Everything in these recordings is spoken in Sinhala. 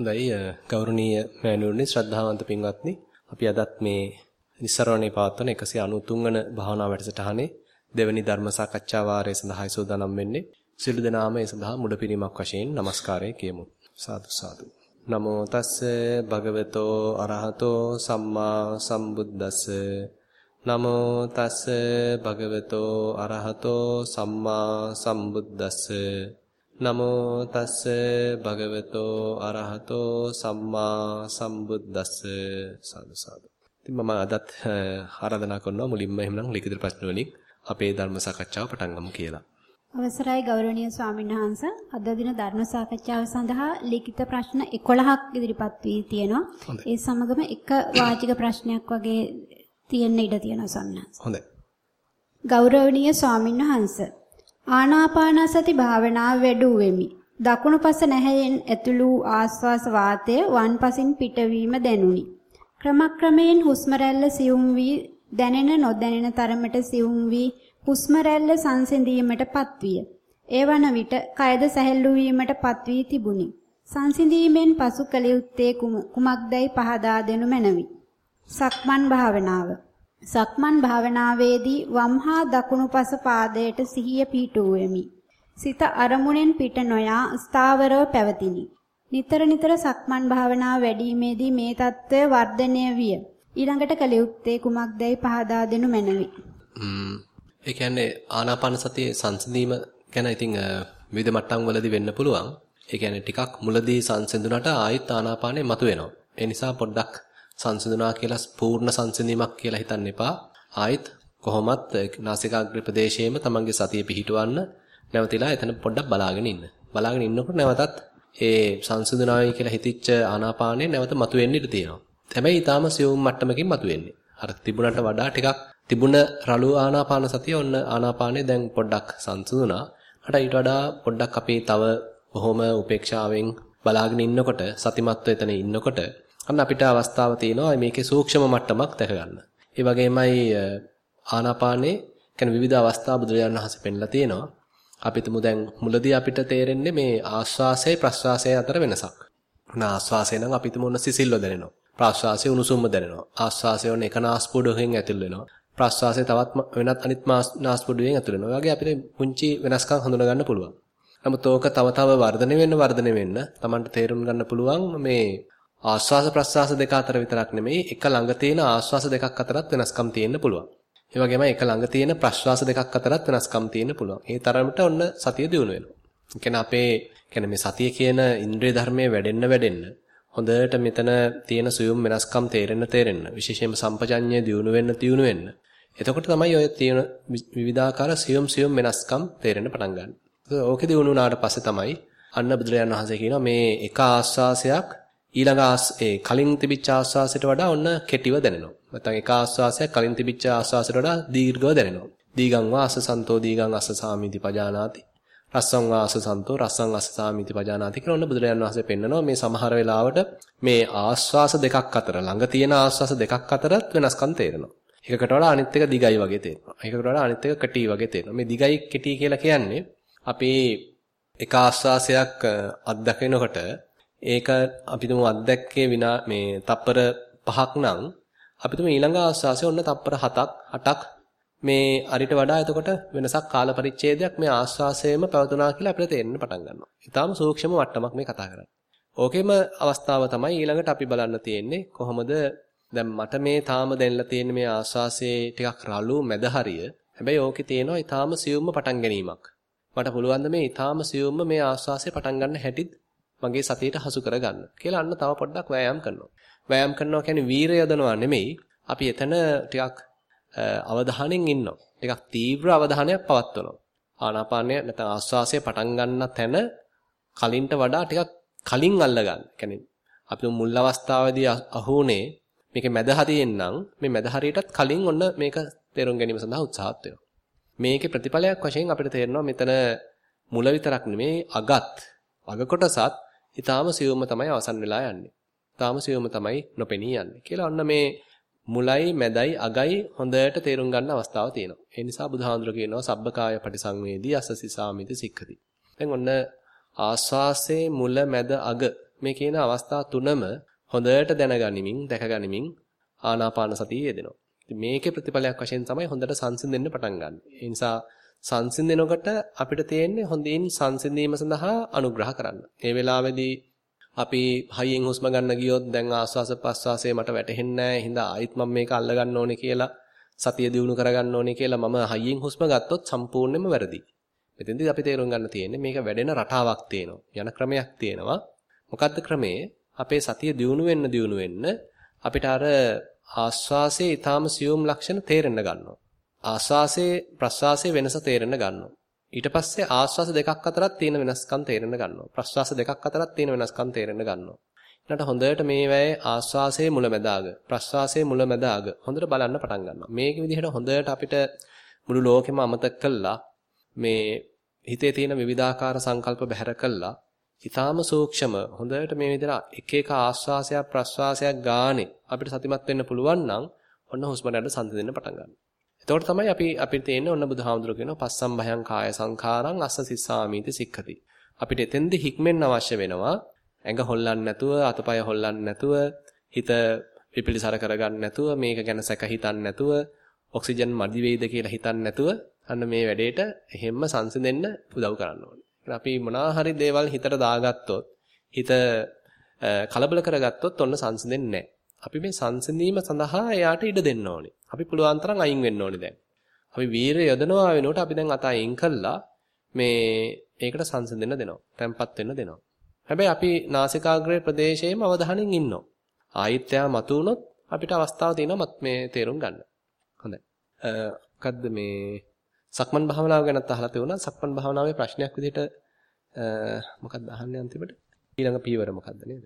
හොඳයි ගෞරවනීය මෑණිවරණි ශ්‍රද්ධාවන්ත පින්වත්නි. අපි අදත් මේ නිස්සරණේ පවත්වන 193 වන භාවනා වැඩසටහනේ දෙවැනි ධර්ම සාකච්ඡා වාරය සඳහායි සූදානම් වෙන්නේ. සිළු දනාම ඒ සඳහා මුඩපිරීමක් වශයෙන් নমස්කාරය කියමු. සාදු සාදු. නමෝ තස්ස භගවතෝ අරහතෝ සම්මා සම්බුද්දස්ස. නමෝ තස්ස භගවතෝ අරහතෝ සම්මා සම්බුද්දස්ස. නමෝ තස්ස භගවතෝ අරහතෝ සම්මා සම්බුද්දස්ස සාදු සාදු. ඉතින් මම අදත් ආරාධනා කරනවා මුලින්ම එහෙනම් ලිඛිත ප්‍රශ්න වලින් අපේ ධර්ම සාකච්ඡාව පටන් ගමු කියලා. අවසරයි ගෞරවනීය ස්වාමීන් වහන්ස අද දින ධර්ම සාකච්ඡාව සඳහා ලිඛිත ප්‍රශ්න 11ක් ඉදිරිපත් වී තියෙනවා. ඒ සමගම එක වාචික ප්‍රශ්නයක් වගේ තියෙන්න ඉඩ තියෙනවා සන්නස්. හොඳයි. ගෞරවනීය ස්වාමීන් වහන්සේ ආනාපානසති භාවනාව වැඩූ වෙමි. දකුණුපස නැහැයෙන් ඇතුළු ආස්වාස වාතය වම්පසින් පිටවීම දැනුනි. ක්‍රමක්‍රමයෙන් හුස්ම රැල්ල සියුම් වී දැනෙන නොදැනෙන තරමට සියුම් වී හුස්ම රැල්ල සංසිඳීමටපත් විය. ඒවන විට කයද සැහැල්ලු වීමටපත් වී තිබුණි. සංසිඳීමෙන් පසු කළ යුත්තේ කුමක්දයි පහදා දෙනු මැනවි. සක්මන් භාවනාව සක්මන් භාවනාවේදී වම්හා දකුණු පස පාදයට සිහිය පිටුවෙමි. සිත අරමුණෙන් පිට නොයා ස්ථාවරව පැවතිනි. නිතර නිතර සක්මන් භාවනාව වැඩිීමේදී මේ தত্ত্বය වර්ධනය විය. ඊළඟට කළ යුත්තේ කුමක්දයි පහදා දෙනු මැනවි. ම්ම් ඒ කියන්නේ ආනාපාන සතියේ සංසිඳීම ගැන ඉතින් විවිධ මට්ටම් වලදී වෙන්න පුළුවන්. ඒ කියන්නේ ටිකක් මුලදී සංසිඳුණාට ආයෙත් ආනාපානෙ මතුවෙනවා. ඒ නිසා පොඩ්ඩක් සංසිඳුණා කියලා පූර්ණ සංසිඳීමක් කියලා හිතන්න එපා. ආයෙත් කොහොමත් නාසිකාග්‍ර ප්‍රදේශයේම තමන්ගේ සතිය පිහිටවන්න නැවතිලා එතන පොඩ්ඩක් බලාගෙන ඉන්න. බලාගෙන ඉන්නකොට නැවතත් ඒ සංසිඳුණායි කියලා හිතිච්ච ආනාපානය නැවත මතුවෙන්න ඉඩ තියෙනවා. හැබැයි ඊටාම සියුම් මට්ටමකින් මතුවෙන්නේ. අර තිබුණට වඩා ටිකක් තිබුණ රළු ආනාපාන සතිය ඔන්න ආනාපානේ දැන් පොඩ්ඩක් සංසිඳුණා. අට ඊට වඩා පොඩ්ඩක් අපි තව බොහොම උපේක්ෂාවෙන් බලාගෙන ඉන්නකොට සතිමත්ව එතන ඉන්නකොට අන්න අපිට අවස්ථාව තියෙනවා මේකේ සූක්ෂම මට්ටමක් දැක ගන්න. ඒ වගේමයි ආනාපානේ කියන විවිධ අවස්ථා බුදුරජාණන් වහන්සේ පෙන්ලා තියෙනවා. අපි තුමු දැන් මුලදී අපිට තේරෙන්නේ මේ ආස්වාසය ප්‍රස්වාසය අතර වෙනසක්. මොන ආස්වාසය නම් අපි තුමු ඔන්න සිසිල්ව දැනෙනවා. ප්‍රාශ්වාසය උණුසුම්ම දැනෙනවා. ආස්වාසය ඔන්න එක නාස්පුඩුවකින් ඇතුල් වෙනවා. ප්‍රාශ්වාසය තවත් වෙනත් අනිත් නාස්පුඩුවෙන් ඇතුල් වෙනවා. ඒ වගේ අපිට පුංචි වෙනස්කම් හඳුනා ගන්න පුළුවන්. නමුත් ඕක තව තව වර්ධනය වෙන්න වර්ධනය වෙන්න Tamanට තේරුම් ගන්න පුළුවන් මේ ආස්වාස ප්‍රස්වාස දෙක අතර විතරක් නෙමෙයි එක ළඟ තියෙන ආස්වාස දෙකක් අතරත් වෙනස්කම් තියෙන්න පුළුවන්. ඒ වගේම එක ළඟ තියෙන ප්‍රස්වාස දෙකක් අතරත් වෙනස්කම් තියෙන්න පුළුවන්. ඒ තරමට ඔන්න සතිය දියුණු වෙනවා. ඒ අපේ කියන්නේ මේ සතිය කියන ඉන්ද්‍රිය ධර්මයේ වැඩෙන්න වැඩෙන්න හොඳට මෙතන තියෙන සුයුම් වෙනස්කම් තේරෙන්න තේරෙන්න විශේෂයෙන්ම සම්පජඤ්ඤය දියුණු වෙන්න දියුණු වෙන්න. එතකොට තමයි ඔය තියෙන විවිධාකාර සියුම් සියුම් වෙනස්කම් තේරෙන්න පටන් ගන්න. ඕකේ දියුණු වුණාට පස්සේ තමයි අන්න බුදුරජාණන් වහන්සේ කියනවා මේ එක ආස්වාසයක් ඊළඟ ඒ කලින් තිබිච්ච ආස්වාසයට වඩා ඔන්න කෙටිව දැනෙනවා. නැත්නම් එක ආස්වාසයක් කලින් තිබිච්ච ආස්වාසයට වඩා දීර්ඝව දැනෙනවා. දීගං වාස සන්තෝ දීගං අස්ස සාමිති පජානාති. රස්සං වාස සන්තෝ රස්සං අස්ස සාමිති පජානාති කියලා ඔන්න බුදුරජාණන් වහන්සේ පෙන්නනවා මේ සමහර වෙලාවට මේ ආස්වාස දෙකක් අතර ළඟ තියෙන ආස්වාස දෙකක් අතරත් වෙනස්කම් තේරෙනවා. එකකට වඩා අනිත් එක දිගයි වගේ තේරෙනවා. එකකට වඩා අනිත් එක කෙටි වගේ තේරෙනවා. මේ දිගයි කෙටි කියලා කියන්නේ අපි එක ආස්වාසයක් අත්දකිනකොට ඒක අපි තුමු අත්දැක්කේ විනා මේ තප්පර 5ක් නම් අපි තුමු ඊළඟ ආස්වාසය ඔන්න තප්පර 7ක් 8ක් මේ අරිට වඩා එතකොට වෙනසක් කාල පරිච්ඡේදයක් මේ ආස්වාසයේම පැවතුනා කියලා අපිට තේරෙන්න පටන් ගන්නවා. ඊටාම සූක්ෂම මට්ටමක් මේ කතා කරන්නේ. ඕකෙම අවස්ථාව තමයි ඊළඟට අපි බලන්න තියෙන්නේ කොහොමද දැන් මට මේ තාම දැනලා තියෙන මේ ආස්වාසයේ ටිකක් රළු මැද හරිය. හැබැයි ඕකේ තියෙනවා ඊටාම සියුම්ම පටන් ගැනීමක්. මට පුළුවන් මේ ඊටාම සියුම්ම මේ ආස්වාසය පටන් ගන්න හැටිත් මගේ සතියට හසු කරගන්න කියලා අන්න තව පොඩ්ඩක් වෑයම් කරනවා. වෑයම් කරනවා කියන්නේ වීරය යදනවා නෙමෙයි. අපි එතන ටිකක් අවධානයෙන් ඉන්නවා. ටිකක් තීව්‍ර අවධානයක් පවත්වනවා. ආනාපානය නැත්නම් ආස්වාසය පටන් ගන්න තැන කලින්ට වඩා ටිකක් කලින් අල්ල ගන්න. කියන්නේ අපි මුල් අවස්ථාවේදී අහුනේ මේක මැද හරියෙන් නම් මේ මැද හරියටත් කලින් ඔන්න මේක තේරුම් ගැනීම සඳහා උත්සාහත් වෙනවා. මේකේ ප්‍රතිඵලයක් වශයෙන් අපිට තේරෙනවා මෙතන මුල විතරක් නෙමේ අගත් අග කොටසත් ඊටාම සියුම්ම තමයි අවසන් වෙලා යන්නේ. ඊටාම සියුම්ම තමයි නොපෙනී යන්නේ. කියලා ඔන්න මේ මුලයි මැදයි අගයි හොඳට තේරුම් ගන්න අවස්ථාව තියෙනවා. ඒ නිසා බුදුහාඳුර කියනවා සබ්බකාය පටිසංවේදී අසසි සාමිති සික්ඛති. දැන් ඔන්න ආස්වාසේ මුල මැද අග මේ කියන අවස්ථා තුනම හොඳට දැනගනිමින් දැකගනිමින් ආනාපාන සතිය යෙදෙනවා. ඉතින් මේකේ ප්‍රතිඵලයක් වශයෙන් තමයි හොඳට සංසිඳෙන්න පටන් ගන්න. ඒ නිසා සංසිඳෙනකොට අපිට තියෙන්නේ හොඳින් සංසිඳීම සඳහා අනුග්‍රහ කරන්න. ඒ වෙලාවේදී අපි හයියෙන් හුස්ම ගන්න ගියොත් දැන් ආස්වාස ප්‍රස්වාසයේ මට වැටහෙන්නේ නැහැ. හින්දා ආයිත් මම මේක අල්ල ගන්න ඕනේ කියලා සතිය දිනු කරගන්න ඕනේ කියලා මම හයියෙන් හුස්ම ගත්තොත් සම්පූර්ණයෙන්ම වැරදි. මෙතෙන්දී අපි තේරුම් ගන්න තියෙන්නේ මේක වැඩෙන රටාවක් තියෙනවා. යන ක්‍රමයක් තියෙනවා. මොකද්ද ක්‍රමේ? අපේ සතිය දිනු වෙන්න දිනු වෙන්න අපිට අර ආස්වාසයේ ඊටාම සියුම් ලක්ෂණ තේරෙන්න ගන්නවා. ආස්වාසයේ ප්‍රස්වාසයේ වෙනස තේරෙන්න ගන්නවා. ඊට පස්සේ ආස්වාස දෙකක් අතරත් තියෙන වෙනස්කම් තේරෙන්න ගන්නවා. ප්‍රස්වාස දෙකක් අතරත් තියෙන වෙනස්කම් තේරෙන්න ගන්නවා. ඊට හොඳට මේ වෙයි ආස්වාසයේ මුලැමැදාග ප්‍රස්වාසයේ මුලැමැදාග හොඳට බලන්න පටන් ගන්නවා. මේක විදිහට හොඳට අපිට මුළු ලෝකෙම අමතක කළා මේ හිතේ තියෙන විවිධාකාර සංකල්ප බැහැර කළා ඊටාම සූක්ෂම හොඳට මේ විදිහට එක එක ආස්වාසයක් ප්‍රස්වාසයක් ගානේ අපිට සතිමත් වෙන්න පුළුවන් නම් ඔන්න හුස්ම රටට සංසිඳෙන්න පටන් ගන්නවා. එතකොට තමයි අපි අපිට තියෙන්නේ ඔන්න බුදුහාමුදුරු කියනවා පස්සම් භයං කාය සංඛාරං අස්ස සිස්සාමීති සික්ඛති. අපිට එතෙන්ද හික්මෙන්න අවශ්‍ය වෙනවා. ඇඟ හොල්ලන්නේ නැතුව, අතපය හොල්ලන්නේ නැතුව, හිත පිපිලිසර කරගන්න නැතුව, මේක ගැන සැක හිතන්නේ නැතුව, ඔක්සිජන් මදි වෙයිද කියලා හිතන්නේ නැතුව අන්න මේ වැඩේට එහෙම්ම සංසිඳෙන්න උදව් කරන්න ඕනේ. අපි මොනවා හරි දේවල් හිතට දාගත්තොත් හිත කලබල කරගත්තොත් ඔන්න සංසිඳෙන්නේ නැහැ. අපි මේ සංසිඳීම සඳහා එයාට ඉඩ දෙන්න ඕනේ. අපි පුළුවන් තරම් අයින් වෙන්න ඕනේ දැන්. අපි වීරය යොදනවා වෙනකොට අපි දැන් අත අයින් කළා මේ ඒකට සංසිඳෙන්න දෙනවා. තැම්පත් වෙන්න දෙනවා. හැබැයි අපි නාසිකාග්‍රේ ප්‍රදේශයේම අවධානයෙන් ඉන්නවා. ආයිත්‍යා මතු වුණොත් අපිට අවස්ථාව තියෙනවා මේ තේරුම් ගන්න. හොඳයි. මොකද්ද මේ සක්මන් භාවනාව ගැනත් අහලා තියුණා. සක්මන් භාවනාවේ ප්‍රශ්නයක් විදිහට මොකක්ද අහන්නේ අන්තිමට? ඊළඟ පියවර මොකක්ද නේද?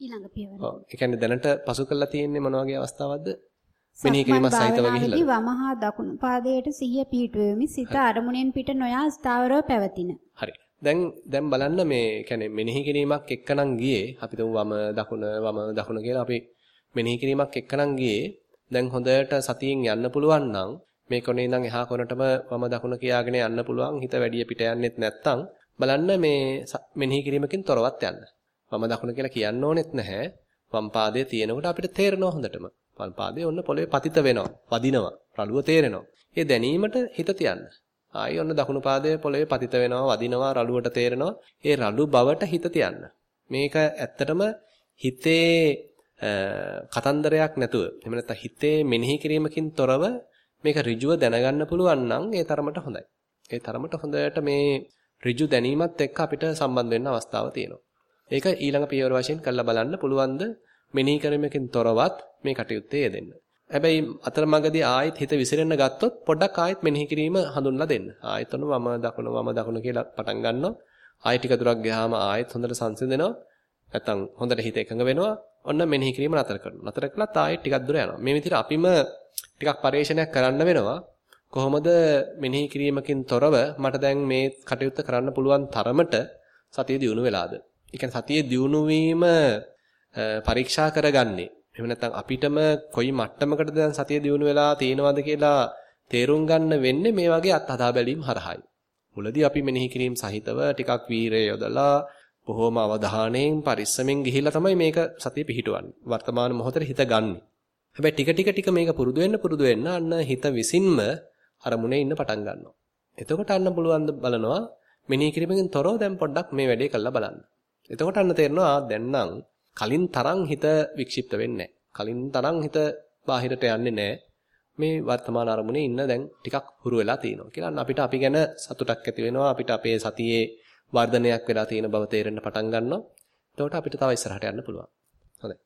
ඊළඟ පියවර. ඔව්. ඒ කියන්නේ දැනට පසු කරලා තියෙන්නේ මොන වගේ අවස්ථාවක්ද? මෙනෙහි කිරීම සහිතව ගිහිල්ලා. වමහා දකුණු පාදයට සිහිය පිහිටුවෙමි. සිත අරමුණෙන් පිට නොයා ස්ථාවරව පැවතින. හරි. දැන් දැන් බලන්න මේ කියන්නේ මෙනෙහි කිරීමක් එක්කනම් ගියේ අපි තුමු වම දකුණ වම දකුණ කියලා අපි මෙනෙහි කිරීමක් එක්කනම් ගියේ දැන් හොඳට සතියෙන් යන්න පුළුවන් නම් මේ කොනේ ඉඳන් එහා කොනටම වම දකුණ කියාගෙන යන්න පුළුවන් හිත වැඩි පිට යන්නෙත් නැත්තම් බලන්න මේ මෙනෙහි කිරීමකින් තොරවත් යන්න. වම දකුණ කියලා කියන්න ඕනෙත් නැහැ. වම් පාදයේ තියෙනකොට අපිට තේරෙනවා හොඳටම. වම් පාදයේ ඔන්න පොළවේ පතිත වෙනවා, වදිනවා, රළුව තේරෙනවා. ඒ දැනීමට හිත තියන්න. ආයි ඔන්න දකුණු පාදයේ පොළවේ පතිත වෙනවා, වදිනවා, රළුවට තේරෙනවා. ඒ රළු බවට හිත තියන්න. මේක ඇත්තටම හිතේ කතන්දරයක් නැතුව එහෙම නැත්නම් හිතේ මෙනෙහි කිරීමකින් තොරව මේක ඍජුව දැනගන්න පුළුවන් නම් ඒ තරමට හොඳයි. ඒ තරමට හොඳට මේ ඍජු දැනීමත් එක්ක අපිට සම්බන්ධ වෙන්න අවස්ථාව තියෙනවා. ඒක ඊළඟ පියවර වශයෙන් කරලා බලන්න පුළුවන්ද මෙනෙහි කිරීමකින් තොරවත් මේ කටයුත්තේ යෙදෙන්න. හැබැයි අතරමඟදී ආයෙත් හිත විසිරෙන්න ගත්තොත් පොඩ්ඩක් ආයෙත් මෙනෙහි කිරීම හඳුන්ලා දෙන්න. ආයෙත් ඔන්න වම දකුණ වම දකුණ කියලා පටන් ගන්නවා. ආයෙ ටික දුරක් ගියාම ආයෙත් හොඳට සංසිඳෙනවා. නැත්තම් හොඳට හිත එකඟ වෙනවා. ඔන්න මෙනෙහි කිරීම නතර කරනවා. නතර කළාත් ආයෙත් ටිකක් දුර යනවා. මේ විදිහට අපිම ටිකක් පරිශ්‍රණයක් කරන්න වෙනවා. කොහොමද මෙනෙහි කිරීමකින් තොරව මට දැන් මේ කටයුත්ත කරන්න පුළුවන් තරමට සතිය දියුණු වෙලාද? ඒ කියන්නේ සතියේ දියුණු වීම පරීක්ෂා කරගන්නේ. එහෙම නැත්නම් අපිටම කොයි මට්ටමකටද දැන් සතිය දියුණු වෙලා තියෙනවද කියලා තේරුම් ගන්න වෙන්නේ මේ වගේ අත්හදා බැලීම් හරහායි. මුලදී අපි මෙනෙහි කිරීම සහිතව ටිකක් වීරය යොදලා බොහොම අවධානයෙන් පරිස්සමෙන් ගිහිල්ලා තමයි මේක සතිය පිහිටවන්නේ. වර්තමාන මොහොතේ හිත ගන්නේ. හැබැයි ටික ටික ටික මේක පුරුදු වෙන්න පුරුදු වෙන්න අන්න හිත විසින්ම අරමුණේ ඉන්න පටන් ගන්නවා. එතකොට අන්න පුළුවන් බලනවා මෙනෙහි කිරීමෙන් තොරව දැන් පොඩ්ඩක් මේ වැඩේ කරලා බලන්න. එතකොට අන්න තේරෙනවා දැන් නම් කලින් තරම් හිත වික්ෂිප්ත වෙන්නේ කලින් තරම් හිත බාහිරට යන්නේ නැහැ. මේ වර්තමාන අරමුණේ ඉන්න දැන් ටිකක් හුරු වෙලා තියෙනවා කියලා. අන්න අපිට අපි ගැන සතුටක් ඇති වෙනවා. අපිට අපේ සතියේ වර්ධනයක් වෙලා තියෙන බව තේරෙන්න පටන් ගන්නවා. එතකොට අපිට තව ඉස්සරහට යන්න පුළුවන්. හොඳයි.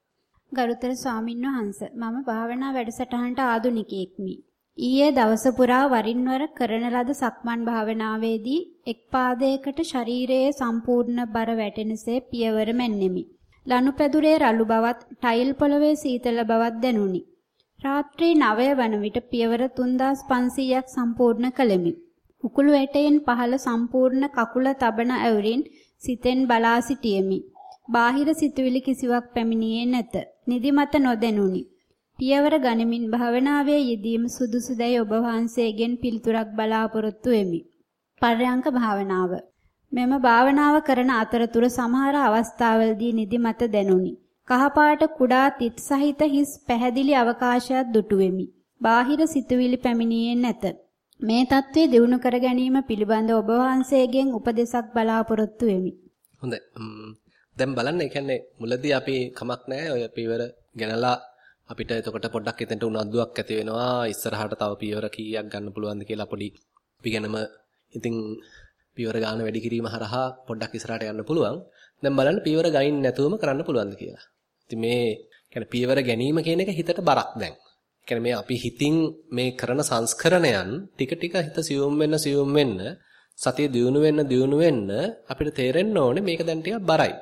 ගරුතර ස්වාමින් වහන්සේ මම භාවනා වැඩසටහනට ආදුනිකයෙක්මි. ඊයේ දවස පුරා වරින් වර කරන ලද සක්මන් භාවනාවේදී එක් පාදයකට ශරීරයේ සම්පූර්ණ බර වැටෙනසේ පියවර මැන්නෙමි. ලනුපැදුරේ රළු බවත් ටයිල් පොළවේ සීතල බවත් දැනුනි. රාත්‍රී 9 වන විට පියවර 3500ක් සම්පූර්ණ කළෙමි. උකුළු ඇටයෙන් පහළ සම්පූර්ණ කකුල තබන ඇවුරින් සිතෙන් බලා සිටියෙමි. බාහිර සිතුවිලි කිසිවක් පැමිණියේ නැත. නිදිමත නොදැනුනි. පියවර ගනිමින් භාවනාවේ යෙදීම සුදුසුදැයි ඔබ වහන්සේගෙන් පිළිතුරක් බලාපොරොත්තු වෙමි. පර්යංක භාවනාව මෙම භාවනාව කරන අතරතුර සමහර අවස්ථාවලදී නිදිමත දැනුනි. කහපාට කුඩා තිත් සහිත හිස් පැහැදිලි අවකාශයක් දුටු වෙමි. බාහිර සිතුවිලි පැමිණියේ නැත. මේ தત્ත්වය දිනු කර ගැනීම පිළිබඳ ඔබ වහන්සේගෙන් උපදෙසක් බලාපොරොත්තු වෙමි. හොඳයි. දැන් බලන්න ඒ කියන්නේ මුලදී අපි කමක් නැහැ ඔය පියවර ගෙනලා අපිට එතකොට පොඩ්ඩක් එතනට උනන්දුවක් ඇති වෙනවා ඉස්සරහට තව පියවර කීයක් ගන්න පුළුවන්ද කියලා පොඩි අපි ගැනම ඉතින් පියවර ගන්න වැඩි කිරීම හරහා පොඩ්ඩක් ඉස්සරහට යන්න පුළුවන්. දැන් බලන්න පියවර ගයින් නැතුවම කරන්න පුළුවන්ද කියලා. ඉතින් මේ කියන්නේ පියවර ගැනීම කියන එක හිතට බරක් දැන්. කියන්නේ මේ අපි හිතින් මේ කරන සංස්කරණයන් ටික ටික හිත සියුම් වෙන්න සියුම් වෙන්න සතිය දියුණු වෙන්න දියුණු වෙන්න අපිට තේරෙන්න ඕනේ මේක දැන් ටිකක් බරයි.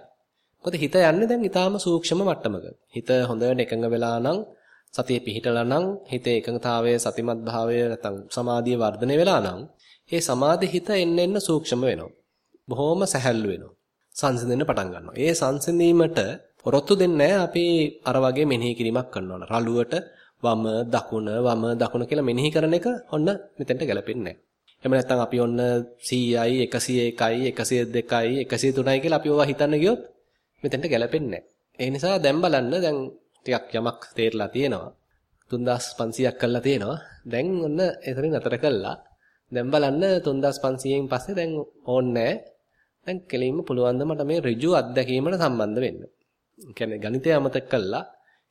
මොකද හිත යන්නේ දැන් ඊටාම සූක්ෂම මට්ටමක. හිත හොඳට එකඟ වෙලා නම් සතිය පිහිටලා නම් හිතේ එකඟතාවය සතිමත් භාවය නැත්නම් සමාධිය වර්ධනය වෙලා නම් ඒ සමාධි හිත එන්න එන්න සූක්ෂම වෙනවා. බොහොම සැහැල්ලු වෙනවා. සංසිඳෙන්න පටන් ගන්නවා. ඒ සංසිඳීමට පොරොත්තු දෙන්නේ අපි අර වගේ මෙනෙහි කිරීමක් කරනවා. රළුවට වම දකුණ වම දකුණ කියලා මෙනෙහි කරන එක ඔන්න මෙතෙන්ට ගැලපෙන්නේ නැහැ. එහෙම නැත්නම් අපි ඔන්න 100යි 101යි 102යි 103යි කියලා අපි ඕවා හිතන්න ගියොත් මෙතෙන්ට ගැලපෙන්නේ නැහැ. ඒ නිසා දැන් බලන්න දැන් ටිකක් යමක් තේරලා තියෙනවා. 3500ක් කරලා තියෙනවා. දැන් ඔන්න එතනින් අතර කළා. දැන් බලන්න 3500න් පස්සේ දැන් ඕනේ දැන් කෙලින්ම පුළුවන් ද මට මේ ඍජු අත්දැකීමට සම්බන්ධ වෙන්න. කියන්නේ ගණිතය අමතක කළා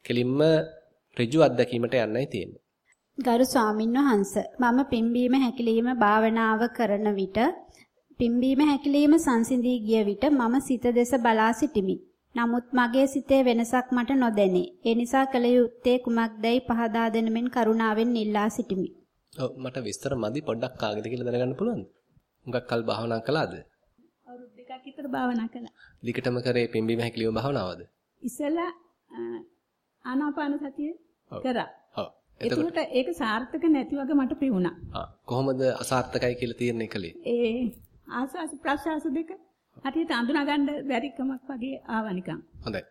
කෙලින්ම ඍජු අත්දැකීමට යන්නයි තියෙන්නේ. ගරු ස්වාමින්වහන්ස මම පිම්බීම හැකිලිම භාවනාව කරන විට පිම්බීම හැකිලිම සංසිඳී ගිය විට මම සිත දෙස බලා සිටිමි. නමුත් මගේ සිතේ වෙනසක් මට නොදැනේ. ඒ නිසා කල යුත්තේ කුමක්දයි පහදා දෙන මෙන් කරුණාවෙන් ඉල්ලා සිටිමි. ඔව් මට විස්තර මදි පොඩ්ඩක් කාගෙද කියලා දැනගන්න පුළුවන්ද? මුගක් කල් භාවනා කළාද? අවුරුදු දෙකක් විතර භාවනා කළා. දිගටම කරේ පිම්බීම හැකිලිම භාවනාවද? ඉස්සලා ආනාපාන සතිය කරා. ඔව්. එතකොට ඒක සාර්ථක නැති වගේ මට පෙවුණා. ආ කොහොමද අසාර්ථකයි කියලා තීරණය කළේ? ඒ ආස්වාස ප්‍රසආස දෙක හරියට අඳුනා ගන්න බැරි කමක් වගේ ආවා නිකන්. හොඳයි.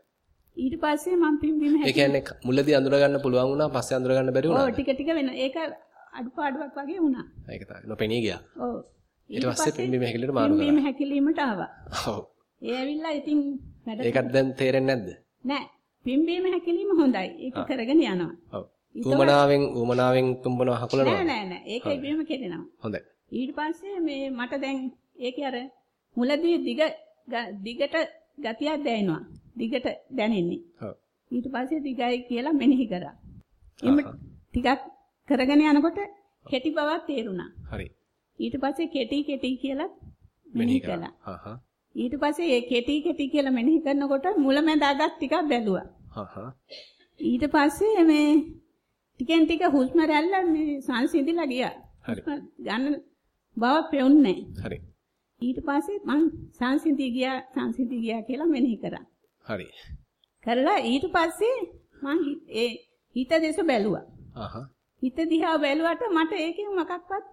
ඊට පස්සේ මම පිම්බීම ඒ කියන්නේ මුලදී අඳුර ගන්න පුළුවන් වුණා පස්සේ අඳුර ගන්න බැරි වුණා. ඔව් ටික ටික වෙන. ඒක අඩුපාඩුවක් වගේ වුණා. ඒක තමයි. නොපෙනී ගියා. ඔව්. ඊට පස්සේ පිම්බීම හැකිලිට මාරු කරා. පිම්බීම හැකිලීමට ආවා. ඔව්. ඒ ඇවිල්ලා ඉතින් වැඩ ඒකත් දැන් තේරෙන්නේ නැද්ද? නෑ. පිම්බීම හැකිලීම හොඳයි. ඒක කරගෙන යනවා. ඔව්. ඌමනාවෙන් ඌමනාවෙන් තුම්බනවා හකුලනවා. නෑ නෑ නෑ. ඒක ඉබේම කෙරෙනවා. හොඳයි. ඊට පස්සේ මේ මට දැන් ඒකේ අර මුලදී දිග දිගට ගතියක් දැනෙනවා. දිගට දැනෙන්නේ. ඔව්. ඊට පස්සේ දිගයි කියලා මෙනෙහි කරා. එimhe ටිකක් කරගෙන යනකොට කෙටි බවක් තේරුණා. හරි. ඊට පස්සේ කෙටි කෙටි කියලා මෙනෙහි කළා. හා හා. ඊට පස්සේ ඒ කෙටි කෙටි කියලා මෙනෙහි කරනකොට මුලමැද අගක් ටිකක් බැලුවා. හා හා. ඊට පස්සේ මේ ටිකෙන් ටික හුස්ම රැල්ල මේ සංසිඳිලා ගියා. හරි. ගන්න බව පෙවුන්නේ හරි. ඊට පස්සේ මං සංසිඳී ගියා සංසිඳී ගියා කියලා මෙනෙහි කරා. හරි. කරලා ඊට පස්සේ මං ඒ හිත දෙස බැලුවා. ආහා. හිත දිහා බැලුවට මට ඒකෙන් මොකක්වත්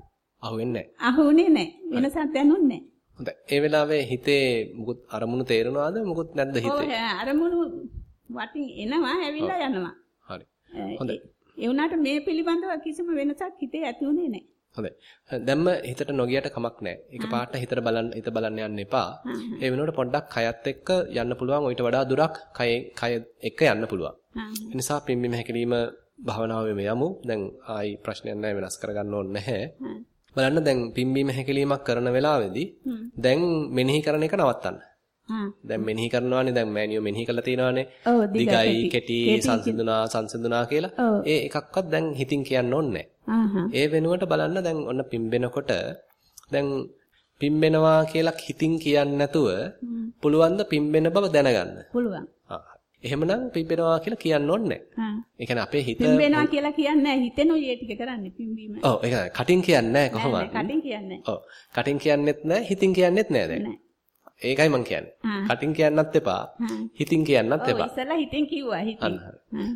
අහුවෙන්නේ නැහැ. අහුනේ නැහැ. වෙනසක් දැනුන්නේ නැහැ. හොඳයි. ඒ වෙලාවේ හිතේ මුකුත් අරමුණු තේරෙනවද? මුකුත් නැද්ද හිතේ? ඔව් අරමුණු වටින් එනවා ඇවිල්ලා යනවා. හරි. හොඳයි. ඒ වුණාට මේ පිළිබඳව කිසිම වෙනසක් හිතේ ඇති වුණේ නැහැ. හොඳයි. දැම්ම හිතට නොගියට කමක් නැහැ. ඒක පාට හිතට බලන්න හිත බලන්න යන්න එපා. ඒ වෙනුවට පොඩ්ඩක් කයත් එක්ක යන්න පුළුවන්. ඊට වඩා දුරක් කය කය එක්ක යන්න පුළුවන්. ඒ නිසා පිම්බීම හැකිලිම භාවනාවෙම යමු. දැන් ආයි ප්‍රශ්නයක් නැහැ වෙනස් කරගන්න ඕනේ නැහැ. බලන්න දැන් පිම්බීම හැකිලීමක් කරන වෙලාවේදී දැන් මෙනෙහි කරන එක නවත්තන්න. දැන් මෙනෙහි කරනවානේ දැන් මෑනියෝ මෙනෙහි කරලා තියෙනවානේ. දිගයි කෙටි සංසිඳුනා සංසිඳුනා කියලා. ඒ එකක්වත් දැන් හිතින් කියන්න ඕනේ ඒ වෙනුවට බලන්න දැන් ඔන්න පිම්බෙනකොට දැන් පිම්බෙනවා කියලා හිතින් කියන්නේ නැතුව පුළුවන් ද පිම්බෙන බව දැනගන්න. පුළුවන්. එහෙමනම් පිම්බෙනවා කියලා කියන්න ඕනේ නැහැ. ඒ කියන්නේ අපේ හිත පිම්බෙනවා කියලා කියන්නේ නැහැ. හිතෙනුයි ඒ ටික කරන්නේ පිම්බීම. ඔව් ඒක කටින් කියන්නේ නැහැ කොහොමද? කටින් කියන්නේ ඔව්. කටින් කියන්නෙත් නැහැ, හිතින් කියන්නෙත් නැහැ දැන්. ඒකයි මං කියන්නේ. කටින් කියන්නත් එපා. හිතින් කියන්නත් එපා. ඔව් ඉස්සලා හිතින් කිව්වා හිතින්.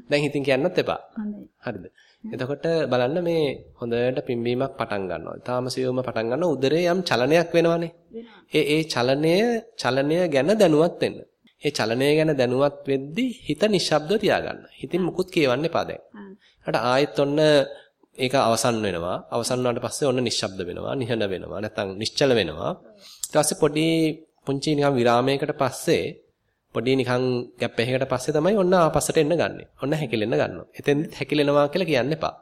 දැන් හිතින් කියන්නත් එපා. හරිද? එතකොට බලන්න මේ හොඳට පිම්බීමක් පටන් ගන්නවා. ඊටාම සියුම්ම පටන් ගන්නවා. උදරේ යම් චලනයක් වෙනවනේ. ඒ ඒ චලනය චලනය ගැන දැනුවත් වෙන්න. ඒ චලනය ගැන දැනුවත් වෙද්දී හිත නිශ්ශබ්දව තියාගන්න. හිතින් මුකුත් කියවන්න එපා දැන්. ආයෙත් ඔන්න ඒක අවසන් වෙනවා. අවසන් වුණාට පස්සේ ඔන්න නිශ්ශබ්ද වෙනවා, නිහඬ වෙනවා, නැත්නම් නිශ්චල වෙනවා. ඊට පස්සේ පොඩි පුංචි නිකන් විරාමයකට පස්සේ පොඩි නිකන් ගැප් එකකට පස්සේ තමයි ඔන්න ආපස්සට එන්න ගන්නෙ. ඔන්න හැකිලෙන්න ගන්නවා. එතෙන්දිත් හැකිලෙනවා කියලා කියන්න එපා.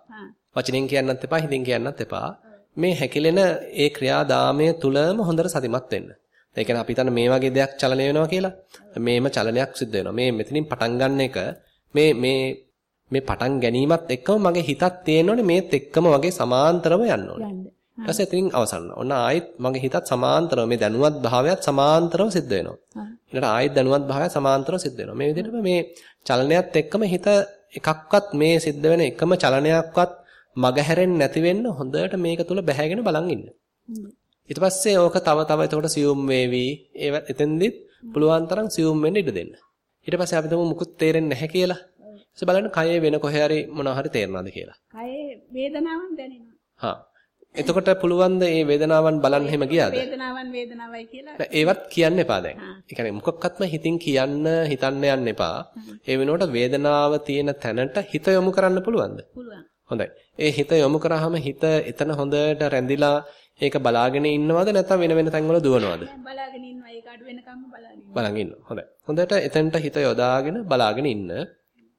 වචනෙන් කියන්නත් එපා, හිතින් කියන්නත් එපා. මේ හැකිලෙන ඒ ක්‍රියාදාමය තුලම හොඳට සතිමත් වෙන්න. ඒ කියන්නේ අපි හිතන්න මේ වගේ දෙයක් චලනය වෙනවා කියලා. මේම චලනයක් සිද්ධ වෙනවා. මේ මෙතනින් පටන් ගන්න එක මේ මේ මේ පටන් ගැනීමත් එක්කම මගේ හිතත් තියෙනෝනේ මේත් එක්කම වගේ සමාන්තරව යන්න ඕනේ. ඊට පස්සේ එතනින් අවසන්. ඔන්න ආයෙත් මගේ හිතත් සමාන්තරව මේ දැනුවත් භාවයත් සමාන්තරව සිද්ධ වෙනවා. ඊට ආයෙත් දැනුවත් භාවයත් සමාන්තරව සිද්ධ වෙනවා. මේ විදිහට මේ චලනයත් එක්කම හිත එකක්වත් මේ සිද්ධ වෙන එකම චලනයක්වත් මගහැරෙන්නේ නැති වෙන්න හොඳට මේක තුල බැහැගෙන බලන් ඉන්න. ඊට පස්සේ ඕක තව තව එතකොට සියුම් වේවි. ඒ එතෙන්දිත් පුළුවන් තරම් සියුම් වෙන්න ඉඩ දෙන්න. ඊට පස්සේ අපි තමු මුකුත් තේරෙන්නේ නැහැ කියලා. ඊට බලන්න කයේ වෙන කොහේ හරි මොනවා හරි තේරෙනවද කියලා. කයේ වේදනාවන් දැනෙනවා. හා. එතකොට පුළුවන් ද මේ වේදනාවන් බලන්න එහෙම ගියාද? වේදනාවන් වේදනාවයි කියලා. ඒවත් කියන්න එපා දැන්. ඒ කියන්නේ මොකක්වත්ම හිතින් කියන්න හිතන්න යන්න එපා. ඒ වෙනුවට වේදනාව තියෙන තැනට හිත යොමු කරන්න පුළුවන්ද? පුළුවන්. හොඳයි. ඒ හිත යොමු කරාම හිත එතන හොඳට රැඳිලා ඒක බලාගෙන ඉන්නවද නැත්නම් වෙන වෙන තැන්වල දුවනවද? බලාගෙන ඉන්නවා. ඒක අඩු වෙනකම්ම බලාගෙන ඉන්නවා. බලන් ඉන්නවා. හොඳයි. හොඳට එතනට හිත යොදාගෙන බලාගෙන ඉන්න.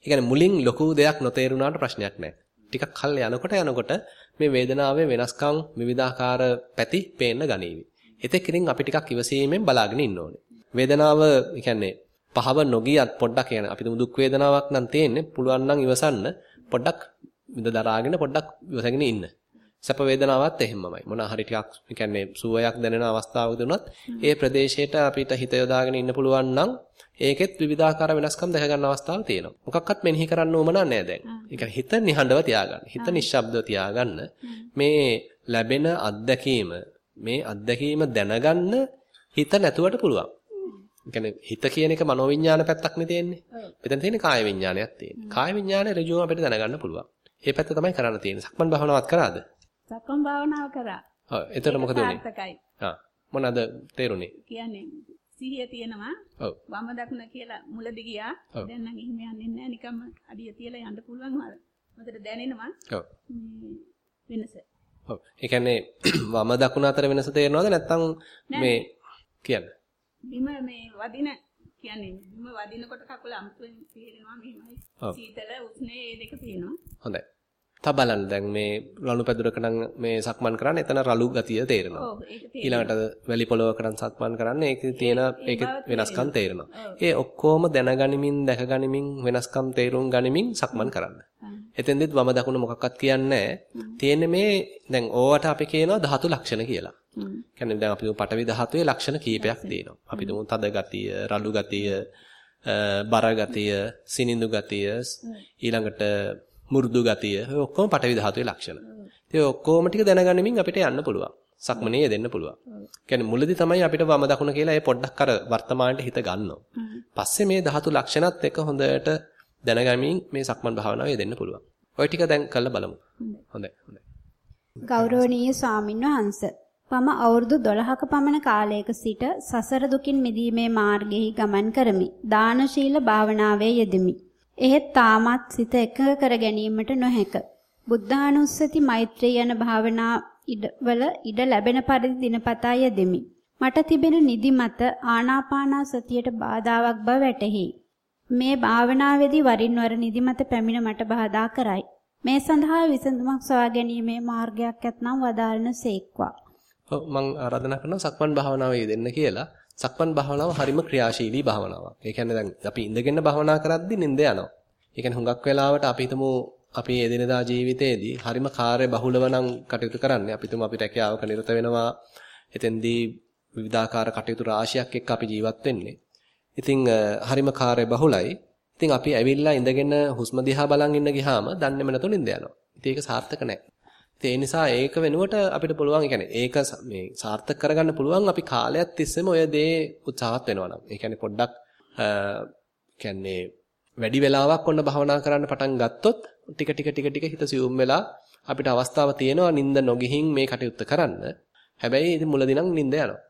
ඒ මුලින් ලොකු දෙයක් නොතේරුණාට ප්‍රශ්නයක් නැහැ. ටිකක් කල් යනකොට යනකොට මේ වේදනාවේ වෙනස්කම් විවිධාකාර පැති පේන්න ගනීවි. එතෙක් ඉතින් අපි ටිකක් ඉවසීමෙන් බලාගෙන ඉන්න ඕනේ. වේදනාව කියන්නේ පහව නොගියත් පොඩ්ඩක් කියන අපි දුක් වේදනාවක් නම් තියෙන්නේ පුළුවන් නම් ඉවසන්න පොඩ්ඩක් විඳ දරාගෙන පොඩ්ඩක් ඉවසගෙන ඉන්න. සැප වේදනාවත් එහෙමමයි. මොන හරි ටිකක් කියන්නේ සුවයක් දැනෙන අවස්ථාවකදී උනත් ඒ ප්‍රදේශයට අපිට හිත යොදාගෙන ඉන්න පුළුවන් නම් ඒකෙත් විවිධාකාර වෙනස්කම් දැක ගන්න අවස්ථාවක් තියෙනවා. මොකක්වත් මෙනෙහි කරන්න ඕම නැහැ දැන්. ඒ කියන්නේ හිත නිහඬව තියාගන්න. හිත නිශ්ශබ්දව තියාගන්න. මේ ලැබෙන අත්දැකීම මේ අත්දැකීම දැනගන්න හිත නැතුවට පුළුවන්. කියන්නේ හිත කියන එක මනෝවිඤ්ඤාණ පැත්තක් නේ තියෙන්නේ. මෙතන තියෙන්නේ කාය විඤ්ඤාණයක් තියෙන්නේ. කාය විඤ්ඤාණය ඍජුවම අපිට දැනගන්න පුළුවන්. මේ පැත්ත තමයි කරන්න තියෙන්නේ. සක්මන් භාවනාවක් කරාද? සක්මන් භාවනාව කරා. ඔව් එතකොට මොකද උනේ? සාර්ථකයි. ආ මොනවාද තේරුනේ? කියන්නේ සිහිය තියෙනවා. ඔව්. වම දකුණ කියලා මුලදි ගියා. දැන් නම් එහෙම යන්නේ නැහැ. නිකම්ම අඩිය තියලා යන්න පුළුවන් වල. මොකද දැනෙනවා. ඔව්. වෙනස. ඔව්. ඒ කියන්නේ වම දකුණ අතර වෙනස තේරෙනවද නැත්නම් මේ කියන්නේ? බිම මේ වදින කියන්නේ බිම වදිනකොට කකුල අමුතුවෙන් තේරෙනවා මෙහෙමයි. සීතල උෂ්ණේ ඒ දෙක පේනවා. හොඳයි. තා බලන්න. දැන් මේ රළු පැදුරක නම් මේ සක්මන් කරන්නේ එතන රළු ගතිය තේරෙනවා. ඊළඟට වැලි පොලවක නම් සක්මන් කරන්නේ ඒකේ තියෙන ඒකේ වෙනස්කම් තේරෙනවා. ඒ ඔක්කොම දැනගනිමින් දැකගනිමින් වෙනස්කම් තේරුම් ගනිමින් සක්මන් කරන්න. එතෙන්දෙත් වම දකුණ මොකක්වත් කියන්නේ තියෙන්නේ මේ දැන් ඕවට අපි කියනවා ධාතු ලක්ෂණ කියලා. කියන්නේ දැන් අපි පටවි ධාතුවේ ලක්ෂණ කීපයක් තියෙනවා. අපි දුමු තද ගතිය, රළු ගතිය, බර ගතිය, සිනිඳු ගතිය, ඊළඟට මෘදු ගතිය ඔක්කොම පටවි ධාතුවේ ලක්ෂණ. ඒ ඔක්කොම ටික දැනගැනීමෙන් අපිට යන්න පුළුවන්. සක්මනේ යෙදෙන්න පුළුවන්. කියන්නේ මුලදී තමයි අපිට වම දකුණ කියලා ඒ පොඩ්ඩක් අර වර්තමානයේ හිත ගන්නවා. පස්සේ මේ ධාතු ලක්ෂණත් එක හොඳට දැනගැනීමෙන් මේ සක්මන් භාවනාව යෙදෙන්න පුළුවන්. ওই ටික දැන් කරලා බලමු. හොඳයි. හොඳයි. ගෞරවනීය ස්වාමින්වහන්සේ මම අවුරුදු 12ක පමණ කාලයක සිට සසර දුකින් මිදීමේ මාර්ගයේ ගමන් කරමි. දානශීල භාවනාවේ යෙදෙමි. එහෙත් තාමත් සිත එකඟ කර ගැනීමට නොහැක. බුද්ධානුස්සති මෛත්‍රී යන භාවනා ඉඩවල ඉඩ ලැබෙන පරිදි දිනපතා යෙදෙමි. මට තිබෙන නිදිමත ආනාපානසතියට බාධාවක් බව වැටහි. මේ භාවනාවේදී වරින් වර නිදිමත පැමිණ මට බාධා කරයි. මේ සඳහා විසඳුමක් සොයා ගැනීමේ මාර්ගයක් ඇතනම් වදාළන සේක්වා. ඔව් මම ආරාධනා කරනවා සක්මන් භාවනාවේ යෙදෙන්න කියලා. සක්මන් භාවනාව හරිම ක්‍රියාශීලී භාවනාවක්. ඒ කියන්නේ දැන් අපි ඉඳගෙන භාවනා කරද්දී නිින්ද යනවා. ඒ කියන්නේ හුඟක් වෙලාවට අපි හිතමු අපි එදිනදා ජීවිතයේදී හරිම කාර්ය බහුලව නම් කටයුතු කරන්නේ. අපි තුමු අපි රැකියාවක නිරත වෙනවා. එතෙන්දී විවිධාකාර කටයුතු රාශියක් එක්ක අපි ජීවත් වෙන්නේ. ඉතින් හරිම කාර්ය බහුලයි. ඉතින් අපි ඇවිල්ලා ඉඳගෙන හුස්ම දිහා බලන් ඉන්න ගියාම දන්නේම නැතුව නිින්ද යනවා. ඉතින් ඒක සාර්ථක නැහැ. ඒ නිසා ඒක වෙනුවට අපිට පුළුවන් ඒ කියන්නේ ඒක මේ සාර්ථක කරගන්න පුළුවන් අපි කාලයක් තිස්සෙම ඔය දේ උත්සාහත් වෙනවා නම්. ඒ කියන්නේ පොඩ්ඩක් කියන්නේ වැඩි වෙලාවක් ඔන්න භවනා කරන්න පටන් ගත්තොත් ටික ටික ටික ටික හිත සියුම් වෙලා අපිට අවස්ථාව තියෙනවා නිින්ද නොගිහින් මේ කටයුත්ත කරන්න. හැබැයි ඉතින් මුලදී නම් නිින්ද යනවා.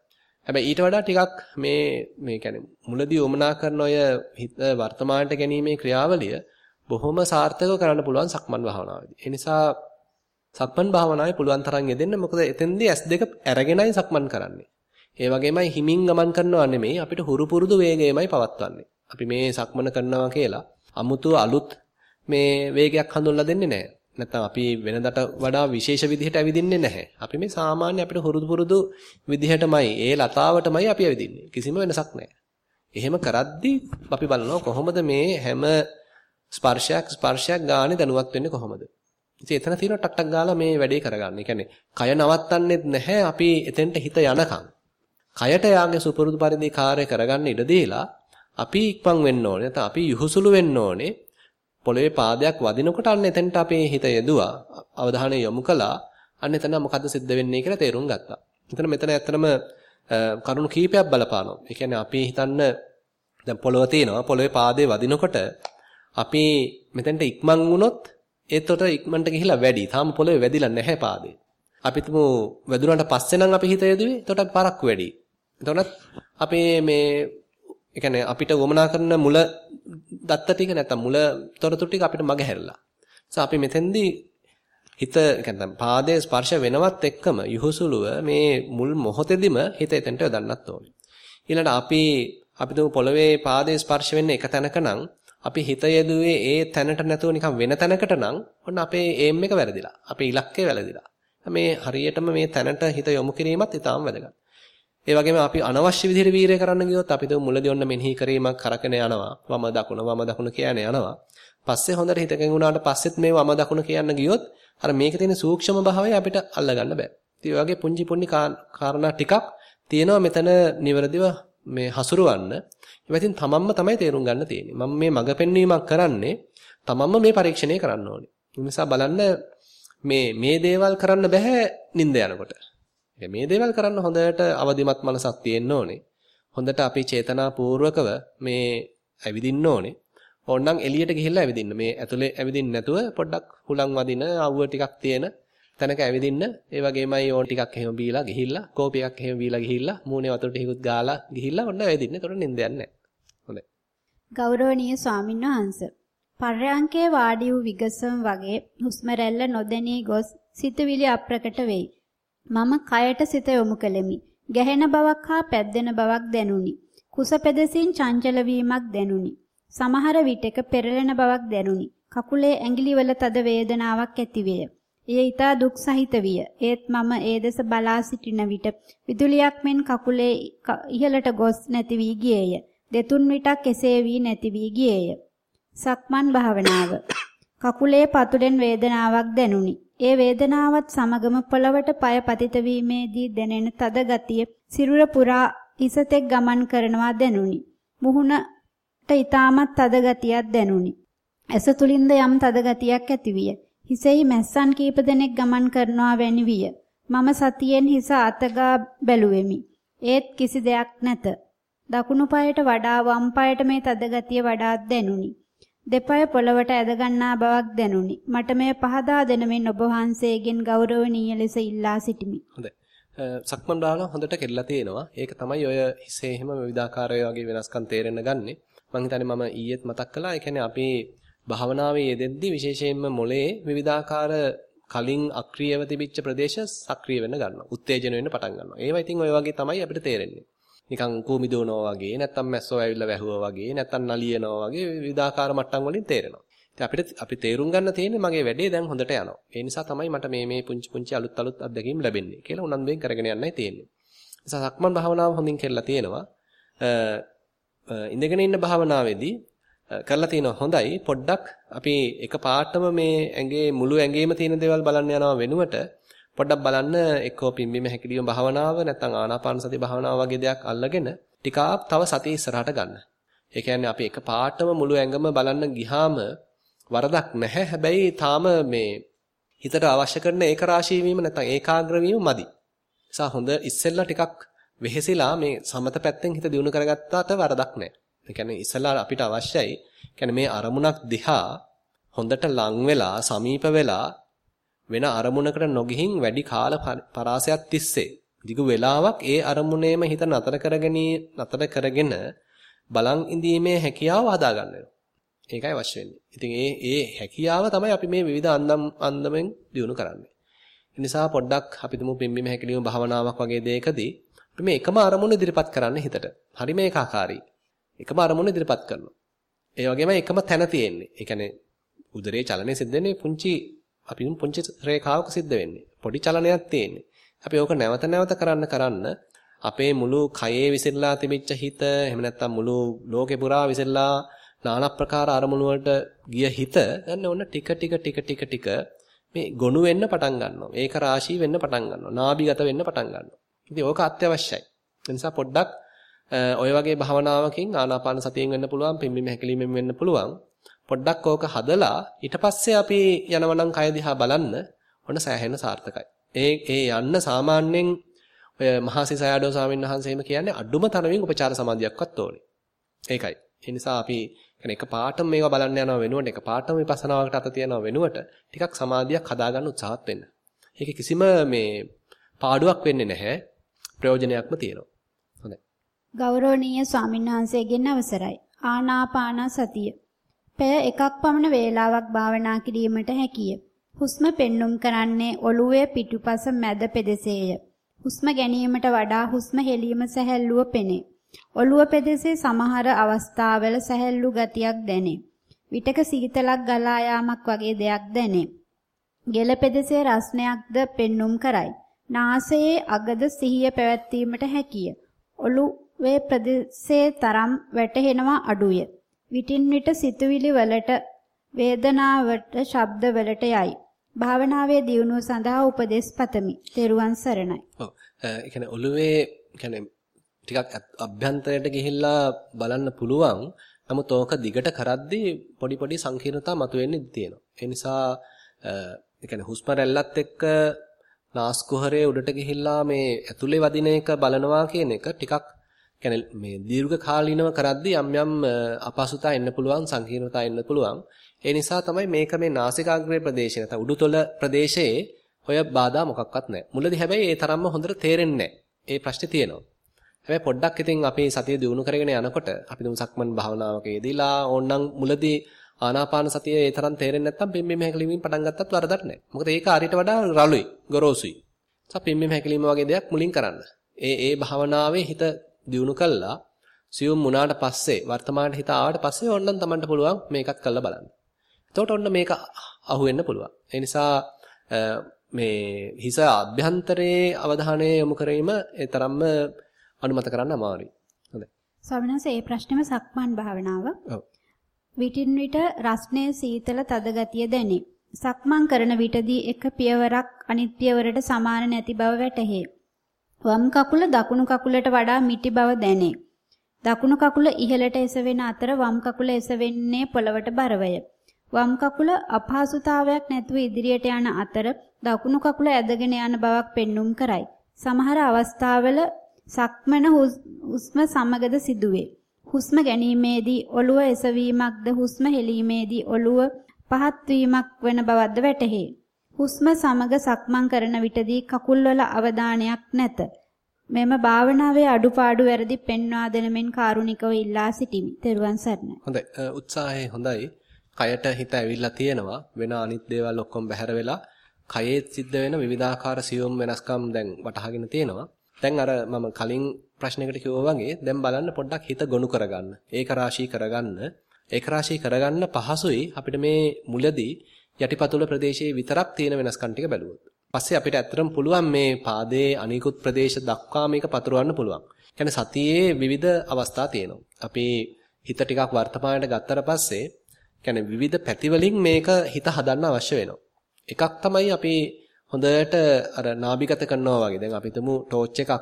හැබැයි ඊට වඩා ටිකක් මේ මේ කියන්නේ මුලදී උමනා කරන ඔය හිත වර්තමානට ගැනීමේ ක්‍රියාවලිය බොහොම සාර්ථකව කරන්න පුළුවන් සක්මන් භාවනාවේදී. ඒ නිසා සක්මන් භාවනාවේ පුළුවන් තරම් යෙදෙන්න මොකද එතෙන්දී S2 අරගෙනයි සක්මන් කරන්නේ. ඒ වගේමයි හිමින් ගමන් කරනවා නෙමෙයි අපිට හුරු පුරුදු වේගයමයි පවත්වන්නේ. අපි මේ සක්මන කරනවා කියලා අමුතු අලුත් මේ වේගයක් හඳුන්ලා දෙන්නේ නැහැ. නැත්නම් අපි වෙනදට වඩා විශේෂ විදිහට ඇවිදින්නේ නැහැ. අපි මේ සාමාන්‍ය අපිට හුරුදු පුරුදු විදිහටමයි ඒ ලතාවටමයි අපි ඇවිදින්නේ. කිසිම වෙනසක් නැහැ. එහෙම කරද්දී අපි බලනවා කොහොමද මේ හැම ස්පර්ශයක් ස්පර්ශයක් ගානේ දැනුවත් වෙන්නේ කොහොමද? ඉතින් එතන තියෙන ටක් ටක් ගාලා මේ වැඩේ කරගන්න. ඒ කියන්නේ කය නවත්තන්නෙත් නැහැ අපි එතෙන්ට හිත යනකම්. කයට යාගේ සුපුරුදු පරිදි කාර්ය කරගන්න ඉඩ දීලා අපි ඉක්මන් වෙන්න ඕනේ. නැත්නම් අපි යහුසුළු වෙන්න ඕනේ. පොළවේ පාදයක් වදිනකොට අන්න එතෙන්ට අපේ හිත යදුවා. අවධානය යොමු කළා. අන්න එතන මොකද්ද සිද්ධ වෙන්නේ කියලා තේරුම් ගත්තා. එතන මෙතන ඇත්තටම කරුණු කීපයක් බලපානවා. ඒ කියන්නේ අපි හිතන්න දැන් පොළව තියෙනවා. පොළවේ පාදේ වදිනකොට අපි මෙතෙන්ට ඉක්මන් වුණොත් ඒතොට ඉක්මනට ගිහිලා වැඩි. තාම පොළවේ වැදිලා නැහැ පාදේ. අපි තුමු වැදුනට පස්සේ නම් අපි හිත යදුවේ. එතකොට පරක්කු වැඩි. එතකොට අපේ මේ ඒ කියන්නේ අපිට වමනා කරන මුල දත්ත ටික නැත්තම් මුල තොරතුරු ටික අපිට මග හැරලා. අපි මෙතෙන්දී හිත කියන්නේ පාදයේ ස්පර්ශ වෙනවත් එක්කම යහුසුලුව මේ මුල් මොහොතෙදිම හිත එතෙන්ට යොදන්නත් ඕනේ. ඊළඟට අපි අපි තුමු පොළවේ පාදයේ ස්පර්ශ වෙන්නේ එක තැනක නම් අපි හිත යෙදුවේ ඒ තැනට නැතුව නිකන් වෙන තැනකට නම් ඔන්න අපේ ඒම් එක වැරදිලා. අපේ ඉලක්කය වැරදිලා. මේ හරියටම මේ තැනට හිත යොමු කිරීමත් ඊටාම වැදගත්. ඒ වගේම අපි අනවශ්‍ය විදිහට වීරය කරන්න ගියොත් අපි තුමු මුලදී ඔන්න මෙනෙහි කිරීමක් කරගෙන යනවා. වම දකුණ වම දකුණ කියන්නේ යනවා. පස්සේ හොඳට හිතගෙන උනාට පස්සෙත් මේ වම දකුණ කියන්න ගියොත් අර මේකේ තියෙන සූක්ෂම භාවය අපිට අල්ලගන්න බෑ. ඉතින් වගේ පුංචි පුංචි කාරණා ටිකක් තියෙනවා මෙතන නිවැරදිව මේ හසුරවන්න. ඉතින් තමන්ම තමයි තේරුම් ගන්න තියෙන්නේ. මම මේ මඟ පෙන්වීමක් කරන්නේ තමන්ම මේ පරීක්ෂණය කරන්න ඕනේ. ඒ නිසා බලන්න මේ මේ දේවල් කරන්න බෑ නිින්ද යනකොට. මේ දේවල් කරන්න හොඳට අවදිමත් මනසක් තියෙන්න ඕනේ. හොඳට අපි චේතනාපූර්වකව මේ ඇවිදින්න ඕනේ. ඕනනම් එළියට ගිහිල්ලා ඇවිදින්න. මේ ඇතුලේ ඇවිදින්න නැතුව පොඩ්ඩක් හුලං වදින අවුව ටිකක් තියෙන තැනක ඇවිදින්න. ඒ වගේමයි ඕන් ටිකක් එහෙම බීලා ගිහිල්ලා කෝපි එකක් එහෙම බීලා ගිහිල්ලා මූණේ වතුර ටිකකුත් ගාලා ගිහිල්ලා ඔන්න ඇවිදින්න. ඒතකොට නිින්ද යන්නේ හොඳයි. ගෞරවනීය ස්වාමින්වහන්සේ පර්යංකේ වාඩි වූ විගසම් වගේ හුස්ම රැල්ල නොදැනී ගොස් සිතවිලි අප්‍රකට වෙයි. මම කයට සිත යොමු කෙලෙමි. ගැහෙන බවක් හා පැද්දෙන බවක් දැනුනි. කුස පෙදෙසින් චංචල වීමක් දැනුනි. සමහර විටක පෙරලෙන බවක් දැනුනි. කකුලේ ඇඟිලිවල තද වේදනාවක් ඇතිවිය. එය ඊතා දුක් සහිත විය. ඒත් මම ඒ දෙස බලා සිටින විට විදුලියක් මෙන් කකුලේ ඉහළට ගොස් නැති වී ගියේය. දෙතුන් විටක් එසේ වී නැති වී ගියේය. සක්මන් භාවනාව. කකුලේ පතුලෙන් වේදනාවක් දැනුනි. ඒ වේදනාවත් සමගම පොළවට পায় පතිත වීමේදී දැනෙන තද ගතිය සිරුර පුරා ඉසතෙක් ගමන් කරනවා දැනුනි. මුහුණට ඊටමත් තද ගතියක් දැනුනි. ඇස තුලින්ද යම් තද ගතියක් ඇතිවිය. හිසෙහි මැස්සන් කීප දෙනෙක් ගමන් කරනවා වැනි විය. මම සතියෙන් හිස අතගා බැලුවෙමි. ඒත් කිසි දෙයක් නැත. දකුණු පායට වඩා වම් පායට මේ තද ගතිය වඩාත් දැනුනි. දෙපය පොළවට ඇද ගන්නා බවක් දැනුනි. මට මේ පහදා දෙනමින් ඔබ වහන්සේගෙන් ගෞරවනීය ලෙස ඉල්ලා සිටිමි. හොඳයි. සක්මන් භාවනාව හොඳට කෙරලා තියෙනවා. ඒක තමයි ඔය හිසේ එහෙම විවිධාකාරය වගේ වෙනස්කම් තේරෙන්න ගන්නෙ. මම හිතන්නේ මම ඊයේත් මතක් කළා. ඒ කියන්නේ අපි භාවනාවේ යෙදෙද්දී විශේෂයෙන්ම මොලේ විවිධාකාර කලින් අක්‍රියව තිබිච්ච ප්‍රදේශ සක්‍රිය වෙන්න ගන්නවා. උත්තේජන වෙන්න පටන් ගන්නවා. ඒවා ඉතින් ඔය වගේ තමයි අපිට තේරෙන්නේ. නිකන් කූමි දුවනවා වගේ, නැත්තම් මැස්සෝ ඇවිල්ලා වැහුවා වගේ, නැත්තම් නලියනවා වගේ විවිධාකාර මට්ටම් වලින් තේරෙනවා. ඉතින් අපිට අපි තේරුම් ගන්න තියෙන්නේ මගේ වැඩේ දැන් හොඳට යනවා. ඒ නිසා තමයි මට මේ මේ පුංචි පුංචි අලුත් අලුත් අත්දැකීම් ලැබෙන්නේ කියලා උනන්දුවෙන් කරගෙන යන්නයි තියෙන්නේ. නිසා සක්මන් භාවනාව හොඳින් කරලා තියෙනවා. ඉඳගෙන ඉන්න භාවනාවේදී කරලා තිනවා හොඳයි පොඩ්ඩක් අපි එක පාටම මේ ඇඟේ මුළු ඇඟේම තියෙන දේවල් බලන්න යනවා වෙනුවට පොඩ්ඩක් බලන්න එක්කෝ පිම්බීම හැකිලිම භාවනාව නැත්නම් ආනාපාන සති භාවනාව වගේ දෙයක් අල්ලගෙන ටිකක් තව සතිය ඉස්සරහට ගන්න. ඒ කියන්නේ අපි එක පාටම මුළු ඇඟම බලන්න ගිහාම වරදක් නැහැ. හැබැයි තාම මේ හිතට අවශ්‍ය කරන ඒක රාශී වීම නැත්නම් ඒකාග්‍ර වීම මදි. නිසා හොඳ ඉස්සෙල්ලා ටිකක් වෙහෙසිලා මේ සමත පැත්තෙන් හිත දියුණු කරගත්තාට වරදක් නැහැ. ඒ කියන්නේ ඉස්සලා අපිට අවශ්‍යයි කියන්නේ මේ අරමුණක් දිහා හොඳට ලං වෙලා සමීප වෙලා වෙන අරමුණකට නොගිහින් වැඩි කාල පරාසයක් තිස්සේ දිගු වේලාවක් ඒ අරමුණේම හිත නතර කරගෙන නතර කරගෙන බලන් ඉඳීමේ හැකියාව හදා ගන්න වෙනවා. ඒකයි අවශ්‍ය වෙන්නේ. ඉතින් ඒ ඒ හැකියාව තමයි අපි මේ විවිධ අන්දම් අන්දමෙන් දිනු කරන්නේ. ඒ නිසා පොඩ්ඩක් අපි තුමු පිම්බීම හැකිලිම භාවනාවක් වගේ දෙයකදී අපි මේ එකම අරමුණ ඉදිරිපත් කරන්න හිතට. හරිම ඒකාකාරී. එකම අරමුණ ඉදිරිපත් කරනවා. ඒ වගේම එකම තැන තියෙන්නේ. ඒ කියන්නේ උදරයේ චලනය සිද්ධ වෙන්නේ පුංචි අපි පුංචි රේඛාවක සිද්ධ වෙන්නේ. පොඩි චලනයක් තියෙන්නේ. අපි ඕක නැවත නැවත කරන්න කරන්න අපේ මුළු කයේ විසිරලා තිබිච්ච හිත එහෙම නැත්නම් මුළු ලෝකේ පුරා විසිරලා নানা ප්‍රකාර අරමුණු වලට ගිය හිත දැන් ඔන්න ටික ටික ටික ටික ටික මේ ගොනු වෙන්න පටන් ගන්නවා. ඒක රාශී වෙන්න පටන් ගන්නවා. නාභිගත වෙන්න පටන් ගන්නවා. ඉතින් ඕක අත්‍යවශ්‍යයි. ඒ නිසා පොඩ්ඩක් ඔය වගේ භාවනාවකින් ආනාපාන සතියෙන් වෙන්න පුළුවන්, පිම්බීම හැකිලිමෙන් වෙන්න පුළුවන්. පොඩ්ඩක් ඕක හදලා ඊට පස්සේ අපි යනවනම් කය දිහා බලන්න ඔන්න සෑහෙන සාර්ථකයි. ඒ ඒ යන්න සාමාන්‍යයෙන් ඔය මහසි සයඩෝ ස්වාමීන් වහන්සේම කියන්නේ අඩුම තරමින් උපචාර සමාධියක්වත් ඕනේ. ඒකයි. ඒ නිසා අපි කියන්නේ එක පාටම මේවා බලන්න යනවා වෙනුවට එක පාටම විපස්සනාවකට අත තියනවා වෙනුවට ටිකක් සමාධියක් හදාගන්න උත්සාහත් වෙන්න. ඒකේ කිසිම මේ පාඩුවක් වෙන්නේ නැහැ. ප්‍රයෝජනයක්ම තියෙනවා. හොඳයි. ගෞරවනීය ස්වාමින්වහන්සේගෙන් අවසරයි. ආනාපාන සතිය. පෙය එකක් පමණ වේලාවක් භාවනා කිරීමට හැකිය. හුස්ම පෙන්눔 කරන්නේ ඔළුවේ පිටුපස මැද පෙදෙසේය. හුස්ම ගැනීමට වඩා හුස්ම හෙලීම සැහැල්ලුව පෙනේ. ඔළුව පෙදෙසේ සමහර අවස්ථාවල සැහැල්ලු ගතියක් දැනේ. විටක සීතලක් ගලා යාමක් වගේ දෙයක් දැනේ. ගෙල පෙදෙසේ රස්නයක්ද පෙන්눔 කරයි. නාසයේ අගද සිහිය පැවැත්වීමට හැකිය. ඔළුවේ ප්‍රදේශයේ තරම් වැටහෙනවා අඩුය. විටින් විට සිතුවිලි වලට වේදනාවට ශබ්ද වලට යයි. භාවනාවේ දියුණුව සඳහා උපදෙස් පතමි. තෙරුවන් සරණයි. ඔව්. ඒ කියන්නේ ඔළුවේ කියන්නේ ටිකක් අභ්‍යන්තරයට ගිහිල්ලා බලන්න පුළුවන්. නමුත් ඕක දිගට කරද්දී පොඩි පොඩි සංකීර්ණතා මතුවෙන්නේ තියෙනවා. ඒ නිසා ඒ කියන්නේ හුස්ම රැල්ලත් එක්ක නාස්කුහරයේ උඩට ගිහිල්ලා මේ ඇතුලේ වදින එක බලනවා කියන එක ටිකක් කියන්නේ මේ දීර්ඝ කාලීනව කරද්දී යම් යම් අපහසුතා එන්න පුළුවන් සංකීර්ණතා එන්න පුළුවන්. ඒ නිසා තමයි මේක මේ නාසිකාග්‍රේ ප්‍රදේශය නැත්නම් උඩුතොල ප්‍රදේශයේ ඔය බාධා මොකක්වත් නැහැ. මුලදී හැබැයි ඒ තරම්ම හොඳට තේරෙන්නේ නැහැ. ඒ ප්‍රශ්නේ තියෙනවා. හැබැයි පොඩ්ඩක් ඉතින් අපි සතිය දිනු කරගෙන යනකොට අපි දුම් සක්මන් භාවනාවක යෙදিলা ඕනනම් මුලදී ආනාපාන සතිය ඒ තරම් තේරෙන්නේ නැත්නම් පිම්බීම හැකලීමෙන් පටන් ගත්තත් වරදක් නැහැ. මොකද ඒක හරියට වඩා රළුයි, ගොරෝසුයි. සප් පිම්බීම හැකලීම වගේ දෙයක් මුලින් කරන්න. ඒ ඒ භාවනාවේ හිත දියුණු කළා සියුම් වුණාට පස්සේ වර්තමානට හිත ආවට පස්සේ ඕනනම් Tamanට පුළුවන් මේකත් කරලා බලන්න. එතකොට ඔන්න මේක අහුවෙන්න පුළුවන්. ඒ නිසා මේ හිස අභ්‍යන්තරයේ අවධානය යොමු කිරීම ඒ තරම්ම අනුමත කරන්න අමාරුයි. හොඳයි. ස්වාමීන් වහන්සේ මේ ප්‍රශ්නේම සක්මන් භාවනාව. ඔව්. විටින් විට රස්නේ සීතල තද ගතිය දැනේ. සක්මන් කරන විටදී එක පියවරක් අනිත් පියවරට සමාන නැති බව වැටහේ. වම් කකුල දකුණු කකුලට වඩා මිටි බව දැනේ. දකුණු කකුල ඉහළට එසවෙන අතර වම් කකුල එසවෙන්නේ පොළවට බරවය. වම් කකුල අපහසුතාවයක් නැතුව ඉදිරියට යන අතර දකුණු කකුල ඇදගෙන යන බවක් පෙන්눔 කරයි. සමහර අවස්ථාවල සක්මන හුස්ම සමගද සිදුවේ. හුස්ම ගැනීමේදී ඔළුව එසවීමක්ද හුස්ම හෙලීමේදී ඔළුව පහත් වීමක් වන බවක්ද වැටහේ. හුස්ම සමග සක්මන් කරන විටදී කකුල්වල අවධානයක් නැත. මෙම භාවනාවේ අඩුපාඩු වැරදි පෙන්වා දෙන මෙන් කාරුණිකව ඉල්ලා සිටිමි. තෙරුවන් සරණයි. හොඳයි. උත්සාහය හොඳයි. කයට හිත ඇවිල්ලා තියෙනවා. වෙන අනිත් දේවල් ඔක්කොම බැහැර වෙලා කයේ සිද්ධ වෙන විවිධාකාර සියුම් වෙනස්කම් දැන් වටහාගෙන තියෙනවා. දැන් අර මම කලින් ප්‍රශ්නයකට කිව්වා වගේ දැන් බලන්න පොඩ්ඩක් හිත ගොනු කරගන්න. ඒක රාශී කරගන්න. ඒක රාශී කරගන්න පහසුයි අපිට මේ මුලදී යටිපතුල ප්‍රදේශයේ විතරක් තියෙන වෙනස්කම් ටික බැලුවොත්. පස්සේ අපිට ඇත්තටම පුළුවන් මේ පාදයේ අනිකුත් ප්‍රදේශ දක්වා මේක පතුරවන්න පුළුවන්. කියන්නේ සතියේ විවිධ අවස්ථා තියෙනවා. අපි හිත ටිකක් වර්තමානයට ගත්තට පස්සේ කියන්නේ විවිධ පැතිවලින් මේක හිත හදන්න අවශ්‍ය වෙනවා. එකක් තමයි අපි හොඳට අර නාභිගත කරනවා වගේ. දැන් අපි හිතමු ටෝච් එකක්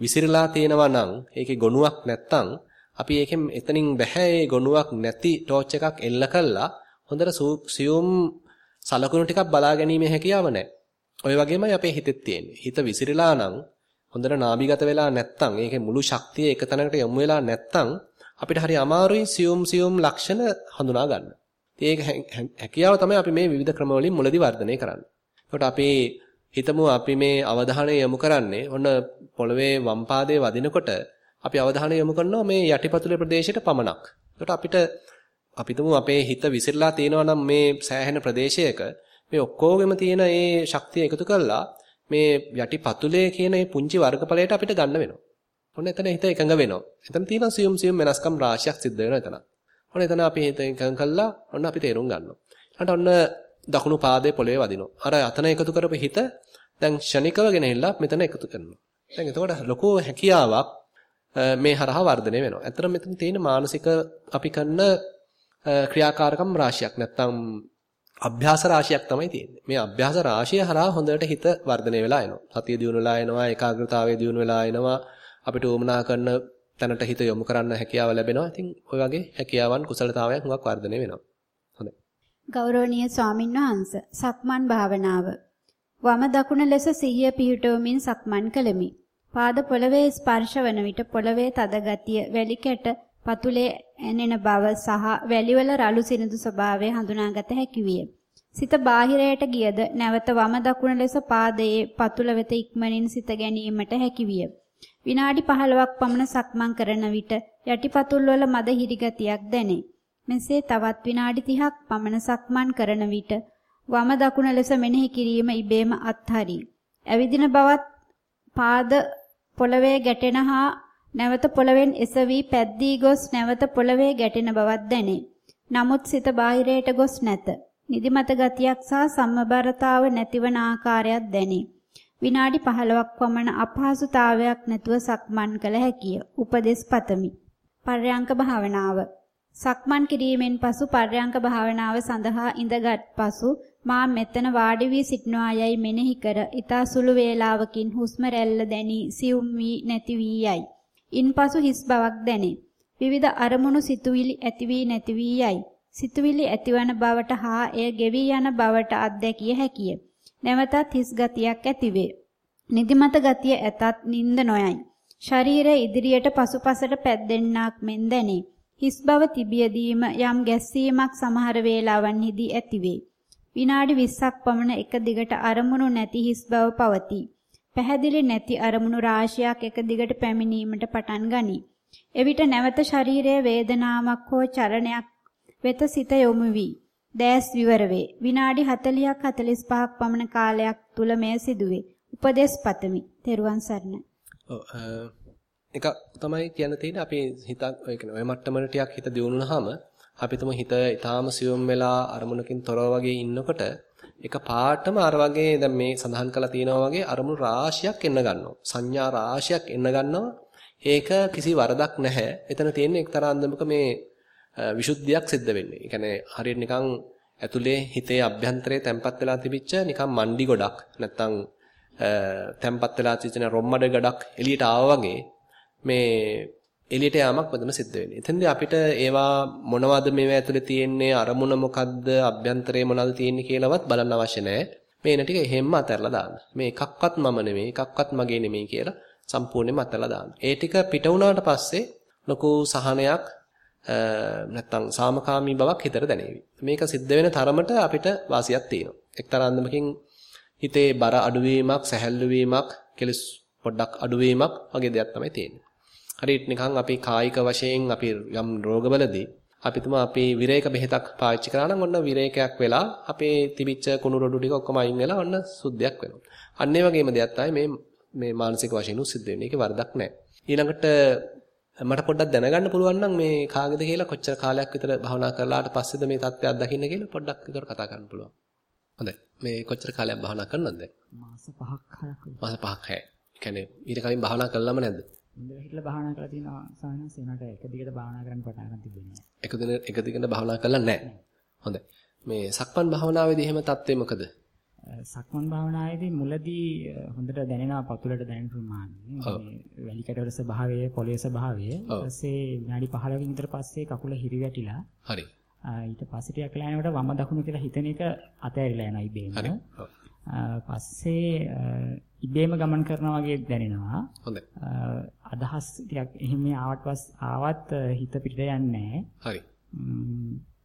විසිරලා තියෙනවා නම් ඒකේ ගොනුවක් නැත්තම් අපි ඒකෙන් එතනින් බැහැ ඒ ගොනුවක් නැති ටෝච් එකක් එල්ල කළා හොඳට සියුම් සලකුණු ටිකක් බලා ගැනීමේ හැකියාව නැහැ. ඔය වගේමයි අපේ හිතෙත් තියෙන්නේ. හිත විසිරලා නම් හොඳට නාභිගත වෙලා නැත්තම් ඒකේ මුළු ශක්තිය එක තැනකට යොමු වෙලා නැත්තම් අපිට හරි අමාරුයි සියුම් සියුම් ලක්ෂණ හඳුනා ගන්න. ඒක හැකියාව තමයි අපි මේ විවිධ ක්‍රමවලින් මුලදී වර්ධනය කරන්නේ. එතකොට අපි හිතමු අපි මේ අවධානය යොමු කරන්නේ ඔන්න පොළවේ වම් පාදයේ වදිනකොට අපි අවධානය යොමු කරනවා මේ යටිපතුලේ ප්‍රදේශයට පමණක්. එතකොට අපිට අපි අපේ හිත විසිරලා තියෙනවා නම් මේ සෑහෙන ප්‍රදේශයක මේ ඔක්කොගෙම තියෙන ඒ ශක්තිය එකතු කරලා මේ යටි පතුලේ කියන මේ පුංචි වර්ගඵලයට අපිට ගන්න වෙනවා. ඔන්න එතන හිත එකඟ වෙනවා. එතන තියෙන සියුම් සියුම් වෙනස්කම් රාශියක් සිද්ධ වෙනවා එතන. ඔන්න එතන අපි හිත එකඟ කළා ඔන්න අපි තේරුම් ගන්නවා. ඊට ඔන්න දකුණු පාදයේ පොළවේ වදිනවා. අර අතන එකතු කරපු හිත දැන් ෂණිකව ගෙනහිල්ලා මෙතන එකතු කරනවා. දැන් එතකොට ලොකු හැකියාවක් මේ හරහා වර්ධනය වෙනවා. ඇත්තට මෙතන තියෙන මානසික අපි කරන ක්‍රියාකාරකම් රාශියක් නැත්තම් අභ්‍යාස රාශියක් තමයි තියෙන්නේ. මේ අභ්‍යාස රාශිය හරහා හොඳට හිත වර්ධනය වෙලා එනවා. සතිය දියුණු වෙලා එනවා, ඒකාග්‍රතාවය දියුණු වෙලා එනවා. අපිට උවමනා කරන තැනට හිත යොමු කරන්න හැකියාව ලැබෙනවා. ඉතින් ওই වගේ හැකියාවන් කුසලතාවයන් හුඟක් වර්ධනය වෙනවා. හොඳයි. ගෞරවනීය ස්වාමින්වහන්සේ සක්මන් භාවනාව වම දකුණ ලෙස සිහිය පිහිටවමින් සක්මන් කළෙමි. පාද පොළවේ ස්පර්ශ වන විට පොළවේ තද ගතිය, වැලි කැට, පතුලේ ඇනෙන බව සහ වැලිවල රළු සිනිඳු ස්වභාවය හඳුනාගත හැකි විය. සිත බාහිරයට ගියද නැවත වම දකුණ ලෙස පාදයේ පතුල වෙත ඉක්මනින් සිත ගැනීමට හැකි විය. විනාඩි 15ක් පමණ සක්මන් කරන විට යටිපතුල් වල මද හිරිගතියක් දැනේ. මෙසේ තවත් විනාඩි 30ක් පමණ සක්මන් කරන විට වම දකුණ ලෙස මෙනෙහි කිරීම ඉබේම අත්හරි. ඇවිදින බවත් පාද පොළවේ ගැටෙන හා නැවත පොළවෙන් එසවි පැද්දී ගොස් නැවත පොළවේ ගැටෙන බවක් දැනේ. නමුත් සිත බාහිරයට ගොස් නැත. නිදිමත ගතියක් සහ සම්මබරතාව නැතිවන ආකාරයක් දැනේ. විනාඩි 15ක් පමණ අපහසුතාවයක් නැතුව සක්මන් කළ හැකිය. උපදෙස් පතමි. පර්යංක භාවනාව. සක්මන් කිරීමෙන් පසු පර්යංක භාවනාව සඳහා ඉඳගත් පසු මා මෙතන වාඩි වී සිටනවා යයි මෙනෙහි කර ඊතා සුළු වේලාවකින් හුස්ම රැල්ල දැනි සියුම් වී නැති වී යයි. ඉන්පසු හිස් බවක් දැනේ. විවිධ අරමුණු සිතුවිලි ඇති වී නැති වී යයි. සිතුවිලි ඇතිවන බවට හා එය ගෙවි යන බවට අත්දැකිය හැකිය. නැවතත් හිස් ගතියක් ඇතිවේ. නිදිමත ගතිය ඇතත් නිින්ද නොයයි. ශරීරය ඉදිරියට පසුපසට පැද්දෙන්නක් මෙන් දැනේ. හිස් බව තිබියදීම යම් ගැස්සීමක් සමහර වේලාවන්හිදී ඇතිවේ. විනාඩි 20ක් පමණ එක දිගට අරමුණු නැති හිස් බව පවතී. පැහැදිලි නැති අරමුණු රාශියක් එක දිගට පැමිණීමට පටන් ගනී. එවිට නැවත ශරීරයේ වේදනාවක් හෝ චලනයක් වෙත සිත යොමු වී දැස් විවර වේ. විනාඩි 40ක් 45ක් පමණ කාලයක් තුල මෙය සිදුවේ. උපදේශ පතමි. තෙරුවන් සරණයි. එක තමයි කියන්න තියෙන්නේ අපි හිතක් ඒ කියන්නේ ඔය මට්ටමකට ටිකක් හිත දියුණුනහම අපි තුම හිත ඊටාම සියුම් වෙලා අරමුණකින් තොරව වගේ ඉන්නකොට එක පාටම අර වගේ දැන් මේ සඳහන් කරලා තියෙනවා වගේ අරමුණු රාශියක් එන්න ගන්නවා. සංඥා රාශියක් එන්න ගන්නවා. ඒක කිසි වරදක් නැහැ. එතන තියෙන්නේ එක්තරා අන්දමක මේ විසුද්ධියක් සිද්ධ වෙන්නේ. ඒ කියන්නේ හරියට නිකන් ඇතුලේ හිතේ අභ්‍යන්තරයේ තැම්පත් වෙලා තිබිච්ච නිකන් මණ්ඩි ගොඩක් නැත්තම් තැම්පත් වෙලා තිබෙන රොම්මඩ ගොඩක් එළියට ආවා වගේ මේ එළියට යාමක් මෙතන සිද්ධ වෙන්නේ. එතෙන්දී අපිට ඒවා මොනවද මේවා ඇතුලේ තියෙන්නේ අරමුණ මොකද්ද අභ්‍යන්තරයේ මොනවද තියෙන්නේ කියලාවත් බලන්න අවශ්‍ය නැහැ. මේන ටික එහෙම්ම අතහැරලා දාන්න. මේ එකක්වත් මම නෙමෙයි එකක්වත් මගේ නෙමෙයි කියලා සම්පූර්ණයෙන්ම අතහැරලා දාන්න. ඒ ටික පිට වුණාට පස්සේ ලොකු සහනයක් නැත්තම් සාමකාමී බවක් හිතට දැනේවි. මේක සිද්ධ වෙන තරමට අපිට වාසියක් තියෙනවා. එක්තරා අන්දමකින් හිතේ බර අඩුවීමක්, සැහැල්ලු වීමක්, කෙලස් පොඩ්ඩක් අඩුවීමක් වගේ දෙයක් තමයි තියෙන්නේ. හරියට නිකන් අපි කායික වශයෙන් අපි යම් රෝගවලදී අපි තුමා අපි විරේක බෙහෙතක් පාවිච්චි කරා නම් ඔන්න විරේකයක් වෙලා අපේ තිබිච්ච කුණු රොඩු ටික ඔක්කොම අයින් වෙලා ඔන්න සුද්ධයක් වෙනවා. අන්න ඒ වගේම දෙයක් තමයි මේ මේ මානසික වශයෙන් උසිද්ධ වෙන්නේ. ඒකේ වරදක් නැහැ. ඊළඟට මට පොඩ්ඩක් දැනගන්න පුළුවන් නම් මේ කාගෙද කියලා කොච්චර කාලයක් විතර භවනා කරලාට පස්සේද මේ தත්ත්වය අත්දකින්න කියලා පොඩ්ඩක් විතර කතා කරන්න පුළුවන්. හොඳයි. මේ කොච්චර කාලයක් භවනා කරනවද දැන්? මාස 5ක් 6ක්. මාස 5ක් 6ක්. කියන්නේ ඊට කලින් භවනා කළාම නැද්ද? ඉඳලා හිටලා භාවනා කරලා තියෙනවා සාහනස් එනට එක දිගට භාවනා කරන්න පටන් ගන්න තිබෙන්නේ. එක දින එක දිගට භාවනා කළා නැහැ. හොඳයි. මේ සක්මන් භාවනාවේදී එහෙම தත්ත්වය මොකද? සක්මන් භාවනාවේදී මුලදී හොඳට දැනෙනවා පතුලට දැනෙන ප්‍රමාණය. මේ වැලි කැටවල ස්වභාවය, පොළවේ ස්වභාවය. ඊපස්සේ විනාඩි 15කින් විතර පස්සේ කකුල හිරි වැටිලා. හරි. ඊට පස්සේ ටිකක් යනකොට වම දකුණු කියලා හිතන එක අතෑරිලා යනවා ඉබේම. හරි. පස්සේ ඉබේම ගමන් කරනවා වගේ දැනෙනවා. හොඳයි. අදහස් ටිකක් එහෙම ආවට පස් ආවත් හිත පිටට යන්නේ නැහැ. හරි.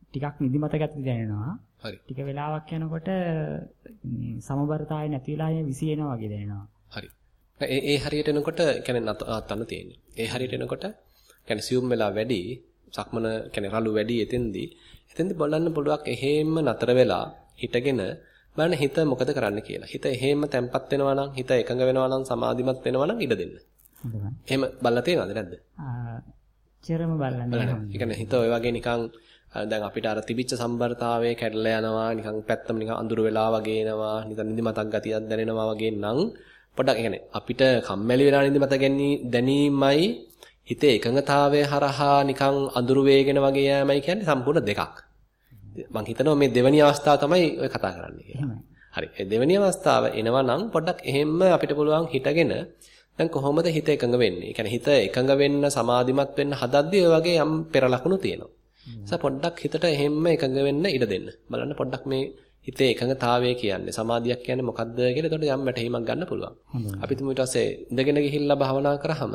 ටිකක් නිදිමත ගැති දැනෙනවා. හරි. ටික වෙලාවක් යනකොට සමබරතාවය නැති වෙලා යන විසියනවා වගේ දැනෙනවා. හරි. ඒ ඒ හරියට එනකොට කියන්නේ නතන්න තියෙන්නේ. ඒ හරියට එනකොට කියන්නේ සියුම් වෙලා වැඩි සක්මන කියන්නේ රළු වැඩි එතෙන්දී එතෙන්දී බලන්න පුළුවන් එහෙම්ම නතර වෙලා හිටගෙන බලන්න හිත මොකද කරන්න කියලා. හිත එහෙම තැම්පත් වෙනවා නම්, හිත එකඟ වෙනවා නම්, සමාධිමත් වෙනවා නම් ඉඩ දෙන්න. එහෙම බලලා තියෙනවද නැද්ද? චරම බලන්නේ. හිත ඔය වගේ නිකන් දැන් අපිට අර තිබිච්ච සම්බරතාවයේ කැඩලා යනවා නිකන් පැත්තම නිකන් අඳුර වෙලා වගේ එනවා නිකන් නිදිමතක් ගතියක් දැනෙනවා වගේ නම් ඒ කියන්නේ අපිට කම්මැලි වෙලා නිදිමත දැනීමයි හිතේ එකඟතාවය හරහා නිකන් අඳුර වේගෙන වගේ යෑමයි කියන්නේ සම්පූර්ණ දෙකක්. මම හිතනවා මේ දෙවෙනි අවස්ථාව තමයි ඔය කතා කරන්නේ කියලා. හරි. ඒ දෙවෙනි අවස්ථාව එනවා නම් පොඩ්ඩක් එහෙම්ම අපිට පුළුවන් හිතගෙන දැන් කොහොමද හිත එකඟ වෙන්නේ? කියන්නේ හිත එකඟ වෙන්න සමාධිමත් වෙන්න හදද්දී ඔය වගේ යම් පෙර ලකුණු තියෙනවා. නිසා පොඩ්ඩක් හිතට එහෙම්ම එකඟ වෙන්න ඉඩ දෙන්න. බලන්න පොඩ්ඩක් මේ හිතේ එකඟතාවය කියන්නේ සමාධියක් කියන්නේ මොකද්ද කියලා එතකොට යම් වැටහීමක් ගන්න පුළුවන්. අපි තුමු ඊට පස්සේ ඉඳගෙන ගිහිල්ලා භාවනා කරාම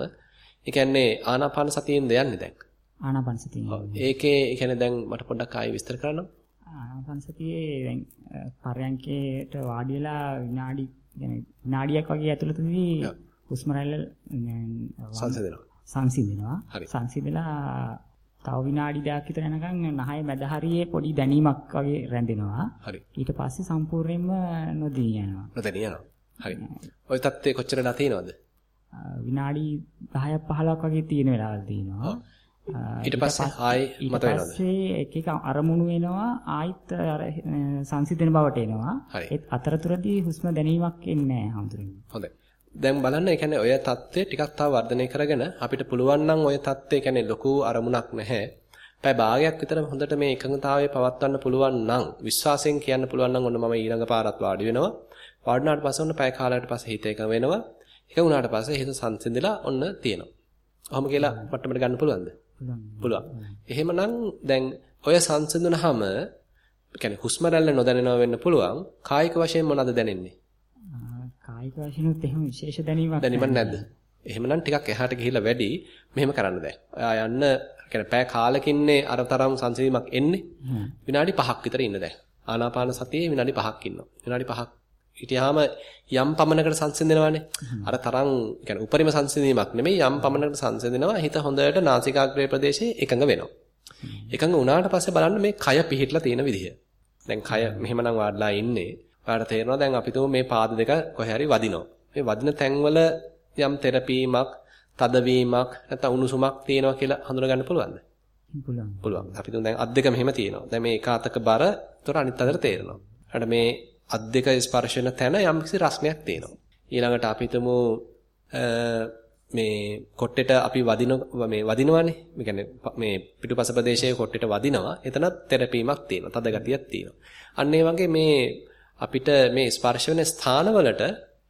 ඒ කියන්නේ ආනාපාන සතියෙන් දෙයන්නේ දැන්. ආනාපානසතිය. ඒකේ يعني දැන් මට පොඩ්ඩක් ආයෙ විස්තර කරන්න. ආනාපානසතියේ දැන් පරයන්කේට වාඩිලා විනාඩි يعني විනාඩියක් වගේ ඇතුළතදී හුස්ම රැල්ල සංසිඳනවා. සංසිඳනවා. සංසිඳලා තව විනාඩි දෙකක් විතර යනකම් නහය මැද හරියේ පොඩි දැනීමක් වගේ රැඳෙනවා. හරි. ඊට පස්සේ සම්පූර්ණයෙන්ම නොදී යනවා. නොදී යනවා. හරි. ওই තත්ත්වය කොච්චර ලා තියෙනවද? විනාඩි 10ක් 15ක් වගේ තියෙන වෙලාවල් තියෙනවා. ඊට පස්සේ ආයි මත වෙනවද? පස්සේ එක එක අරමුණු වෙනවා ආයිත් අර සංසිඳන බවට එනවා. ඒත් අතරතුරදී හුස්ම දැනීමක් එන්නේ නැහැ හඳුරන්නේ. හොඳයි. දැන් බලන්න ඒ කියන්නේ ඔය தත්ත්වය ටිකක් තව වර්ධනය කරගෙන අපිට පුළුවන් නම් ඔය தත්ත්වය කියන්නේ ලොකු අරමුණක් නැහැ. පැය භාගයක් විතර හොඳට මේ එකඟතාවය පවත්වන්න පුළුවන් නම් විශ්වාසයෙන් කියන්න පුළුවන් නම් ඔන්න මම ඊළඟ පාරත් වාඩි වෙනවා. වාඩිනාට පස්සේ ඔන්න පැය කාලයකට පස්සේ හිත එකඟ වෙනවා. එක වුණාට පස්සේ හිත සංසිඳිලා ඔන්න තියෙනවා. ඔහොම කියලා මට්ටමට ගන්න පුළුවන්ද? පුළුවන්. එහෙමනම් දැන් ඔය සංසිඳුනහම කියන්නේ හුස්ම රැල්ල නොදැනෙනව වෙන්න පුළුවන්. කායික වශයෙන් මොනවද දැනෙන්නේ? කායික වශයෙන්ත් එහෙම විශේෂ දැනීමක් දැනීමක් නැද්ද? එහෙමනම් ටිකක් එහාට ගිහිල්ලා වැඩි මෙහෙම කරන්න දැන්. ඔයා යන්න කියන්නේ පෑ කාලකින්නේ අර තරම් සංසිඳීමක් එන්නේ. විනාඩි 5ක් විතර ඉන්න දැන්. ආනාපාන සතියේ විනාඩි 5ක් ඉන්නවා. විනාඩි 5ක් හිටියාම යම් පමණකට සංසිඳෙනවානේ. අර තරම් කියන්නේ උපරිම සංසිඳීමක් නෙමෙයි යම් පමණකට සංසිඳෙනවා. හිත හොඳට නාසිකාග්‍රේ ප්‍රදේශයේ එකඟ වෙනවා. එකඟ වුණාට පස්සේ බලන්න මේ කය පිහිටලා තියෙන විදිහ. දැන් කය මෙහෙමනම් වාඩිලා ඉන්නේ. ඔයාලට තේරෙනවා දැන් අපි මේ පාද දෙක කොහේ හරි වදිනවා. මේ වදින තැන්වල යම් තෙරපීමක්, තදවීමක්, නැත්නම් උණුසුමක් තියෙනවා කියලා හඳුනගන්න පුළුවන්ද? පුළුවන්. පුළුවන්. අපි දැන් අත් දෙක මෙහෙම තියෙනවා. දැන් මේ එක අතක බර, ඒතර අනිත් අතට තේරෙනවා. ඊට මේ අත් දෙක ස්පර්ශ වෙන තැන යම්කිසි රස්නයක් තියෙනවා. ඊළඟට අපි හිතමු මේ කොට්ටෙට අපි වදින මේ වදිනවනේ. මේ කියන්නේ මේ පිටුපස ප්‍රදේශයේ කොට්ටෙට වදිනවා. එතනත් තෙරපීමක් තියෙනවා. තද ගතියක් තියෙනවා. අන්න ඒ වගේ මේ අපිට මේ ස්පර්ශ වෙන ස්ථානවලට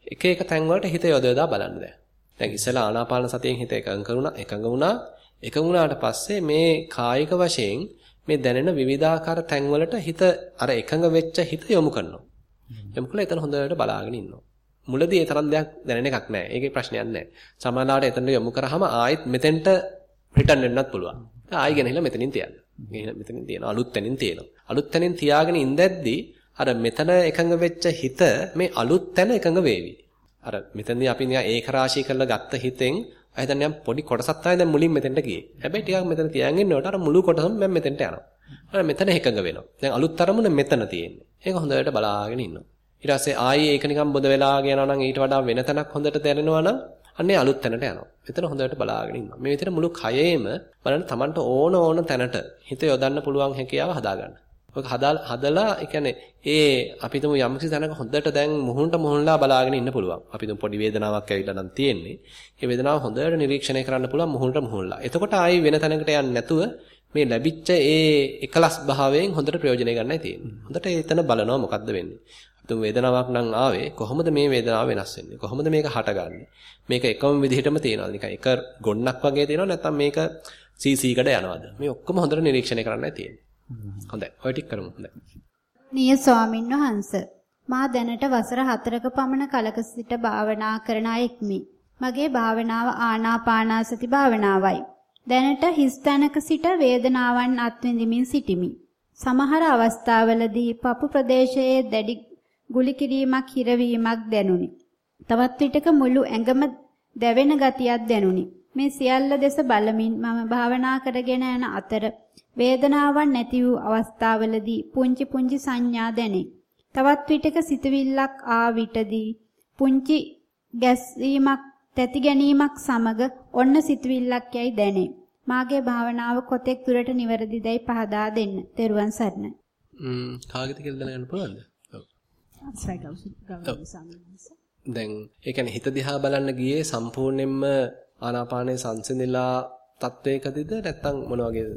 එක එක තැන් වලට හිත යොදවලා බලන්න දැන්. දැන් ඉස්සෙල්ලා ආනාපාන සතියෙන් හිත එකඟ කරුණා එකඟ වුණා. එකඟ වුණාට පස්සේ මේ කායික වශයෙන් මේ දැනෙන විවිධාකාර තැන් වලට හිත අර එකඟ වෙච්ච හිත යොමු කරනවා. යොමු කළා එතන හොඳට බලාගෙන ඉන්නවා. මුලදී ඒ තරම් දෙයක් දැනෙන එකක් නැහැ. ඒකේ ප්‍රශ්නයක් නැහැ. සමානලාට එතනට යොමු කරාම ආයෙත් මෙතෙන්ට රිටර්න් වෙන්නත් පුළුවන්. ආයෙ ගෙනහිලා මෙතනින් තියන්න. මෙතනින් තියන අලුත් තැනින් තියෙනවා. අලුත් තැනින් තියාගෙන ඉඳද්දී අර මෙතන එකඟ වෙච්ච හිත මේ අලුත් තැන එකඟ වේවි. අර මෙතනදී අපි නිකන් ඒක රාශී කරලා ගත්ත හිතෙන් අය දැන් පොඩි කොටසක් තමයි දැන් මුලින් මෙතෙන්ට ගියේ. හැබැයි ටිකක් මෙතන තියන් ඉන්නකොට අර මුළු කොටසම මම මෙතෙන්ට යනවා. අර මෙතන එකඟ වෙනවා. දැන් අලුත් තරමුණ මෙතන තියෙන්නේ. ඒක හොඳට බලාගෙන ඉන්නවා. ඊට පස්සේ ආයේ ඒක නිකන් බොද වෙලා යනවා නම් ඊට වඩා වෙන තැනක් හොඳට දැනෙනවා නම් අන්නේ අලුත් තැනට යනවා. මෙතන හොඳට බලාගෙන ඉන්නවා. මේ විතර මුළු කයෙම බලන්න Tamanට ඕන ඕන තැනට හිත යොදන්න පුළුවන් හැකියාව හදාගන්න. ඔක හදලා ඒ කියන්නේ ඒ අපි තුමු යම්කිසි තැනක හොඳට දැන් මුහුණට මුහුණලා බලාගෙන ඉන්න පුළුවන්. අපි තුමු පොඩි වේදනාවක් ඇවිල්ලා නම් තියෙන්නේ. ඒ වේදනාව හොඳට නිරීක්ෂණය කරන්න පුළුවන් මුහුණට මුහුණලා. එතකොට ආයි වෙන තැනකට යන්නේ නැතුව මේ ලැබිච්ච ඒ එකලස් භාවයෙන් හොඳට ප්‍රයෝජනය ගන්නයි තියෙන්නේ. හොඳට එතන බලනවා මොකද්ද වෙන්නේ. අපි වේදනාවක් නම් ආවේ කොහොමද මේ වේදනාව වෙනස් වෙන්නේ? කොහොමද මේක හටගන්නේ? මේක එකම විදිහටම තියෙනවද? නිකන් එක ගොන්නක් වගේ තියෙනවද? නැත්නම් මේක සීසීකට යනවද? මේ ඔක්කොම හොඳට නිරීක්ෂණය කරන්නයි තියෙන්නේ. හොඳයි. ඔය ටික කරමු. හොඳයි. නිය ස්වාමින් වහන්සේ මා දැනට වසර 4ක පමණ කලක සිට භාවනා කරන අයෙක්මි. මගේ භාවනාව ආනාපානාසති භාවනාවයි. දැනට හිස් තැනක සිට වේදනාවන් අත්විඳිමින් සිටිමි. සමහර අවස්ථාවලදී පපු ප්‍රදේශයේ දැඩි ගුලි කිරීමක් හිරවීමක් දැනුනි. තවත් විටක මුළු ඇඟම දැවෙන ගතියක් දැනුනි. මේ සියල්ල දෙස බලමින් මම භාවනා කරගෙන යන අතර වේදනාවක් නැති වූ අවස්ථාවලදී පුංචි පුංචි සංඥා දැනේ. තවත් විටක සිතවිල්ලක් ආ විටදී පුංචි ගැස්සීමක් තැති ගැනීමක් සමග ඔන්න සිතවිල්ලක් යයි දැනේ. මාගේ භාවනාව කොතෙක් දුරට නිවැරදිදයි පහදා දෙන්න. තෙරුවන් සරණයි. ම්ම් කාගෙද කියලා දැනගන්න පුළුවන්ද? දැන් ඒ කියන්නේ හිත දිහා බලන්න ගියේ සම්පූර්ණයෙන්ම ආනාපානයේ සංසිඳිලා තත්වයකදීද නැත්නම් මොන වගේද?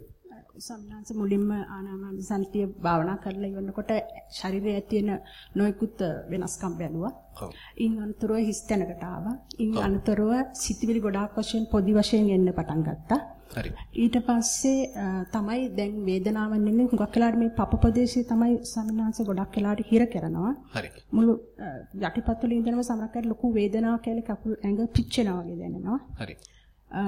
සම්මාංශ මුලින්ම ආනාපාන සතිය භාවනා කරලා ඉවරනකොට ශරීරයේ තියෙන නොයෙකුත් වෙනස්කම් බැලුවා. ඔව්. ඉන් අනතුරුව හිස් තැනකට ආවා. ඉන් අනතුරුව සිතිවිලි ගොඩාක් වශයෙන් පොදි වශයෙන් එන්න පටන් ගත්තා. හරි. ඊට පස්සේ තමයි දැන් වේදනාවන් එන්නේ හුඟක් වෙලාවට මේ පප ප්‍රදේශයේ තමයි සම්මාංශ ගොඩක් වෙලාවට හිර කරනවා. හරි. මුළු යටිපතුල ඉඳන්ම සමහරකට ලොකු වේදනාවක් කියලා කකුල් ඇඟ පිච්චෙනවා වගේ දැනෙනවා. හරි. අ,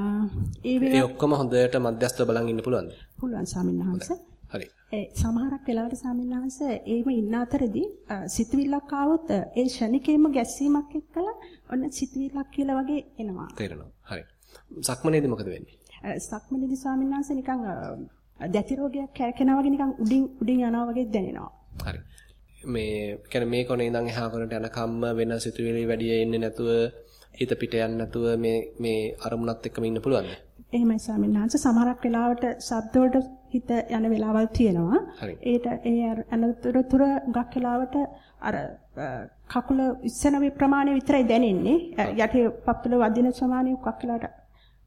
ඒ ඒ වෙලාව ඔක්කොම හොඳට මධ්‍යස්ථව බලන් ඉන්න පුළුවන්ද? පුළුවන් සම්මාංශ හරි. ඒ සමහරක් වෙලාවට සාමින්වහන්ස ඒම ඉන්න අතරදී සිතුවිල්ලක් ආවොත් ඒ ෂණිකේම ගැස්සීමක් එක්කලා ඔන්න සිතුවිල්ලක් කියලා වගේ එනවා. තේරෙනවා. හරි. සක්මනේදී මොකද වෙන්නේ? අ, සක්මණේදී සාමින්වහන්ස නිකන් දැති රෝගයක් කැරකෙනා වගේ නිකන් උඩින් උඩින් යනවා වගේ දැනෙනවා. හරි. මේ කියන්නේ මේ කොනේ ඉඳන් එහා කොනට යනකම්ම වෙන සිතුවිලි වැඩි එන්නේ නැතුව හිත පිට යන්නේ නැතුව මේ මේ අරමුණත් එක්කම ඉන්න පුළුවන්ද? එහෙමයි සාමින්වහන්ස සමහරක් වෙලාවට ශබ්ද හිත යන වෙලාවල් තියෙනවා. ඒට ඒ අනතුරුතර ගක් වෙලාවට අර කකුල ඉස්සන ප්‍රමාණය විතරයි දැනෙන්නේ. යටි පපුල වදින ප්‍රමාණය ගක් වෙලාවට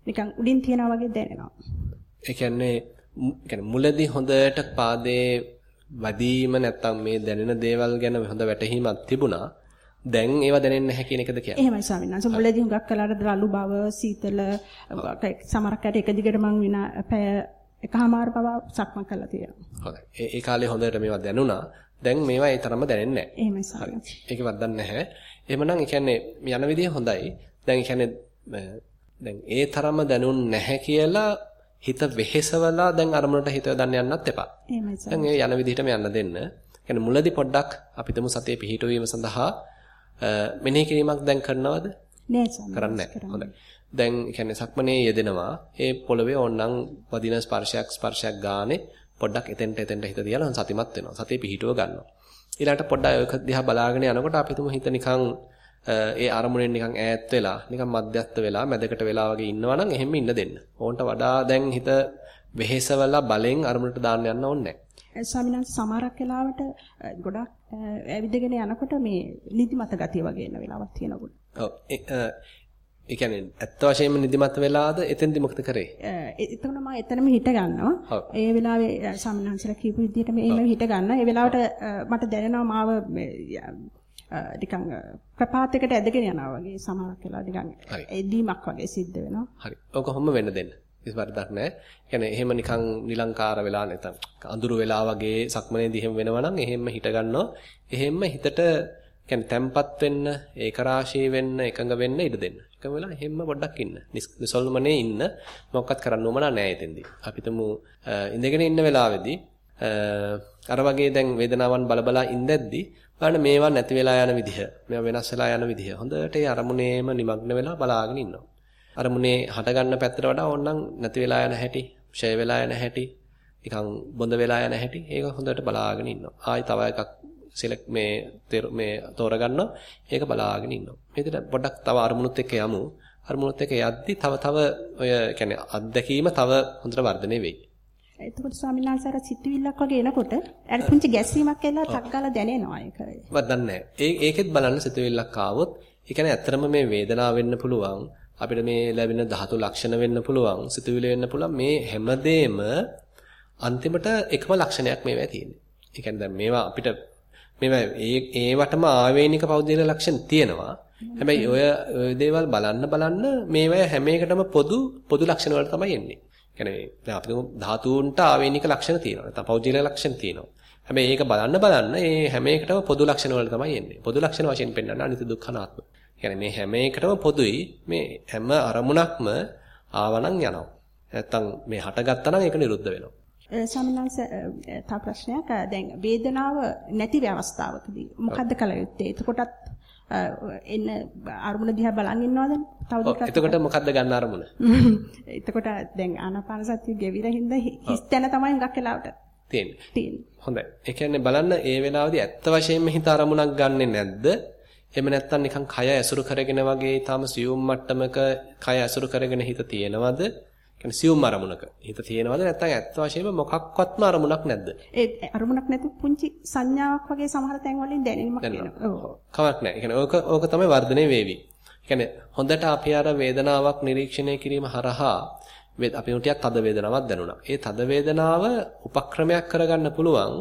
නිකන් උඩින් තියනවා වගේ දැනෙනවා. ඒ කියන්නේ කියන්නේ මුලදී හොඳට පාදේ වදීම නැත්තම් මේ දැනෙන දේවල් ගැන හොඳ වැටහීමක් තිබුණා. දැන් ඒවා දැනෙන්නේ නැහැ කියන එකද කියන්නේ? එහෙමයි ස්වාමීන් වහන්සේ. මුලදී හුඟක් වෙලාවට රළු බව, සීතල සමහරකට එක දිගට මං විනා පැය එකමාර බව සක්මන් කරලා තියෙනවා. හොඳයි. ඒ කාලේ හොඳට මේවා දැනුණා. දැන් මේවා ඒ තරම්ම දැනෙන්නේ නැහැ. එහෙමයි ස්වාමීන් වහන්සේ. ඒකේ වරදක් නැහැ. එහෙමනම් ඒ කියන්නේ යන විදිය හොඳයි. දැන් ඒ කියන්නේ දැන් ඒ තරම්ම දැනුන් නැහැ කියලා හිත වෙහෙසවලා දැන් අරමුණට හිත යොදන්න යන්නත් එපා. එහෙමයි ස්වාමීන් දැන් ඒ යන විදිහටම යන්න දෙන්න. කියන්නේ මුලදී පොඩ්ඩක් අපිටම සතිය පිහිටවීම සඳහා මෙනෙහි කිරීමක් දැන් කරනවද? නෑ ස්වාමීන් කරන්නේ නැහැ. දැන් කියන්නේ සක්මනේ යෙදෙනවා. ඒ පොළවේ ඕනනම් වදින ස්පර්ශයක් ස්පර්ශයක් ගානේ පොඩ්ඩක් එතෙන්ට එතෙන්ට හිත තියලා සතිමත් වෙනවා. සතිය පිහිටුව ගන්නවා. ඊළඟට පොඩ්ඩක් ඔය දිහා බලාගෙන යනකොට අපි තුමු හිත නිකන් ඒ අරමුණෙන් නිකන් ඈත් වෙලා නිකන් මධ්‍යස්ත වෙලා මැදකට වෙලා වගේ ඉන්නවනම් එහෙම ඉන්න දෙන්න. ඕන්ට වඩා දැන් හිත වෙහෙසවලා බලෙන් අරමුණට දාන්න යන්න ඕනේ නැහැ. ස්වාමීන් වහන්සේ සමහරක් වෙලාවට ගොඩක් ඇවිදගෙන යනකොට මේ නිදිමත ගතිය වගේ එන වෙලාවක් තියෙනකොට. ඔව් ඒ කියන්නේ ඇත්ත වශයෙන්ම නිදිමත වෙලාද එතෙන්දි මොකද කරේ? එතකොට මම එතනම හිට ගන්නවා. ඒ වෙලාවේ සම්මාංශලා කියපු විදිහට මේ එහෙම හිට ගන්නවා. ඒ වෙලාවට මට දැනෙනවා මාව නිකන් ප්‍රපාතයකට ඇදගෙන යනවා වගේ සමහරක් වෙලා නිකන්. එදීමක් වගේ සිද්ධ වෙනවා. හරි. ඔක කොහොම වෙන්න දෙන්න. කිසි වරදක් නැහැ. කියන්නේ එහෙම නිකන් නිලංකාර වෙලා නැතනම් අඳුරු වෙලා වගේ සක්මනේදී එහෙම වෙනවා නම් එහෙම හිට ගන්නවා. එහෙම හිතට කියන්නේ තැම්පත් වෙන්න, ඒකරාශී වෙන්න, එකඟ වෙන්න ඉඩ දෙන්න. එකම වෙලා එහෙම පොඩ්ඩක් ඉන්න. නිස්- නිසල්මනේ ඉන්න. මොකක්වත් කරන්න ඕම නැහැ එතෙන්දී. අපිටම ඉඳගෙන ඉන්න වෙලාවේදී අ, අර වගේ දැන් වේදනාවන් බලබලා ඉඳද්දී බලන්න මේවා නැති වෙලා යන විදිහ, මේවා වෙනස් වෙලා යන විදිහ. හොඳට ඒ අරමුණේම নিমগ্ন වෙලා බලාගෙන ඉන්නවා. අරමුණේ හට ගන්න පැත්තට වඩා ඕනනම් නැති වෙලා යන හැටි, ෂය වෙලා යන හැටි, නිකන් බොඳ වෙලා යන හැටි ඒක හොඳට බලාගෙන ඉන්නවා. ආයි තව එකක් සිලෙක්ට් මේ මේ තෝරගන්නවා. ඒක බලාගෙන ඉන්නවා. මේ විදිහට පොඩ්ඩක් තව අරමුණුත් එක්ක යමු. අරමුණුත් එක්ක යද්දි තව තව ඔය කියන්නේ අත්දැකීම තව හොඳට වර්ධනය වෙයි. එතකොට ස්වාමීන් වහන්සේ අර සිතුවිල්ලක් වගේ එනකොට අර පුංචි ගැස්සීමක් එලා ටක් ගාලා දැනෙනවා ඒක. වදන්නේ ඒ ඒකෙත් බලන්න සිතුවිල්ලක් ආවොත් ඒ කියන්නේ ඇත්තටම මේ වේදනාව වෙන්න පුළුවන් අපිට මේ ලැබෙන ධාතු ලක්ෂණ වෙන්න පුළුවන් සිතුවිලි වෙන්න පුළුවන් මේ හැමදේම අන්තිමට එකම ලක්ෂණයක් මේවා තියෙන්නේ. ඒ කියන්නේ දැන් මේවා අපිට මේවා ඒ ඒවටම ආවේනික පෞද්ගලික ලක්ෂණ තියෙනවා. හැබැයි ඔය ඔය දේවල් බලන්න බලන්න මේවා හැම එකටම පොදු පොදු ලක්ෂණ වල තමයි එන්නේ. කියන්නේ දැන් අපිට ධාතුන්ට ආවේනික ලක්ෂණ තියෙනවා. නැත්නම් පෞද්ගලික ලක්ෂණ තියෙනවා. හැබැයි ඒක බලන්න බලන්න මේ හැම එකටම පොදු ලක්ෂණ වල තමයි එන්නේ. පොදු ලක්ෂණ වශයෙන් පෙන්වන්න අනිත්‍ය දුක්ඛ කියන්නේ මේ හැම එකටම පොදුයි මේ හැම අරමුණක්ම ආවනම් යනවා. නැත්තම් මේ හටගත්තා නම් ඒක නිරුද්ධ වෙනවා. ස්වාමීන් වහන්සේ අ, තව ප්‍රශ්නයක් දැන් වේදනාව නැති අවස්ථාවකදී මොකද්ද කළ යුත්තේ? එතකොටත් එන්න අරමුණ දිහා බලන් ඉන්නවද? තවදුරටත් එතකොට මොකද්ද ගන්න අරමුණ? එතකොට දැන් ආනාපාන සතිය ගෙවිලා හින්දා හිස් තැන තමයි හුඟක් වෙලාවට. තියෙන්නේ. හොඳයි. ඒ කියන්නේ බලන්න ඒ වෙලාවේදී ඇත්ත වශයෙන්ම හිත අරමුණක් ගන්නෙ නැද්ද? එහෙම නැත්නම් නිකන් කය ඇසුරු කරගෙන වගේ ඊටාම සියුම් මට්ටමක කය ඇසුරු කරගෙන හිත තියෙනවද? කියන්නේ සියුම් අරමුණක හිත තියෙනවද නැත්නම් ඇත්ත වශයෙන්ම මොකක්වත්ම අරමුණක් නැද්ද? ඒ අරමුණක් නැතු පුංචි සංඥාවක් වගේ සමහර තැන් වලින් දැනෙනමක්. එනවා. ඔව්. කමක් නැහැ. කියන්නේ ඕක ඕක තමයි වර්ධනය වේවි. කියන්නේ හොඳට අපි අර වේදනාවක් නිරීක්ෂණය කිරීම හරහා අපි ටිකක් තද වේදනාවක් දැනුණා. ඒ තද වේදනාව උපක්‍රමයක් කරගන්න පුළුවන්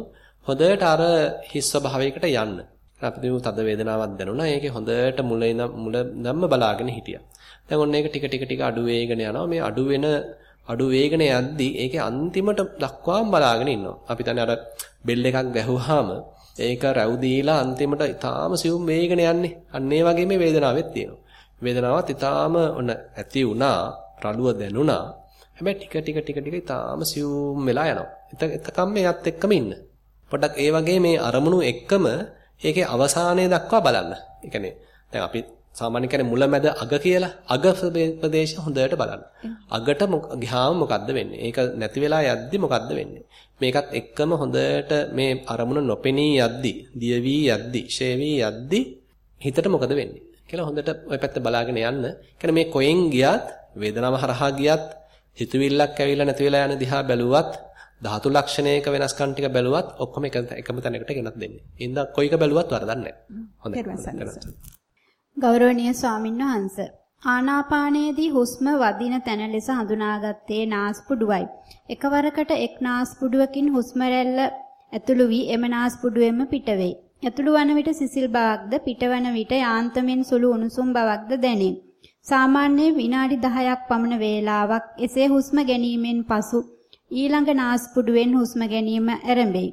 හොඳට අර හිස් ස්වභාවයකට යන්න. අපි දුමු තද වේදනාවක් දැනුණා. ඒකේ හොඳට මුල ඉඳන් මුල ධම්ම බලාගෙන හිටියා. දැන් ඔන්න ඒක ටික ටික ටික අඩු වේගන යනවා. මේ අඩු වෙන අඩු වේගන යද්දී ඒකේ අන්තිමට දක්වාම බලාගෙන ඉන්නවා. අපි දැන් අර බෙල් එකක් ගැහුවාම ඒක රැව් දීලා අන්තිමට ඊටාම සියුම් වේගන යන්නේ. අන්න ඒ වගේ මේ වේදනාවෙත් තියෙනවා. වේදනාවත් ඊටාම ඔන්න ඇති වුණා, රළුව දැනුණා. හැබැයි ටික ටික ටික ටික ඊටාම සියුම් වෙලා යනවා. එතකම් මේත් එක්කම ඉන්න. පොඩ්ඩක් ඒ වගේ මේ අරමුණු එක්කම ඒකේ අවසානය දක්වා බලන්න. ඒ කියන්නේ දැන් අපි සාමාන්‍ය කියන්නේ මුල මැද අග කියලා අග ප්‍රදේශ හොඳට බලන්න. අගට ගියාම මොකද්ද වෙන්නේ? ඒක නැති වෙලා යද්දි මොකද්ද වෙන්නේ? මේකත් එක්කම හොඳට මේ අරමුණ නොපෙනී යද්දි, දිය වී යද්දි, ෂේ වී යද්දි හිතට මොකද වෙන්නේ? කියලා හොඳට ওই පැත්ත බලාගෙන යන්න. කියන්නේ මේ කොහෙන් ගියත් වේදනාව හරහා ගියත් හිතවිල්ලක් ඇවිල්ලා නැති වෙලා යන දිහා බැලුවත් ධාතු ලක්ෂණයක වෙනස්කම් ටික බැලුවත් ඔක්කොම එක එකම තැනකට ගෙනත් දෙන්නේ. ඉතින් කොයික බැලුවත් වරදක් නැහැ. හොඳයි. ගෞරවනීය ස්වාමින්වහන්ස ආනාපානයේදී හුස්ම වදින තැන ලෙස හඳුනාගත්තේ නාස්පුඩුවයි. එකවරකට එක් නාස්පුඩුවකින් හුස්ම රැල්ල ඇතුළු වී එම නාස්පුඩුවෙන්ම පිටවේ. ඇතුළු වන විට සිසිල් බවක්ද පිටවන විට යාන්තමින් සුළු උණුසුම් බවක්ද දැනේ. සාමාන්‍ය විනාඩි 10ක් පමණ වේලාවක් එසේ හුස්ම ගැනීමෙන් පසු ඊළඟ නාස්පුඩුවෙන් හුස්ම ගැනීම ආරම්භයි.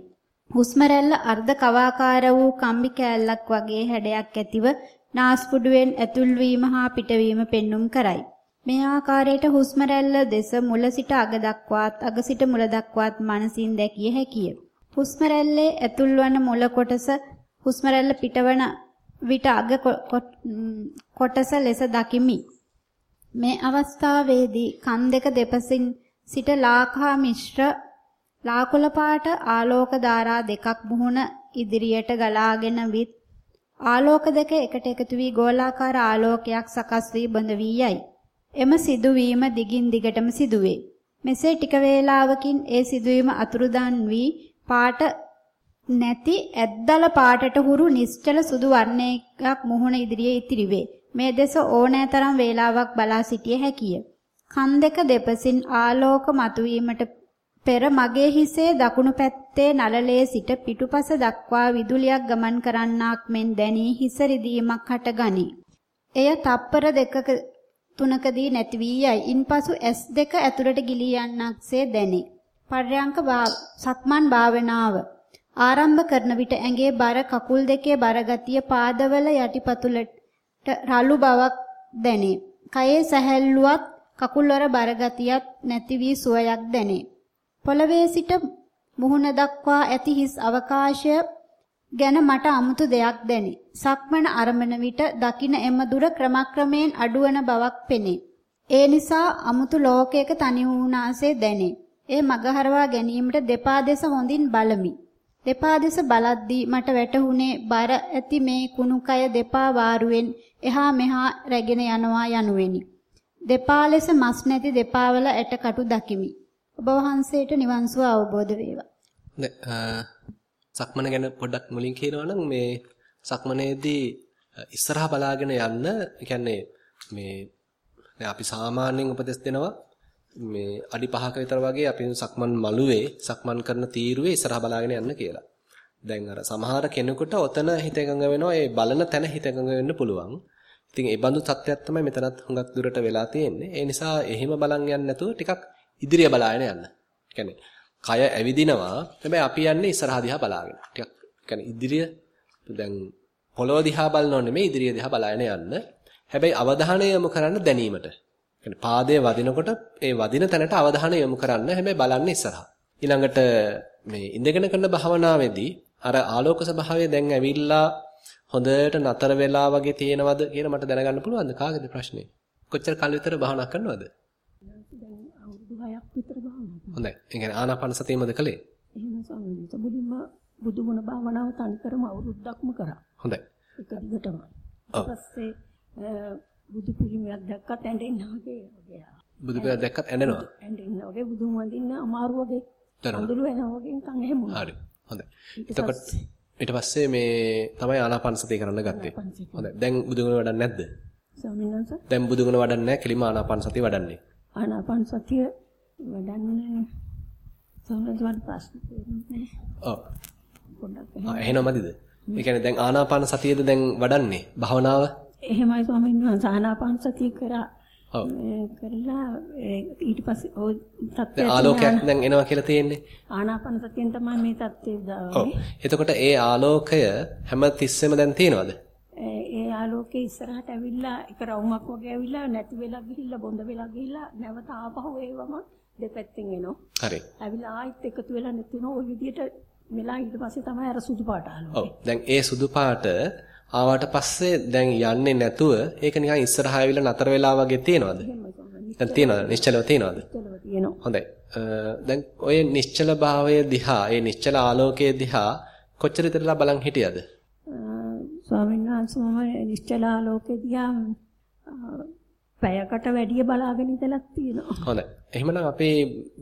හුස්ම රැල්ල අර්ධ කවාකාර වූ කම්බි කෑල්ලක් වගේ හැඩයක් ඇතිව නාස්පුඩුවෙන් ඇතුල් වීම හා පිටවීම පෙන්눔 කරයි. මේ ආකාරයට හුස්ම රැල්ල දෙස මුල සිට අග දක්වාත් අග සිට මුල දක්වාත් මනසින් දැකිය හැකිය. හුස්ම රැල්ලේ ඇතුල් වන මුල කොටස හුස්ම රැල්ල පිටවන විට අග කොටස ලෙස දකිමි. මේ අවස්ථාවේදී කන් දෙක දෙපසින් සිට ලාකා මිශ්‍ර ලාකුල පාට ආලෝක ධාරා දෙකක් මුහුණ ඉදිරියට ගලාගෙන විත් ආලෝක දෙක එකට එකතු වී ගෝලාකාර ආලෝකයක් සකස් වී බඳ වී යයි. එම සිදුවීම දිගින් දිගටම සිදුවේ. මෙසේ ටික වේලාවකින් ඒ සිදුවීම අතුරුදන් වී පාට නැති ඇද්දල පාටට හුරු නිශ්චල සුදු වර්ණයක් මුහුණ ඉදිරියේ ඉතිරිවේ. මේ දෙස ඕනෑතරම් වේලාවක් බලා සිටිය හැකිය. කන් දෙක දෙපසින් ආලෝක මතුවීමට පෙර මගේ හිසේ දකුණු පැත්තේ නළලේ සිට පිටුපස දක්වා විදුලියක් ගමන් කරන්නාක් මෙන් දැනී හිස රිදීමක් හටගනී. එය තප්පර දෙකක තුනකදී නැති වී යයි. ඉන්පසු S2 ඇතුළට ගිලී යන්නක්සේ දැනේ. පර්යංක සක්මන් භාවනාව ආරම්භ කරන විට ඇඟේ බර කකුල් දෙකේ බර ගතිය පාදවල යටිපතුලට රළු බවක් දැනේ. කයේ සැහැල්ලුවත් කකුල්වල බර ගතියක් නැති වී සුවයක් දැනේ. පොළවේ සිට මුහුණ දක්වා ඇති හිස් අවකාශය ගැන මට අමුතු දෙයක් දැනේ. සක්මන අරමන විට දකින එම දුර ක්‍රමක්‍රමයෙන් අඩුවන බවක් පෙනේ. ඒ නිසා අමුතු ලෝකයක තනි වුණාසේ දැනේ. ඒ මගහරවා ගැනීමට දෙපා දෙස හොඳින් බලමි. දෙපා දෙස බලද්දී මට වැටහුනේ බර ඇති මේ කුණුකය දෙපා වාරුවෙන් එහා මෙහා රැගෙන යනවා යනුවෙනි. දෙපා ලෙස මස් නැති දෙපාවල ඇටකටු දකිමි. ඔබ වහන්සේට නිවන් සුව අවබෝධ වේවා. සක්මන ගැන පොඩ්ඩක් මුලින් කියනවා නම් මේ සක්මනේදී ඉස්සරහා බලාගෙන යන්න, කියන්නේ මේ අපි සාමාන්‍යයෙන් උපදෙස් දෙනවා මේ අඩි 5ක විතර වගේ අපි සක්මන් මළුවේ සක්මන් කරන තීරුවේ ඉස්සරහා බලාගෙන යන්න කියලා. දැන් අර සමහර කෙනෙකුට ඔතන හිත එකඟ වෙනවා ඒ බලන තැන හිත එකඟ වෙන්න පුළුවන්. ඉතින් ඒ බඳු තත්ත්වයක් තමයි මෙතනත් හුඟක් දුරට වෙලා තියෙන්නේ. ඒ නිසා එහෙම බලන් යන්න නැතුව ටිකක් ඉදිරිය බලාගෙන යන්න. يعني කය ඇවිදිනවා. හැබැයි අපි යන්නේ ඉස්සරහා දිහා බලාගෙන. ටිකක් يعني ඉදිරිය දැන් පොළොව දිහා බලනෝ නෙමෙයි ඉදිරිය දිහා බලාගෙන යන්න. හැබැයි අවධානය යොමු කරන්න දැනීමට. يعني පාදයේ වදිනකොට ඒ වදින තැනට අවධානය යොමු කරන්න හැබැයි බලන්න ඉස්සරහා. ඊළඟට මේ ඉඳගෙන කරන භාවනාවේදී අර ආලෝක ස්වභාවය දැන් ඇවිල්ලා හොඳට නතර වෙලා වගේ තියෙනවද කියලා මට දැනගන්න පුළුවන්ද කාගේද ප්‍රශ්නේ? කොච්චර කාල විතර භාවනා කරනවද? දැන් අවුරුදු 6ක් විතර භාවනා හොඳයි. ඒ කියන්නේ ආනාපාන සතියමද කළේ? එහෙම ස්වාමීන් වහන්සේ මුලින්ම බුදු ගුණ භාවනාව තනිකරම අවුරුද්දක්ම කරා. හොඳයි. එක දිගටම. ඔව්. ඊපස්සේ බුදු පිළිමයක් දැක්කත් ඇඬෙන්න වගේ වගේ. බුදු පෙර දැක්කත් ඇඬෙනවා. ඇඬෙන්න වගේ බුදුන් වඳින්න අමාරු වගේ. අඳුළු වෙනවා වගේ නිකන් එහෙම. හරි. හොඳයි. ඊට එතකොට ඊට පස්සේ මේ තමයි ආනාපාන සතිය කරන්න ගත්තේ. හොඳයි. දැන් බුදුගුණ වඩන්නේ නැද්ද? ස්වාමීන් වහන්සේ දැන් බුදුගුණ වඩන්නේ නැහැ. කෙලිම ආනාපාන සතිය වඩන්නේ. ආනාපාන සතිය වඩන්න ස්වාමීන් වහන්සේ ප්‍රශ්න තියෙන්නේ ඔව්. පොඩ්ඩක් ආ, එහෙනම් මදිද? ඒ කියන්නේ දැන් ආනාපාන සතියද දැන් වඩන්නේ භාවනාව? එහෙමයි ස්වාමීන් වහන්සේ ආනාපාන සතිය කරා ඔව්. කරලා ඊට පස්සේ ඔය තත්ත්වය ආලෝකයක් දැන් එනවා කියලා තියෙන්නේ? ආනාපාන සතියෙන් තමයි මේ தත්ත්වය දාන්නේ එතකොට ඒ ආලෝකය හැම තිස්සෙම දැන් තියෙනවද? ඒ ආලෝකේ ඉස්සරහට ඇවිල්ලා එක රවුමක් වගේ ඇවිල්ලා නැති වෙලා ගිහිල්ලා බොඳ වෙලා ගිහිල්ලා නැවත ආපහු ඒවම දෙපැත්තෙන් එනවා. හරි. ඇවිල්ලා ආයෙත් එකතු වෙලා නැතිනෝ ওই විදිහට මෙලා ඊට පස්සේ තමයි අර සුදු පාට ආලෝකය ඔව් දැන් ඒ සුදු පාට ආවට පස්සේ දැන් යන්නේ නැතුව ඒක නිකන් ඉස්සරහා ඇවිල්ලා නතර වෙලා වගේ තියෙනවද? දැන් තියෙනවද? නිශ්චලව තියෙනවද? හොඳයි. දැන් ඔය නිශ්චල භාවය දිහා, ඒ නිශ්චල ආලෝකයේ දිහා කොච්චර විතරලා බලන් හිටියද? ස්වාමීන් වහන්සේ මම නිශ්චල ආලෝකේ දිහා පැයකට වැඩිය බලාගෙන ඉඳලා තියෙනවා. හොඳයි. එහෙමනම් අපි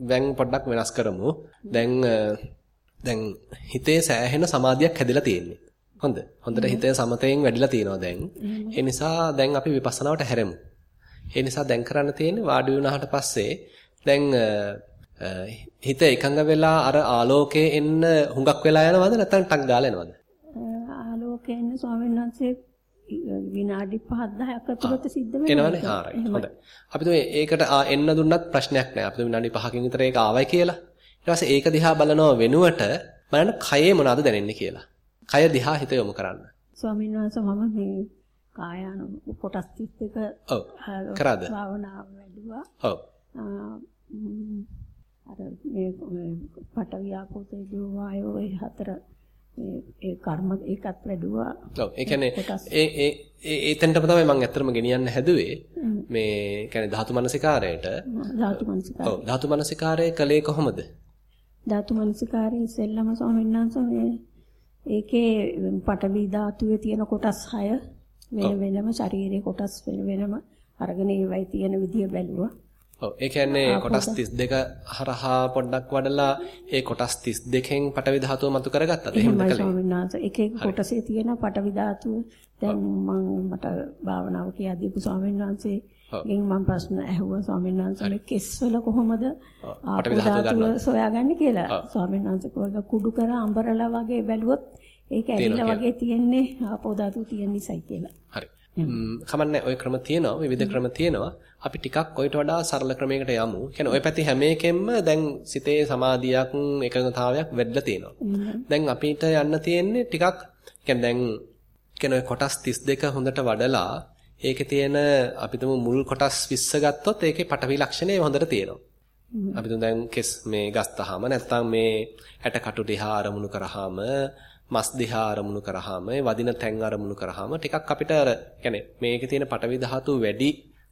දැන් පොඩ්ඩක් වෙනස් කරමු. දැන් දැන් හිතේ සෑහෙන සමාධියක් හැදිලා තියෙන්නේ. හොඳ. හොඳට හිතේ සමතයෙන් වැඩිලා තියෙනවා දැන්. ඒ නිසා දැන් අපි විපස්සනාවට හැරෙමු. ඒ නිසා දැන් කරන්න තියෙන්නේ වාඩි වුණාට පස්සේ දැන් හිත එකඟ වෙලා අර ආලෝකයේ එන්න හුඟක් වෙලා යනවද නැත්නම් ටක් ගාලා යනවද? ආලෝකයෙන් ස්වාමීන් වහන්සේ විනාඩි 5-10ක් ඇතුළත සිද්ධ වෙනවා. එනවනේ. හා රයිට්. හොඳයි. අපි තුමේ ඒකට එන්න දුන්නත් ප්‍රශ්නයක් නෑ. අපි තුමේ විනාඩි 5කින් විතර ඒක ආවයි කියලා. ඊට පස්සේ ඒක දිහා බලනව වෙනුවට බලන්න කයේ මොනවද දැනෙන්නේ කියලා. කය දිහා හිත යොමු කරන්න. ස්වාමීන් වහන්සේ මම මේ කායන කොටස් 32 ඔව්. කරාද? භාවනාව වැඩුවා. ඔව්. අර මේ මේ පඨවි ආපෝ තේජෝ වායෝ ඒ හතර මේ ඒ කර්ම ඒකත් වැඩුවා. ඔව්. ඒ කියන්නේ. ඒ ඒ ඒ එතෙන්ටම තමයි මම ඇත්තටම ගෙනියන්න හැදුවේ. මේ කියන්නේ ධාතු මනසිකාරයට. ධාතු මනසිකාරය. ඔව්. ධාතු මනසිකාරය කලේ කොහොමද? ධාතු මනසිකාරයේ ඉස්සෙල්ලම ස්වාමීන් වහන්සේ ඒකේ පඨවි ධාතුවේ තියෙන කොටස් 6 වෙන වෙනම ශරීරයේ කොටස් වෙන වෙනම අරගෙන ඒවයි තියෙන විදිය බැලුවා. ඔව්. ඒ කියන්නේ කොටස් 32 හරහා පොඩ්ඩක් වඩලා ඒ කොටස් 32කින් පටවි ධාතුව මතු කරගත්තද? එහෙමද කලේ? ස්වාමීන් වහන්සේ එක එක කොටසේ තියෙන පඨවි ධාතුව දැන් මම මට භාවනාව කියලා දීපු ස්වාමීන් වහන්සේ ගෙන් මම ප්‍රශ්න ඇහුවා ස්වාමීන් වහන්සේ මේ කෙස්වල කොහොමද ආපෝ පටවි ධාතුව ධාතුව ගන්නවද? සොයාගන්නේ කියලා ස්වාමීන් වහන්සේ කිව්වා කුඩු කර අඹරලා වගේ බැලුවොත් ඒක ඇවිල්ලා වගේ තියෙන්නේ ආපෝ ධාතුව තියෙන නිසායි කියලා. හරි. ම්ම් කමන්නේ ওই ක්‍රම තියෙනවා විවිධ ක්‍රම තියෙනවා. අපි ටිකක් ඔයිට වඩා සරල ක්‍රමයකට යමු. කියන්නේ ওই පැති හැම එකෙන්ම දැන් සිතේ සමාධියක් එකඟතාවයක් වැඩිලා තියෙනවා. දැන් අපිට යන්න තියෙන්නේ ටිකක් කියන්නේ දැන් කියන්නේ ඔය කොටස් 32 හොඳට වඩලා ඒකේ තියෙන අපි තුමු මුල් කොටස් 20 ගත්තොත් ඒකේ පටවි ලක්ෂණය හොඳට තියෙනවා. අපි තුමු දැන් කෙස් මේ ගස්තහම නැත්තම් මේ ඇට කටු දිහා අරමුණු කරාම මස් දිහා අරමුණු කරාම ඒ වදින තැන් අරමුණු කරාම ටිකක් අපිට අර يعني මේකේ තියෙන පටවි ධාතු වැඩි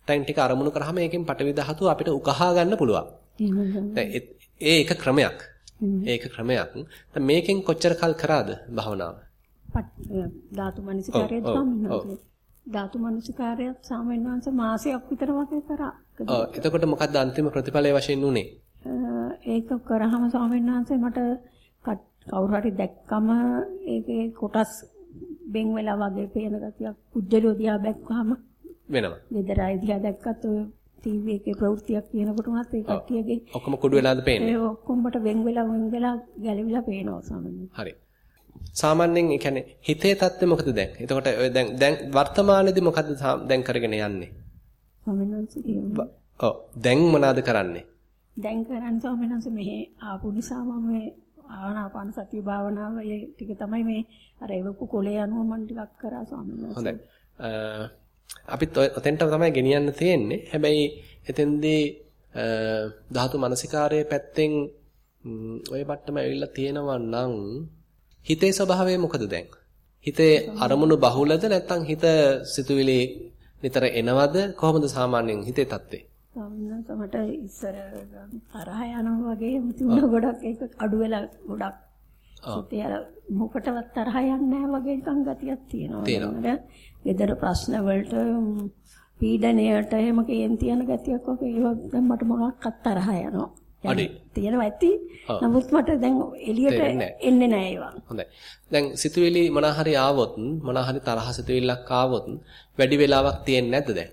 තැන් ටික අරමුණු කරාම ඒකෙන් පටවි ධාතු අපිට උකහා ගන්න පුළුවන්. දැන් ඒ ඒ එක ක්‍රමයක්. ඒක ක්‍රමයක්. දැන් මේකෙන් කොච්චර කල් කරාද භවනාව? පට්- ධාතු මනසිකාරයේ ඔව්, ඔව්, ස්වාමීන් ඔව්. වහන්සේ ධාතු මනසිකාරයත් ස්වාමීන් වහන්සේ මාසයක් විතර වගේ කරා. ඔව් එතකොට මොකක්ද අන්තිම ප්‍රතිඵලය වශයෙන් උනේ? ඒක කරාම ස්වාමීන් වහන්සේ මට කවුරු හරි දැක්කම ඒකේ කොටස් බෙන් වෙලා වගේ පේන ගතියක් පුජ්‍යලෝ දිහා දැක්කම වෙනවා. ගෙදර අය දිහා දැක්කත් ඔය ටීවී එකේ ප්‍රවෘත්තියක් කියනකොට මත් ඒ කට්ටියගේ ඔක්කොම කුඩු වෙලාද පේන්නේ? ඒ ඔක්කොම මට වෙන් වෙලා වෙන් වෙලා ගැලවිලා පේනවා ස්වාමීන් වහන්සේ. හරි. සාමාන්‍යයෙන් ඒ කියන්නේ හිතේ தත්ත්වය මොකද දැන්? එතකොට ඔය දැන් දැන් වර්තමානයේදී මොකද්ද සා- දැන් කරගෙන යන්නේ? ඔව් දැන් මොනවාද කරන්නේ? දැන් කරන්නේ ස්වාමීන් වහන්සේ මෙහි ආපු නිසා මම මේ ආනාපාන සතිය භාවනාව ඒ ටික තමයි මේ අර එවපු කොලේ අනුව මම ටිකක් කරා ස්වාමීන් වහන්සේ. හොඳයි. අපිත් ඔතෙන්ට තමයි ගෙනියන්න තියෙන්නේ. හැබැයි එතෙන්දී ධාතු මනසිකාරයේ පැත්තෙන් ඔය මට්ටම ඇවිල්ලා තියෙනවා නම් හිතේ ස්වභාවය මොකද දැන්? හිතේ අරමුණු බහුලද නැත්නම් හිත සිතුවිලි නිතර එනවද? කොහොමද සාමාන්‍යයෙන් හිතේ தත්ත්වය? ස්වාමීන් මට ඉස්සර තරහ යනවා වගේ තිබුණා ගොඩක් ඒක අඩු වෙලා ගොඩක් සිතේ අර මොකටවත් තරහ යන්නේ නැහැ වගේ නිකන් ගතියක් තියෙනවා. තියෙනවා. ගෙදර ප්‍රශ්න වලට පීඩණයට එහෙම කේන්ති යන ගතියක් වගේ ඒවා දැන් මට මොකක්වත් තරහ යනවා. අඩේ. තියෙනවා ඇති. නමුත් මට දැන් එළියට එන්නේ නැහැ ඒවා. හොඳයි. දැන් සිතුවිලි හරි ආවොත් හරි තරහ සිතුවිල්ලක් ආවොත් වැඩි වෙලාවක් තියෙන්නේ නැද්ද දැන්?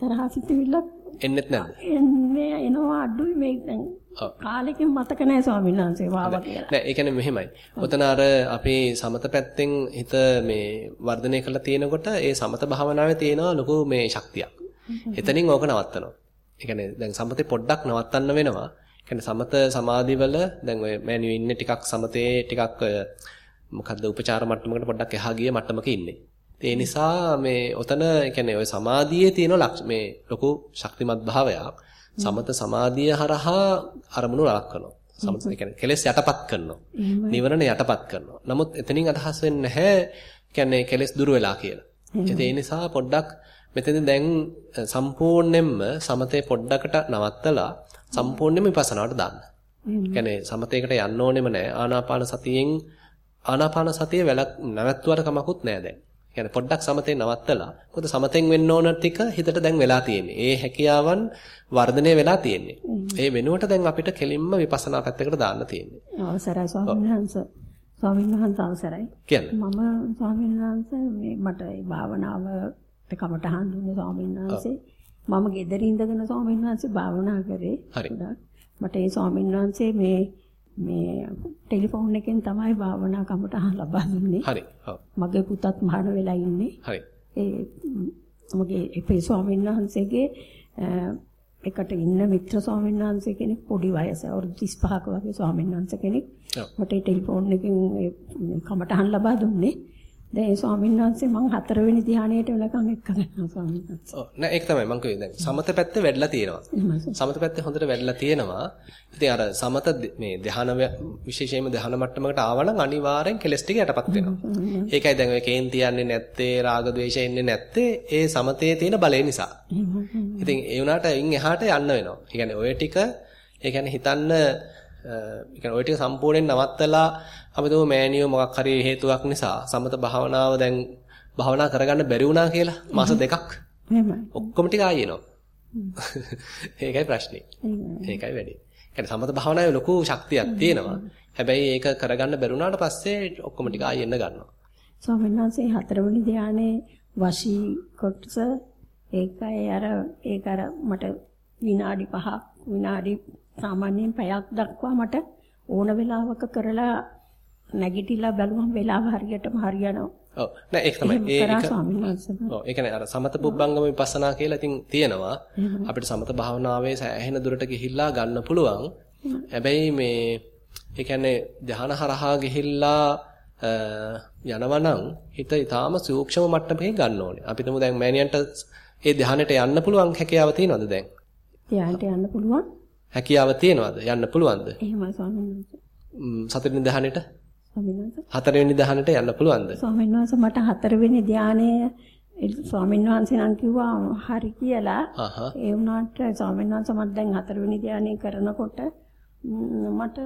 තරහ සිතුවිල්ලක් එන්නෙත් නැද්ද? එන්නේ එනවා අඩුයි මේ දැන් කාලෙකින් මතක නැහැ ස්වාමීන් වහන්සේ වාවා කියලා. නෑ ඒ කියන්නේ මෙහෙමයි. ඔතන අර අපේ සමත පැත්තෙන් හිත මේ වර්ධනය කරලා තියෙනකොට ඒ සමත භාවනාවේ තියෙනවා ලොකු මේ ශක්තියක්. එතනින් ඕක නවත්තනවා. ඒ කියන්නේ දැන් සමතේ පොඩ්ඩක් නවත්තන්න වෙනවා. කියන්නේ සමත සමාධිවල දැන් ඔය මෑනියු ඉන්නේ ටිකක් සමතේ ටිකක් ඔය මොකද්ද උපචාර මට්ටමකට පොඩ්ඩක් එහා ගිය මට්ටමක ඉන්නේ. ඒ නිසා මේ ඔතන කියන්නේ ඔය සමාධියේ තියෙන මේ ලොකු ශක්තිමත් භාවයක්. සමත සමාධිය හරහා අරමුණු ලක්වනවා. සමත කියන්නේ කෙලෙස් යටපත් කරනවා. නිවරණ යටපත් කරනවා. නමුත් එතනින් අදහස් වෙන්නේ නැහැ කියන්නේ කෙලෙස් දුර වෙලා කියලා. ඒ නිසා පොඩ්ඩක් මෙතෙන් දැන් සම්පූර්ණයෙන්ම සමතේ පොඩ්ඩකට නවත්තලා සම්පූර්ණයෙන්ම විපස්සනාවට දාන්න. කියන්නේ සමතේකට යන්න ඕනෙම නැහැ. ආනාපාන සතියෙන් ආනාපාන සතිය වැලක් නැවැත්තුවට කමකුත් නැහැ දැන්. කියන්නේ පොඩ්ඩක් සමතේ නවත්තලා මොකද සමතෙන් වෙන්න ඕන ටික හිතට දැන් වෙලා තියෙන්නේ. ඒ හැකියාවන් වර්ධනය වෙලා තියෙන්නේ. ඒ වෙනුවට දැන් අපිට කෙලින්ම විපස්සනා පැත්තකට දාන්න තියෙන්නේ. අවසරයි ස්වාමීන් වහන්සේ. ස්වාමීන් වහන්සේ අවසරයි. මම ස්වාමීන් වහන්සේ මේ මට මේ භාවනාව කමටහන් දුන්නේ ස්වාමීන් වහන්සේ. මම ගෙදර ඉඳගෙන ස්වාමීන් වහන්සේ භාවනා කරේ. මට ඒ ස්වාමීන් වහන්සේ මේ මේ ටෙලිෆෝන් එකෙන් තමයි භාවනා කමටහන් ලබා දුන්නේ. හරි. මගේ පුතත් මහාන වෙලා ඉන්නේ. හරි. ඒ මගේ අපේ ස්වාමීන් වහන්සේගේ එකට ඉන්න මිත්‍ර ස්වාමීන් වහන්සේ කෙනෙක් පොඩි වයස අවුරුදු 35ක වගේ ස්වාමීන් වහන්සේ කෙනෙක් මට ටෙලිෆෝන් එකෙන් කමටහන් ලබා දුන්නේ. දැන් ස්වාමීන් වහන්සේ මම හතරවෙනි ධ්‍යානයට වෙනකම් එක්ක ගන්නවා ස්වාමීන් වහන්සේ. ඔව් නෑ ඒක තමයි මම කිව්වේ දැන් සමත පැත්ත වැඩිලා තියෙනවා. සමත පැත්තේ හොඳට වැඩිලා තියෙනවා. ඉතින් අර සමත මේ ධ්‍යාන විශේෂයෙන්ම ධ්‍යාන මට්ටමකට ආවනම් අනිවාර්යෙන් කෙලස් ටික යටපත් වෙනවා. ඒකයි දැන් ඔය කේන්ති යන්නේ නැත්තේ රාග ద్వේෂ එන්නේ නැත්තේ ඒ සමතේ තියෙන බලය නිසා. ඉතින් ඒ වුණාට ඉන් එහාට යන්න වෙනවා. ඒ කියන්නේ ඔය ටික ඒ කියන්නේ හිතන්න ඒ කියන්නේ ඔය ටික සම්පූර්ණයෙන් නවත්තලා අපි තුමු මෑනියෝ මොකක් හරි හේතුවක් නිසා සමත භාවනාව දැන් භාවනා කරගන්න බැරි වුණා කියලා මාස දෙකක්. එහෙමයි. ඔක්කොම ටික ආයෙනවා. ඒකයි ප්‍රශ්නේ. ඒකයි වැඩි. يعني සමත භාවනාවේ ලොකු ශක්තියක් තියෙනවා. හැබැයි ඒක කරගන්න බැරි වුණාට පස්සේ ඔක්කොම ටික ආයෙන්න ගන්නවා. ස්වාමීන් වහන්සේ හතරවෙනි ධානයේ වශී කොටස ඒකයි අර ඒක අර මට විනාඩි 5ක් විනාඩි සාමාන්‍යයෙන් පැයක් දක්වා මට ඕන වෙලාවක කරලා නැගිටිලා බැලුවම වෙලාව හරියටම හරියනවා. ඔව් නෑ ඒක තමයි ඒක ඔව් ඒ කියන්නේ අර සමත පුබ්බංගම විපස්සනා කියලා ඉතින් තියෙනවා අපිට සමත භාවනාවේ සෑහෙන දුරට ගිහිල්ලා ගන්න පුළුවන් හැබැයි මේ ඒ කියන්නේ ධ්‍යාන හරහා ගිහිල්ලා යනවනම් හිත ඊටාම සූක්ෂම මට්ටමකින් ගන්න ඕනේ. අපි තුමු දැන් මෑනියන්ට ඒ ධ්‍යානෙට යන්න පුළුවන් හැකියාව තියෙනවද දැන්? ධ්‍යානට යන්න පුළුවන්. හැකියාව තියෙනවද? යන්න පුළුවන්ද? එහෙමයි ස්වාමීන් වහන්සේ. සතරවෙනි ධ්‍යානෙට? හතරවෙනි ධ්‍යානෙට යන්න පුළුවන්ද? ස්වාමීන් වහන්සේ මට හතරවෙනි ධ්‍යානය ස්වාමීන් වහන්සේ නම් කිව්වා හරි කියලා. ඒ වුණාට ස්වාමීන් වහන්සේ මට දැන් හතරවෙනි ධ්‍යානය කරනකොට මට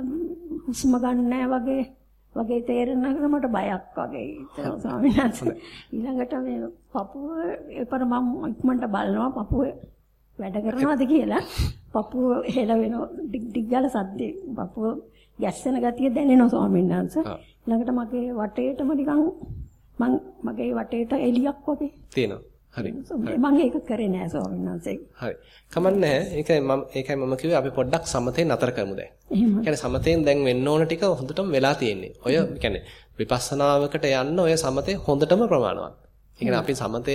හුස්ම ගන්න වගේ වගේ තේරෙනවා මට බයක් වගේ ස්වාමීන් වහන්සේ. ඊළඟට මේ පපුව එපර මම ඉක්මනට බලනවා පපුව වැඩ කරනවද කියලා. පපුව හෙල වෙනවා ඩිග් ඩිග් ගාලා සද්දේ. පපුව ගැස්සෙන ගතිය දැනෙනවා ස්වාමීන් වහන්සේ. ළඟට මගේ වටේටම නිකන් මං මගේ වටේට එලියක් වගේ තියෙනවා. හරි. මම ඒක කරේ නෑ ස්වාමීන් වහන්සේ. හරි. කමන්නේ ඒකයි මම ඒකයි මම කිව්වේ අපි පොඩ්ඩක් සමතේ නතර කරමු දැන්. එහෙම. කියන්නේ සමතෙන් දැන් වෙන්න ඕන ටික හොඳටම වෙලා තියෙන්නේ. ඔය කියන්නේ විපස්සනාවකට යන්න ඔය සමතේ හොඳටම ප්‍රමාණවත්. ඒ කියන්නේ අපි සමතය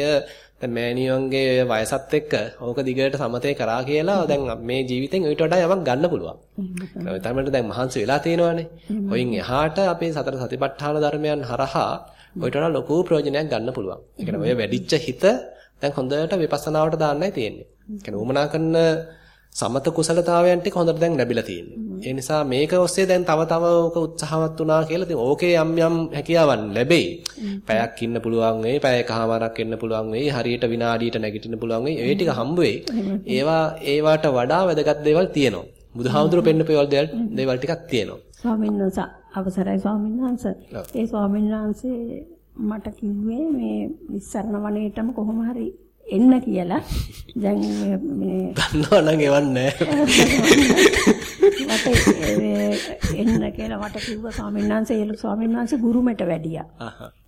දැන් මෑණියන්ගේ වයසත් එක්ක ඕක දිගට සමතේ කරා කියලා දැන් මේ ජීවිතෙන් ඊට වඩා යමක් ගන්න පුළුවන්. ඒ තරමට දැන් මහන්සි වෙලා තියෙනවානේ. ඔයින් එහාට අපේ සතර සතිපට්ඨාන ධර්මයන් හරහා ඔයිට වඩා ලොකු ප්‍රයෝජනයක් ගන්න පුළුවන්. ඒ කියන්නේ ඔය වැඩිච්ච හිත දැන් හොඳට විපස්සනාවට දාන්නයි තියෙන්නේ. ඒ කියන්නේ උමනා කරන සමත කුසලතාවයන් ටික හොඳට දැන් ලැබිලා තියෙන්නේ. ඒ නිසා මේක ඔස්සේ දැන් තව තව ඕක උත්සාහවත් වුණා කියලා ඉතින් ඕකේ යම් යම් හැකියාවන් ලැබෙයි. පැයක් ඉන්න පුළුවන් වෙයි, පැය එකහමාරක් ඉන්න පුළුවන් වෙයි, හරියට විනාඩියට නැගිටින්න පුළුවන් වෙයි. ඒ ටික හම්බ වෙයි. ඒවා ඒවට වඩා වැදගත් දේවල් තියෙනවා. බුදුහාමුදුරුවෝ පෙන්නපු දේවල් ටිකක් තියෙනවා. ස්වාමීන් වහන්සේ අවසරයි ස්වාමීන් වහන්සේ. ඒ ස්වාමීන් වහන්සේ මට කිව්වේ මේ ඉස්සරණ වනයේටම කොහොම හරි එන්න කියලා. දැන් මේ දන්නවා නම් එවන්නේ මට එන්න කියලා මට කිව්වා ස්වාමීන් වහන්සේ ඒ ස්වාමීන් වහන්සේ ගුරුමෙට වැඩියා.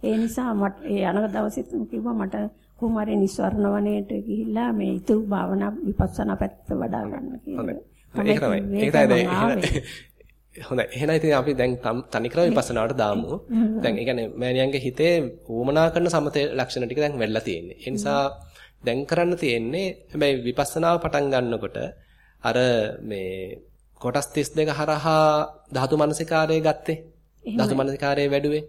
ඒ නිසා මට ඒ යන දවසෙත් කිව්වා මට කොහොම හරි නිස්වරණ වනයේට ගිහිල්ලා මේ ඊතු භාවනා විපස්සනා පැත්ත වඩා ගන්න කියලා. ඒක තමයි. ඒක තමයි හොඳයි. එහෙනම් ඉතින් අපි දැන් තනිකර විපස්සනාවට දාමු. දැන් ඒ කියන්නේ මෑණියන්ගේ හිතේ ඌමනා කරන සමතේ ලක්ෂණ ටික දැන් වැඩිලා තියෙන්නේ. ඒ නිසා දැන් කරන්න තියෙන්නේ හැබැයි විපස්සනාව පටන් ගන්නකොට අර මේ කොටස් 32 හරහා ධාතු මනසිකාරය ගත්තේ. ධාතු මනසිකාරය වැඩුවේ.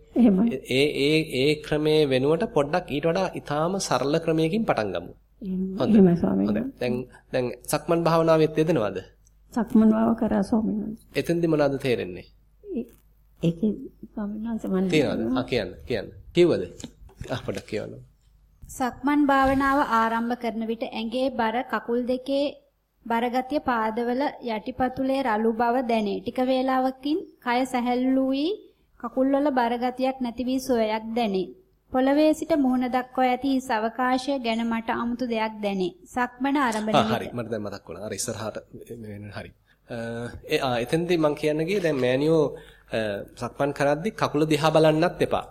ඒ ඒ ඒ ක්‍රමයේ වෙනුවට පොඩ්ඩක් ඊට වඩා ඊටාම සරල ක්‍රමයකින් පටන් ගමු. හොඳයි. දැන් දැන් සක්මන් භාවනාවෙත් යෙදෙනවද? සක්මන් භාව කරා ස්වාමීන් වහන්සේ. එතෙන්දි මොනවද තේරෙන්නේ? ඒකේ ස්වාමීන් මම තියනවද? ආ කියන්න කියන්න. කිව්වද? පොඩ්ඩක් කියන්න. සක්මන් භාවනාව ආරම්භ කරන විට ඇඟේ බර කකුල් දෙකේ බරගතිය පාදවල යටිපතුලේ රළු බව දැනේ. ටික වේලාවකින් කය සැහැල්ලු වී කකුල්වල බරගතියක් නැති වී සුවයක් දැනේ. පොළවේ සිට මුහුණ දක්වා ඇති හිස් අවකාශය ගැන මට 아무තු දෙයක් දැනේ. සක්මන ආරම්භ ආ හරි මට දැන් මතක් වුණා. අර ඉස්සරහට හරි. ඒ ආ එතෙන්දී මම කියන්න ගියේ දැන් මෑනියෝ සක්මන් කරද්දි කකුල දිහා බලන්නත් එපා.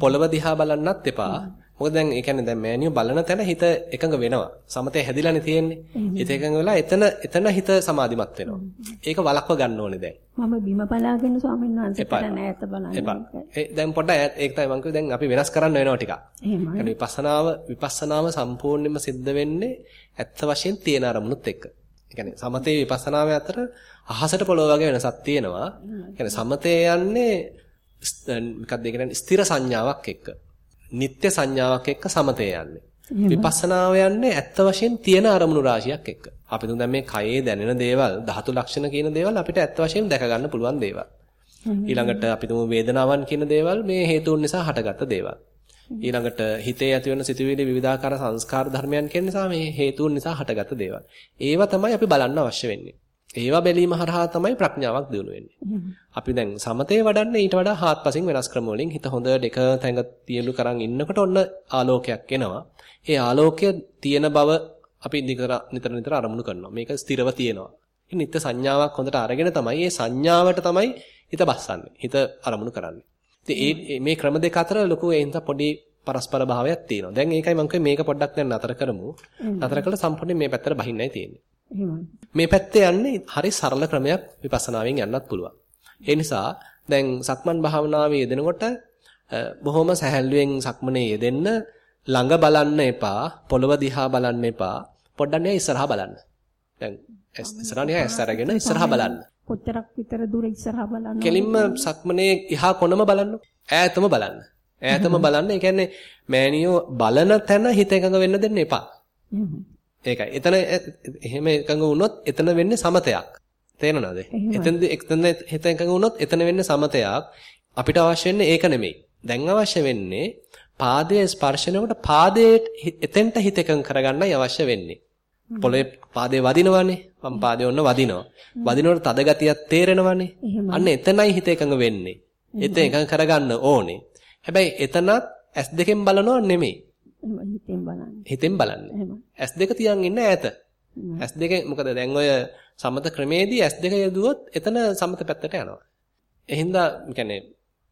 පොළව දිහා බලන්නත් එපා. මොකද දැන් ඒ කියන්නේ දැන් මෑනියෝ බලන තැන හිත එකඟ වෙනවා. සමතේ හැදිලානේ තියෙන්නේ. හිත එකඟ වෙලා එතන එතන හිත සමාධිමත් වෙනවා. ඒක වලක්ව ගන්න ඕනේ දැන්. මම බිම බලාගෙන ස්වාමීන් වහන්සේට ඈත බලන්න. එපා. දැන් පොඩ්ඩක් ඒක තමයි මම කිව්වේ දැන් අපි වෙනස් කරන්න වෙනවා ටිකක්. එහෙමයි. විපස්සනාව විපස්සනාව සම්පූර්ණයෙන්ම සිද්ධ වෙන්නේ ඇත්ත වශයෙන් තියෙන අරමුණුත් එක්ක. කියන්නේ සමතේ විපස්සනාව අතර අහසට පොළොව වගේ වෙනසක් තියෙනවා. කියන්නේ සමතේ යන්නේ මොකක්ද ඒ කියන්නේ ස්ථිර සංඥාවක් එක්ක. නিত্য සංඥාවක් එක්ක සමතේ යන්නේ. විපස්සනාව යන්නේ ඇත්ත වශයෙන් තියෙන අරමුණු රාශියක් එක්ක. අපි තුන් දැන් මේ කයේ දැනෙන දේවල්, ධාතු ලක්ෂණ කියන දේවල් අපිට ඇත්ත වශයෙන් දැක ගන්න පුළුවන් දේවල්. ඊළඟට අපි තුමු වේදනාවන් කියන දේවල් මේ හේතුන් නිසා හටගත්ත දේවල්. ඊළඟට හිතේ ඇති වෙන සිතුවිලි විවිධාකාර සංස්කාර ධර්මයන් කියන නිසා මේ හේතුන් නිසා හටගත්ත දේවල්. ඒවා තමයි අපි බලන්න අවශ්‍ය වෙන්නේ. ඒවා බැලීම හරහා තමයි ප්‍රඥාවක් දියුණු වෙන්නේ. අපි දැන් සමතේ වඩන්නේ ඊට වඩා හාත්පසින් වෙනස් ක්‍රම වලින් හිත හොඳට එක තැඟ තියලු කරන් ඉන්නකොට ඔන්න ආලෝකයක් එනවා. ඒ ආලෝකය තියෙන බව අපි නිතර නිතර අරමුණු කරනවා. මේක ස්ථිරව තියෙනවා. ඒ නිත්‍ය සංඥාවක් හොඳට අරගෙන තමයි මේ සංඥාවට තමයි හිත බස්සන්නේ. හිත අරමුණු කරන්නේ. ඉතින් මේ ක්‍රම දෙක අතර ලොකු එන්ත පොඩි පරස්පර භාවයක් තියෙනවා. දැන් ඒකයි මම මේක පොඩ්ඩක් දැන් නතර කරමු. නතර කළා සම්පූර්ණයෙන් මේ පැත්තට බහින්නයි තියෙන්නේ. මේ පැත්තේ යන්නේ හරි සරල ක්‍රමයක් විපස්සනාවෙන් යන්නත් පුළුවන්. ඒ නිසා දැන් සක්මන් භාවනාවේ යෙදෙනකොට බොහොම සැහැල්ලුවෙන් සක්මනේ යෙදෙන්න ළඟ බලන්න එපා, පොළව දිහා බලන්න එපා. පොඩ්ඩක් නේ ඉස්සරහා බලන්න. දැන් ඉස්සරහා නේ ඇස් අරගෙන ඉස්සරහා බලන්න. කොච්චරක් විතර දුර ඉස්සරහා බලන්න කෙලින්ම සක්මනේ එහා කොනම බලන්න. ඈතම බලන්න. ඈතම බලන්න. ඒ කියන්නේ මෑනියෝ බලන තැන හිත එකඟ වෙන්න දෙන්න එපා. ඒකයි. එතන එහෙම එකඟ වුණොත් එතන වෙන්නේ සමතයක්. තේරෙනවද? එතනදී එතන හිත එකඟ වුණොත් එතන වෙන්නේ සමතයක්. අපිට අවශ්‍ය වෙන්නේ ඒක නෙමෙයි. දැන් අවශ්‍ය වෙන්නේ පාදයේ ස්පර්ශනයකට පාදයේ එතෙන්ට හිත එකඟ කරගන්නයි අවශ්‍ය වෙන්නේ. පොළවේ පාදේ වදිනවනේ. වම් පාදේ ඔන්න වදිනවා. වදිනකොට තද ගතියක් තේරෙනවනේ. අන්න එතනයි හිත එකඟ වෙන්නේ. එතන එකඟ කරගන්න ඕනේ. හැබැයි එතනත් S2 බලනවා නෙමෙයි. එහෙම හිතෙන් බලන්න. හිතෙන් බලන්න. එහෙම. S2 තියන් ඉන්න ඈත. S2 මොකද දැන් ඔය සමත ක්‍රමේදී S2 යදුවොත් එතන සමත පැත්තට යනවා. එහෙනම් يعني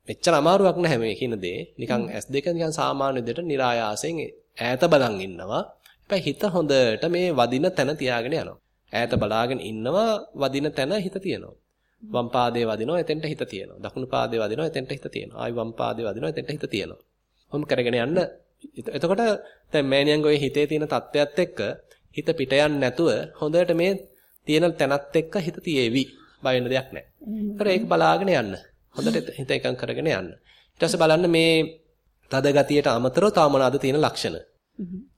මෙච්චර අමාරුවක් නැහැ මේ කියන දේ. නිකන් S2 නිකන් සාමාන්‍ය විදිහට નિરાයාසයෙන් ඈත බලන් ඉන්නවා. හැබැයි හිත හොඳට මේ වදින තැන තියාගෙන යනවා. ඈත බලාගෙන ඉන්නවා වදින තැන හිත තියෙනවා. වම් පාදේ වදිනවා එතෙන්ට හිත තියෙනවා. දකුණු පාදේ වදිනවා එතෙන්ට හිත තියෙනවා. ආයි වම් පාදේ වදිනවා එතෙන්ට හිත තියෙනවා. කොහොම කරගෙන යන්න එතකොට දැන් මෑනියන්ගේ ඔය හිතේ තියෙන தත්වයක් එක්ක හිත පිට නැතුව හොඳට මේ තියෙන තැනත් එක්ක හිත තියේවි. බය වෙන දෙයක් නැහැ. ඒතර ඒක බලාගෙන යන්න. හොඳට හිත එකඟ කරගෙන යන්න. ඊට පස්සේ බලන්න මේ තද ගතියට අමතරව තව මොනවාද තියෙන ලක්ෂණ.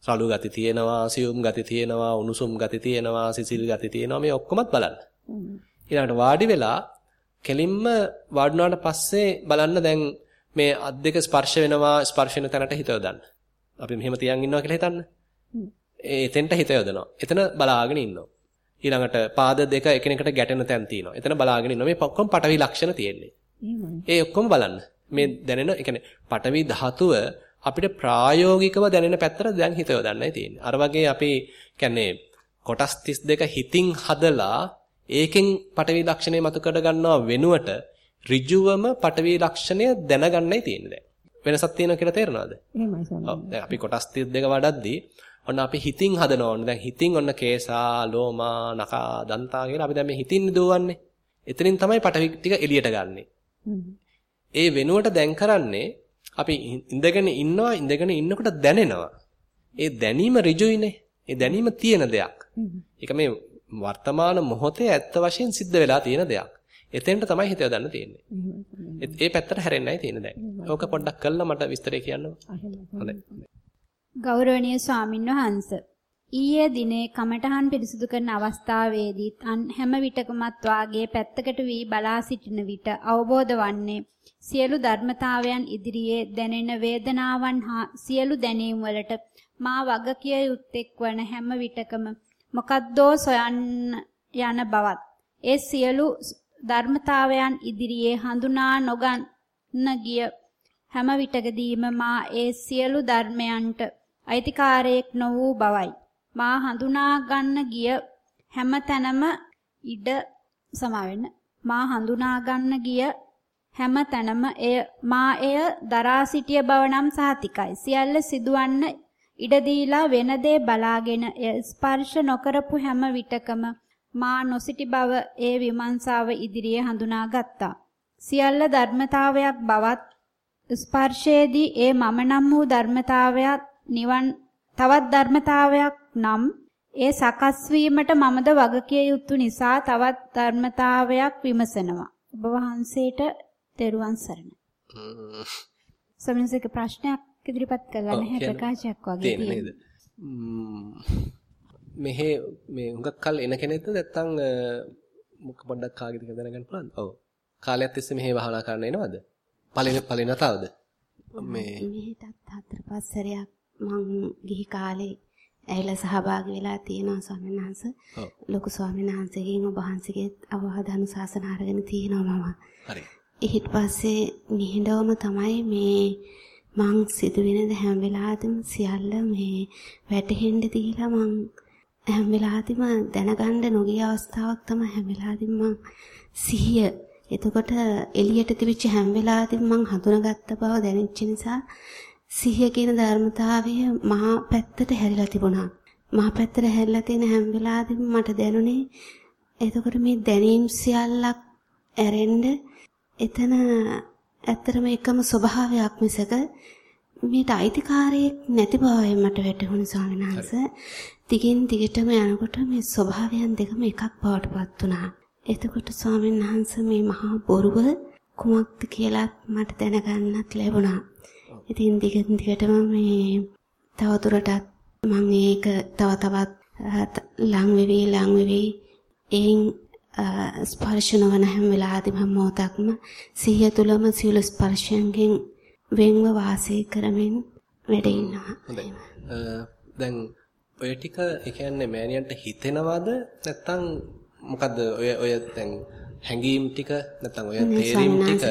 රළු ගති තියෙනවා, සියුම් ගති තියෙනවා, උණුසුම් ගති තියෙනවා, සිසිල් ගති තියෙනවා මේ ඔක්කොමත් බලන්න. ඊළඟට වාඩි වෙලා කෙලින්ම වාඩුණාට පස්සේ බලන්න දැන් මේ අත් දෙක ස්පර්ශ වෙනවා ස්පර්ශ වෙන තැනට හිත යොදන්න. අපි මෙහෙම තියන් ඉන්නවා කියලා හිතන්න. ඒ එතෙන්ට හිත යොදනවා. එතන බලාගෙන ඉන්නවා. ඊළඟට පාද දෙක එකිනෙකට ගැටෙන තැන් තියෙනවා. එතන බලාගෙන ඉන්නවා. මේ ඔක්කොම පටවි ලක්ෂණ තියෙන්නේ. ඒ ඔක්කොම බලන්න. මේ දැනෙන, ඒ කියන්නේ පටවි ධාතුව අපිට ප්‍රායෝගිකව දැනෙන පැත්තට දැන් හිත යොදන්නයි තියෙන්නේ. අර වගේ අපි කියන්නේ කොටස් 32 හිතින් හදලා ඒකෙන් පටවි ලක්ෂණය මතු කර ගන්නව වෙනුවට ඍජුවම පටවි ලක්ෂණය දැනගන්නයි තියෙන්නේ. වෙනසක් තියෙනවා කියලා තේරෙනවද? එහෙමයි සමහර. ඔව් දැන් අපි කොටස් 32 වඩද්දී ඔන්න අපි හිතින් හදනවා ඕනේ. දැන් හිතින් ඔන්න කේසා, ලෝමා, නකා, දන්තා කියලා අපි දැන් මේ හිතින් දුවන්නේ. එතනින් තමයි පටවි ටික එළියට ගන්නෙ. ඒ වෙනුවට දැන් කරන්නේ අපි ඉඳගෙන ඉන්නවා ඉඳගෙන ඉන්නකොට දැනෙනවා. ඒ දැනීම ඍජුයිනේ. ඒ දැනීම තියෙන දෙයක්. ඒක මේ වර්තමාන මොහොතේ ඇත්ත වශයෙන් සිද්ධ වෙලා තියෙන දෙයක්. එතෙන්ට තමයි හිත යොදන්න තියෙන්නේ. ඒ පැත්තට හැරෙන්නයි තියෙන්නේ දැන්. ඕක පොඩ්ඩක් කළා මට විස්තරේ කියන්න. හොඳයි. ගෞරවනීය ස්වාමින්වහන්ස ඊයේ දිනේ කමඨහන් පිරිසුදු කරන අවස්ථාවේදීත් අන් හැම විටකමත් වාගේ පැත්තකට වී බලා සිටින විට අවබෝධ වන්නේ සියලු ධර්මතාවයන් ඉදිරියේ දැනෙන වේදනාවන් හා සියලු දැනීම් වලට මා වග කිය යුත්තේක් වන හැම විටකම මොකද්දෝ සොයන්න යන බවත් ඒ සියලු ධර්මතාවයන් ඉදිරියේ හඳුනා නොගන්න ගිය හැම විටකදීම මා ඒ සියලු ධර්මයන්ට අයිතිකාරයෙක් නො වූ බවයි. මා හඳුනා ගන්න ගිය හැම තැනම ඉඩ සමාවෙන්න. මා හඳුනා ගන්න ගිය හැම තැනම එය මා එය දරා සිටිය බව නම් සහතිකයි. සියල්ල සිදුවන්න ඉඩ දීලා වෙන දේ බලාගෙන එය ස්පර්ශ නොකරපු හැම විටකම මා නොසිටි බව ඒ විමර්ශාව ඉදිරියේ හඳුනාගත්තා. සියල්ල ධර්මතාවයක් බවත් ස්පර්ශයේදී ඒ මම නම් වූ ධර්මතාවයක් නිවන් තවත් ධර්මතාවයක් නම් ඒ සකස් වීමට මමද වගකිය යුතු නිසා තවත් ධර්මතාවයක් විමසනවා. ඔබ වහන්සේට තෙරුවන් සරණයි. සමින්සේක ප්‍රශ්නයක් ඉදිරිපත් කළා නැහැ ප්‍රකාශයක් වගේ නේද? මෙහෙ මේ හුඟක් කල් එන කෙනෙක්ද නැත්නම් මොක පොඩ්ඩක් කාගෙද කියලා දැනගන්න පුළුවන්ද? ඔව්. කාලයක් තිස්සේ මෙහෙ වහලා කරන්න එනවද? පළවෙනි පළවෙනි නතාවද? මේ මෙහෙටත් හතර පහ සැරයක් මං ගිහි කාලේ ඇවිල්ලා සහභාගී වෙලා තියෙනවා ස්වාමීන් වහන්සේ. ලොකු ස්වාමීන් වහන්සේගෙන් ඔබ වහන්සේගේ අවවාද අනුශාසන අරගෙන තියෙනවා මම. හරි. ඊට පස්සේ නිහඬවම තමයි මේ මං සිදුවෙන හැම වෙලාවෙම සියල්ල මේ වැටහෙන්න දීලා මං හැම වෙලාවෙම දැනගන්න නොගිය අවස්ථාවක් තමයි හැම වෙලාවෙම මං සිහිය එතකොට එළියට තිබිච්ච හැම වෙලාවෙම මං හඳුනාගත්ත බව දැනෙච්ච නිසා සිහිය කියන ධර්මතාවය මහා පැත්තට හැරිලා තිබුණා. මහා පැත්තට හැරිලා තියෙන හැම වෙලාවෙම මට දැනුනේ එතකොට මේ දැනීම් සියල්ලක් ඇරෙන්න එතන ඇත්තරම එකම ස්වභාවයක් මිසක මේට අයිතිකාරයෙක් නැති බවයි මට වැටහුණු ස්වාමීන් වහන්සේ. දිගින් දිගටම යනකොට මේ ස්වභාවයන් දෙකම එකක් බවට පත් වුණා. එතකොට ස්වාමීන් වහන්සේ මේ මහා බොරුව කුමක්ද කියලා මට දැනගන්නත් ලැබුණා. ඉතින් දිගින් දිගටම මේ තවදුරටත් මම ඒක තව තවත් ලං වෙවි ලං වෙවි එයින් ස්පර්ශ නොවන හැම වෙලාවෙම මොහොතක්ම සිහිය තුලම සියලු ස්පර්ශයන්ගෙන් වෙන්ව වාසය කරමින් වැඩ ඉන්නවා. හොඳයි. දැන් ඔය ටික ඒ කියන්නේ මෑනියන්ට හිතෙනවද නැත්නම් මොකද්ද ඔය ඔය දැන් හැඟීම් ටික නැත්නම් ඔය තේරීම් ටික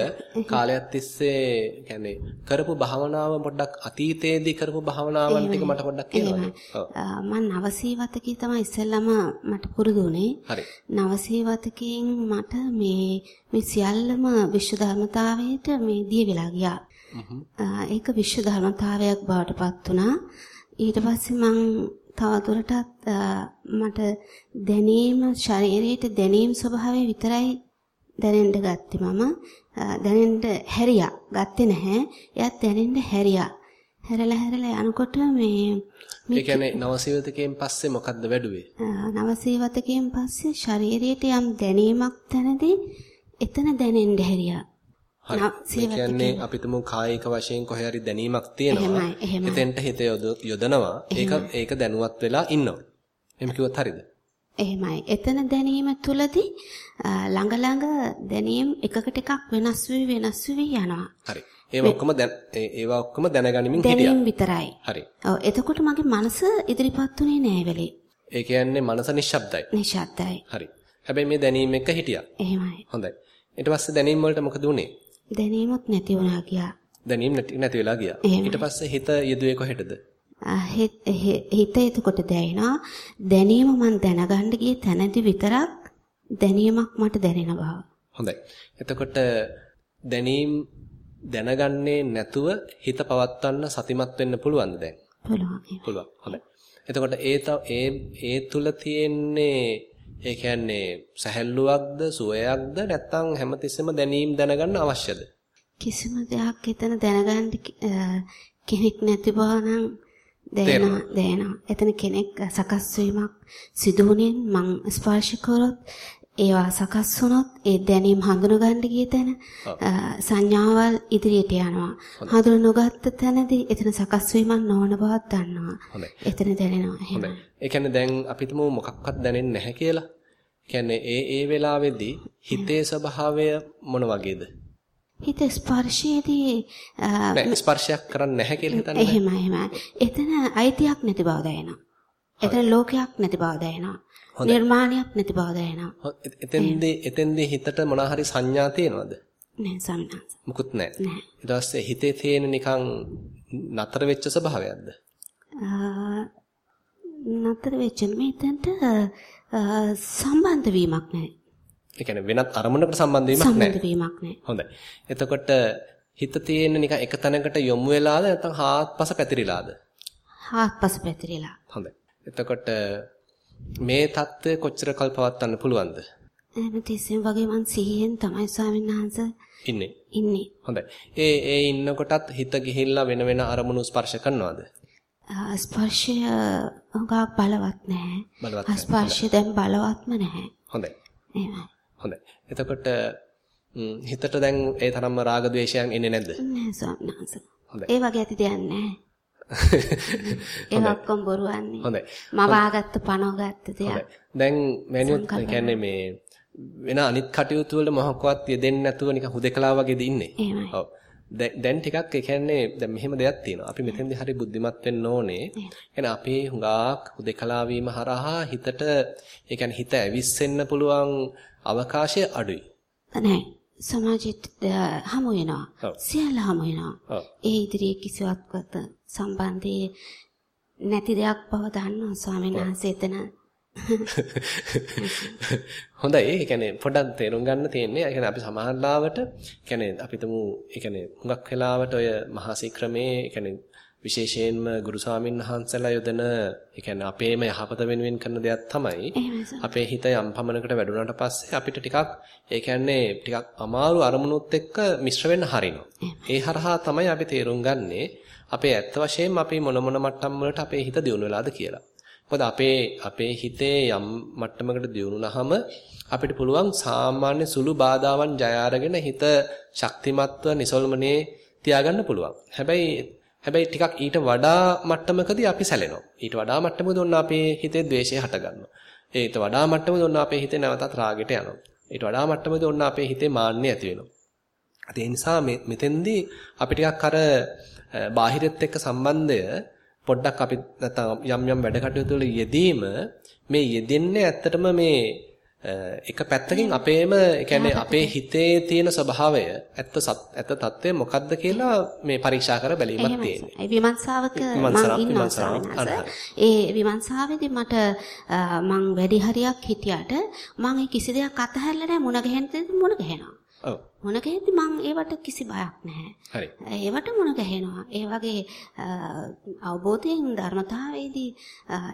කාලයක් තිස්සේ කියන්නේ කරපු භාවනාව පොඩ්ඩක් අතීතයේදී කරපු භාවනාවන් ටික මට පොඩ්ඩක් කියනවද? ඔව්. මම නවසීවතකේ තමයි ඉස්සෙල්ලාම මට පුරුදු වුණේ. හරි. නවසීවතකෙන් මට මේ මේ සියල්ලම විශ්ව ධර්මතාවයට මේ දිය වෙලා ගියා. ඒක විශ්ව ධර්මතාවයක් බවට පත් වුණා. ඊට පස්සේ මං තවදුරටත් මට දැනීම ශරීරයේ දැනීම් ස්වභාවය විතරයි දැනෙන්න ගත්තේ මම. දැනෙන්න හැරියා. ගත්තේ නැහැ. එයත් දැනෙන්න හැරියා. හැරලා හැරලා යනකොට මේ ඒ කියන්නේ නවසීවතකයෙන් පස්සේ මොකද්ද වැඩුවේ? නවසීවතකයෙන් පස්සේ ශරීරයට යම් දැනීමක් තැනදී එතන දැනෙන්න හැරියා හරි. කියන්නේ අපි තුමු කායික වශයෙන් කොහේ හරි දැනීමක් තියෙනවා. එතෙන්ට හිත යොදනවා. ඒක ඒක දැනුවත් වෙලා ඉන්නවා. එහෙම කිව්වොත් හරියද? එහෙමයි. එතන දැනීම තුලදී ළඟ ළඟ දැනීම් එකකට එකක් වෙනස් වෙවි වෙනස් වෙවි යනවා. හරි. ඒවා ඔක්කොම ඒවා ඔක්කොම දැනගනිමින් හිටියා. දැනීම් විතරයි. හරි. ඔව් එතකොට මගේ මනස ඉදිරිපත් උනේ නෑ වෙලේ. ඒ කියන්නේ මනස නිශ්ශබ්දයි. නිශ්ශබ්දයි. හරි. හැබැයි මේ දැනීම එක හිටියා. එහෙමයි. හොඳයි. ඊට පස්සේ දැනීම වලට මොකද උනේ? දැනීමත් නැති වුණා ගියා. දැනීම නැති වෙලා ගියා. ඊට පස්සේ හිත යෙදුවේ කොහෙටද? හිත එතකොට දැනෙනවා දැනීම මම දැනගන්න ගියේ තැනදී විතරක් දැනීමක් මට දැනෙන බව. හොඳයි. එතකොට දැනීම් දැනගන්නේ නැතුව හිත පවත්වන්න සතිමත් වෙන්න පුළුවන්ද දැන්? පුළුවන්. පුළුවන්. හොඳයි. එතකොට ඒ ඒ ඒ තුල තියෙන්නේ ඒ කියන්නේ සැහැල්ලුවක්ද සුවයක්ද නැත්නම් හැමතිස්සෙම දැනීම් දැනගන්න අවශ්‍යද? කිසිම දෙයක් එතන දැනගන්න කෙනෙක් නැති බව නම් දැනෙනවා දැනෙනවා. එතන කෙනෙක් සකස් වීමක් සිදුුනේ මං ස්පර්ශ කරොත් ඒවා සකස් වුණොත් ඒ දැනීම් හඳුනගන්න ගිය තැන සංඥාවල් ඉදිරියට යනවා. හඳුන නොගත්ත තැනදී එතන සකස් වීමක් නොවන බවක් දන්නවා. එතන දැනෙනවා. හොඳයි. ඒ කියන්නේ දැන් අපිටම මොකක්වත් දැනෙන්නේ නැහැ කියලා. කියන්නේ ඒ ඒ වෙලාවේදී හිතේ ස්වභාවය මොන වගේද? හිත ස්පර්ශයේදී නෑ ස්පර්ශයක් කරන්නේ නැහැ කියලා හිතන්නේ. එහෙම එහෙම. එතන අයිතියක් නැති බව දැනෙනවා. එතන ලෝකයක් නැති බව දැනෙනවා. නිර්මාණයක් නැති බව දැනෙනවා. එතෙන්දී එතෙන්දී හිතට මොන හරි සංඥා තියෙනවද? නෑ සම්මාස. මුකුත් නෑ. ඊට පස්සේ හිතේ තියෙන නිකන් නතර වෙච්ච ස්වභාවයක්ද? නතර වෙච්ච මෙතනට සම්බන්ධ වීමක් නැහැ. ඒ කියන්නේ වෙනත් අරමුණකට සම්බන්ධ වීමක් නැහැ. සම්බන්ධ වීමක් නැහැ. හොඳයි. එතකොට හිත තියෙන නිකන් එක තැනකට යොමු වෙලාද නැත්නම් හාත්පස පැතිරිලාද? හාත්පස පැතිරිලා. හොඳයි. එතකොට මේ தত্ত্বය කොච්චර කල් පවත්වන්න පුළුවන්ද? තිස්සෙන් වගේ මං සිහියෙන් තමයි ස්වාමීන් වහන්සේ ඉන්නේ. ඉන්නේ. හොඳයි. ඒ ඒ ඉන්නකොටත් හිත ගිහිල්ලා වෙන වෙන අරමුණු ස්පර්ශ කරනවද? ස්පර්ශය හුඟක් බලවත් නැහැ. ස්පර්ශය දැන් බලවත්ම නැහැ. හොඳයි. එහෙමයි. හොඳයි. එතකොට හිතට දැන් ඒ තරම්ම රාග ద్వේෂයන් එන්නේ නැද්ද? නැහැ ස්වාමීන් වහන්සේ. හොඳයි. ඒ වගේ ඇති දෙයක් නැහැ. ඒ ඔක්කොම බොරුවන්නේ. හොඳයි. මවාගත්ත පනවගත්ත දෙයක්. දැන් මෑනියොත් කියන්නේ මේ වෙන අනිත් කටයුතු වල මොහොක්වත් යෙදෙන්නේ නැතුව නිකන් හුදකලා වගේද ඉන්නේ. ඔව්. දැන් ටිකක් ඒ කියන්නේ දැන් මෙහෙම දෙයක් තියෙනවා. අපි මෙතෙන්දී හරි බුද්ධිමත් වෙන්න ඕනේ. එහෙනම් අපේ හුඟක් හුදකලා වීම හරහා හිතට ඒ කියන්නේ හිත ඇවිස්සෙන්න පුළුවන් අවකාශය අඩුයි. නැහැ. සමාජෙත් හමු වෙනවා. සියල්ල හමු වෙනවා. ඒ ඉදිරියේ කිසිවක්වත් සම්බන්ධයේ නැති දෙයක් බව දන්නවා ස්වාමීන් වහන්සේ එතන. හොඳයි. ඒ කියන්නේ පොඩ්ඩක් තේරුම් ගන්න තියෙන්නේ. ඒ කියන්නේ අපි සමාහලාවට කියන්නේ අපි තුමු ඒ කියන්නේ හුඟක් වෙලාවට ඔය මහා ශික්‍රමේ ඒ කියන්නේ විශේෂයෙන්ම ගුරු ස්වාමීන් වහන්සේලා යොදන ඒ කියන්නේ අපේම යහපත වෙනුවෙන් කරන දෙයක් තමයි අපේ හිත යම් පමණකට වැඩුණාට පස්සේ අපිට ටිකක් ඒ කියන්නේ ටිකක් අමාරු අරමුණුත් එක්ක මිශ්‍ර වෙන්න හරිනවා. ඒ හරහා තමයි අපි තේරුම් ගන්නේ අපේ ඇත්ත වශයෙන්ම අපි මොන මොන මට්ටම් වලට අපේ හිත දියුණු වෙලාද කියලා. මොකද අපේ අපේ හිතේ යම් මට්ටමකට දියුණුනහම අපිට පුළුවන් සාමාන්‍ය සුළු බාධාවන් ජය අරගෙන හිත ශක්තිමත්ව නිසල්මනේ තියාගන්න පුළුවන්. හැබැයි හැබැයි ටිකක් ඊට වඩා මට්ටමකදී අපි සැලෙනවා. ඊට වඩා මට්ටමකදී ඔන්න අපේ හිතේ ද්වේෂය හටගන්නවා. ඊට වඩා මට්ටමකදී ඔන්න අපේ හිතේ නැවතත් රාගයට යනවා. ඊට වඩා මට්ටමකදී ඔන්න අපේ හිතේ මාන්නය ඇති වෙනවා. ඒ නිසා මෙතෙන්දී අපි ටිකක් අර බාහිරත් එක්ක සම්බන්ධය පොඩ්ඩක් අපි නැත්නම් යම් යම් වැඩ කටයුතු වල යෙදීම මේ යෙදෙන්නේ ඇත්තටම මේ එක පැත්තකින් අපේම කියන්නේ අපේ හිතේ තියෙන ස්වභාවය ඇත්ත ඇත්ත తත්වය මොකද්ද කියලා මේ පරීක්ෂා කර බැලීමක් තියෙනවා. ඒ විමර්ශාවක මම ඒ විමර්ශාවේදී මට මං වැඩි හරියක් හිටියට මං කිසි දෙයක් අතහැරලා නැහැ මුණ ගැහෙන්න මුණ ගැහෙනවා. මුණ ගැහෙද්දි මං ඒවට කිසි බයක් නැහැ. හරි. ඒවට මුණ ගැහෙනවා. ඒ වගේ අවබෝධයෙන් ධර්මතාවයේදී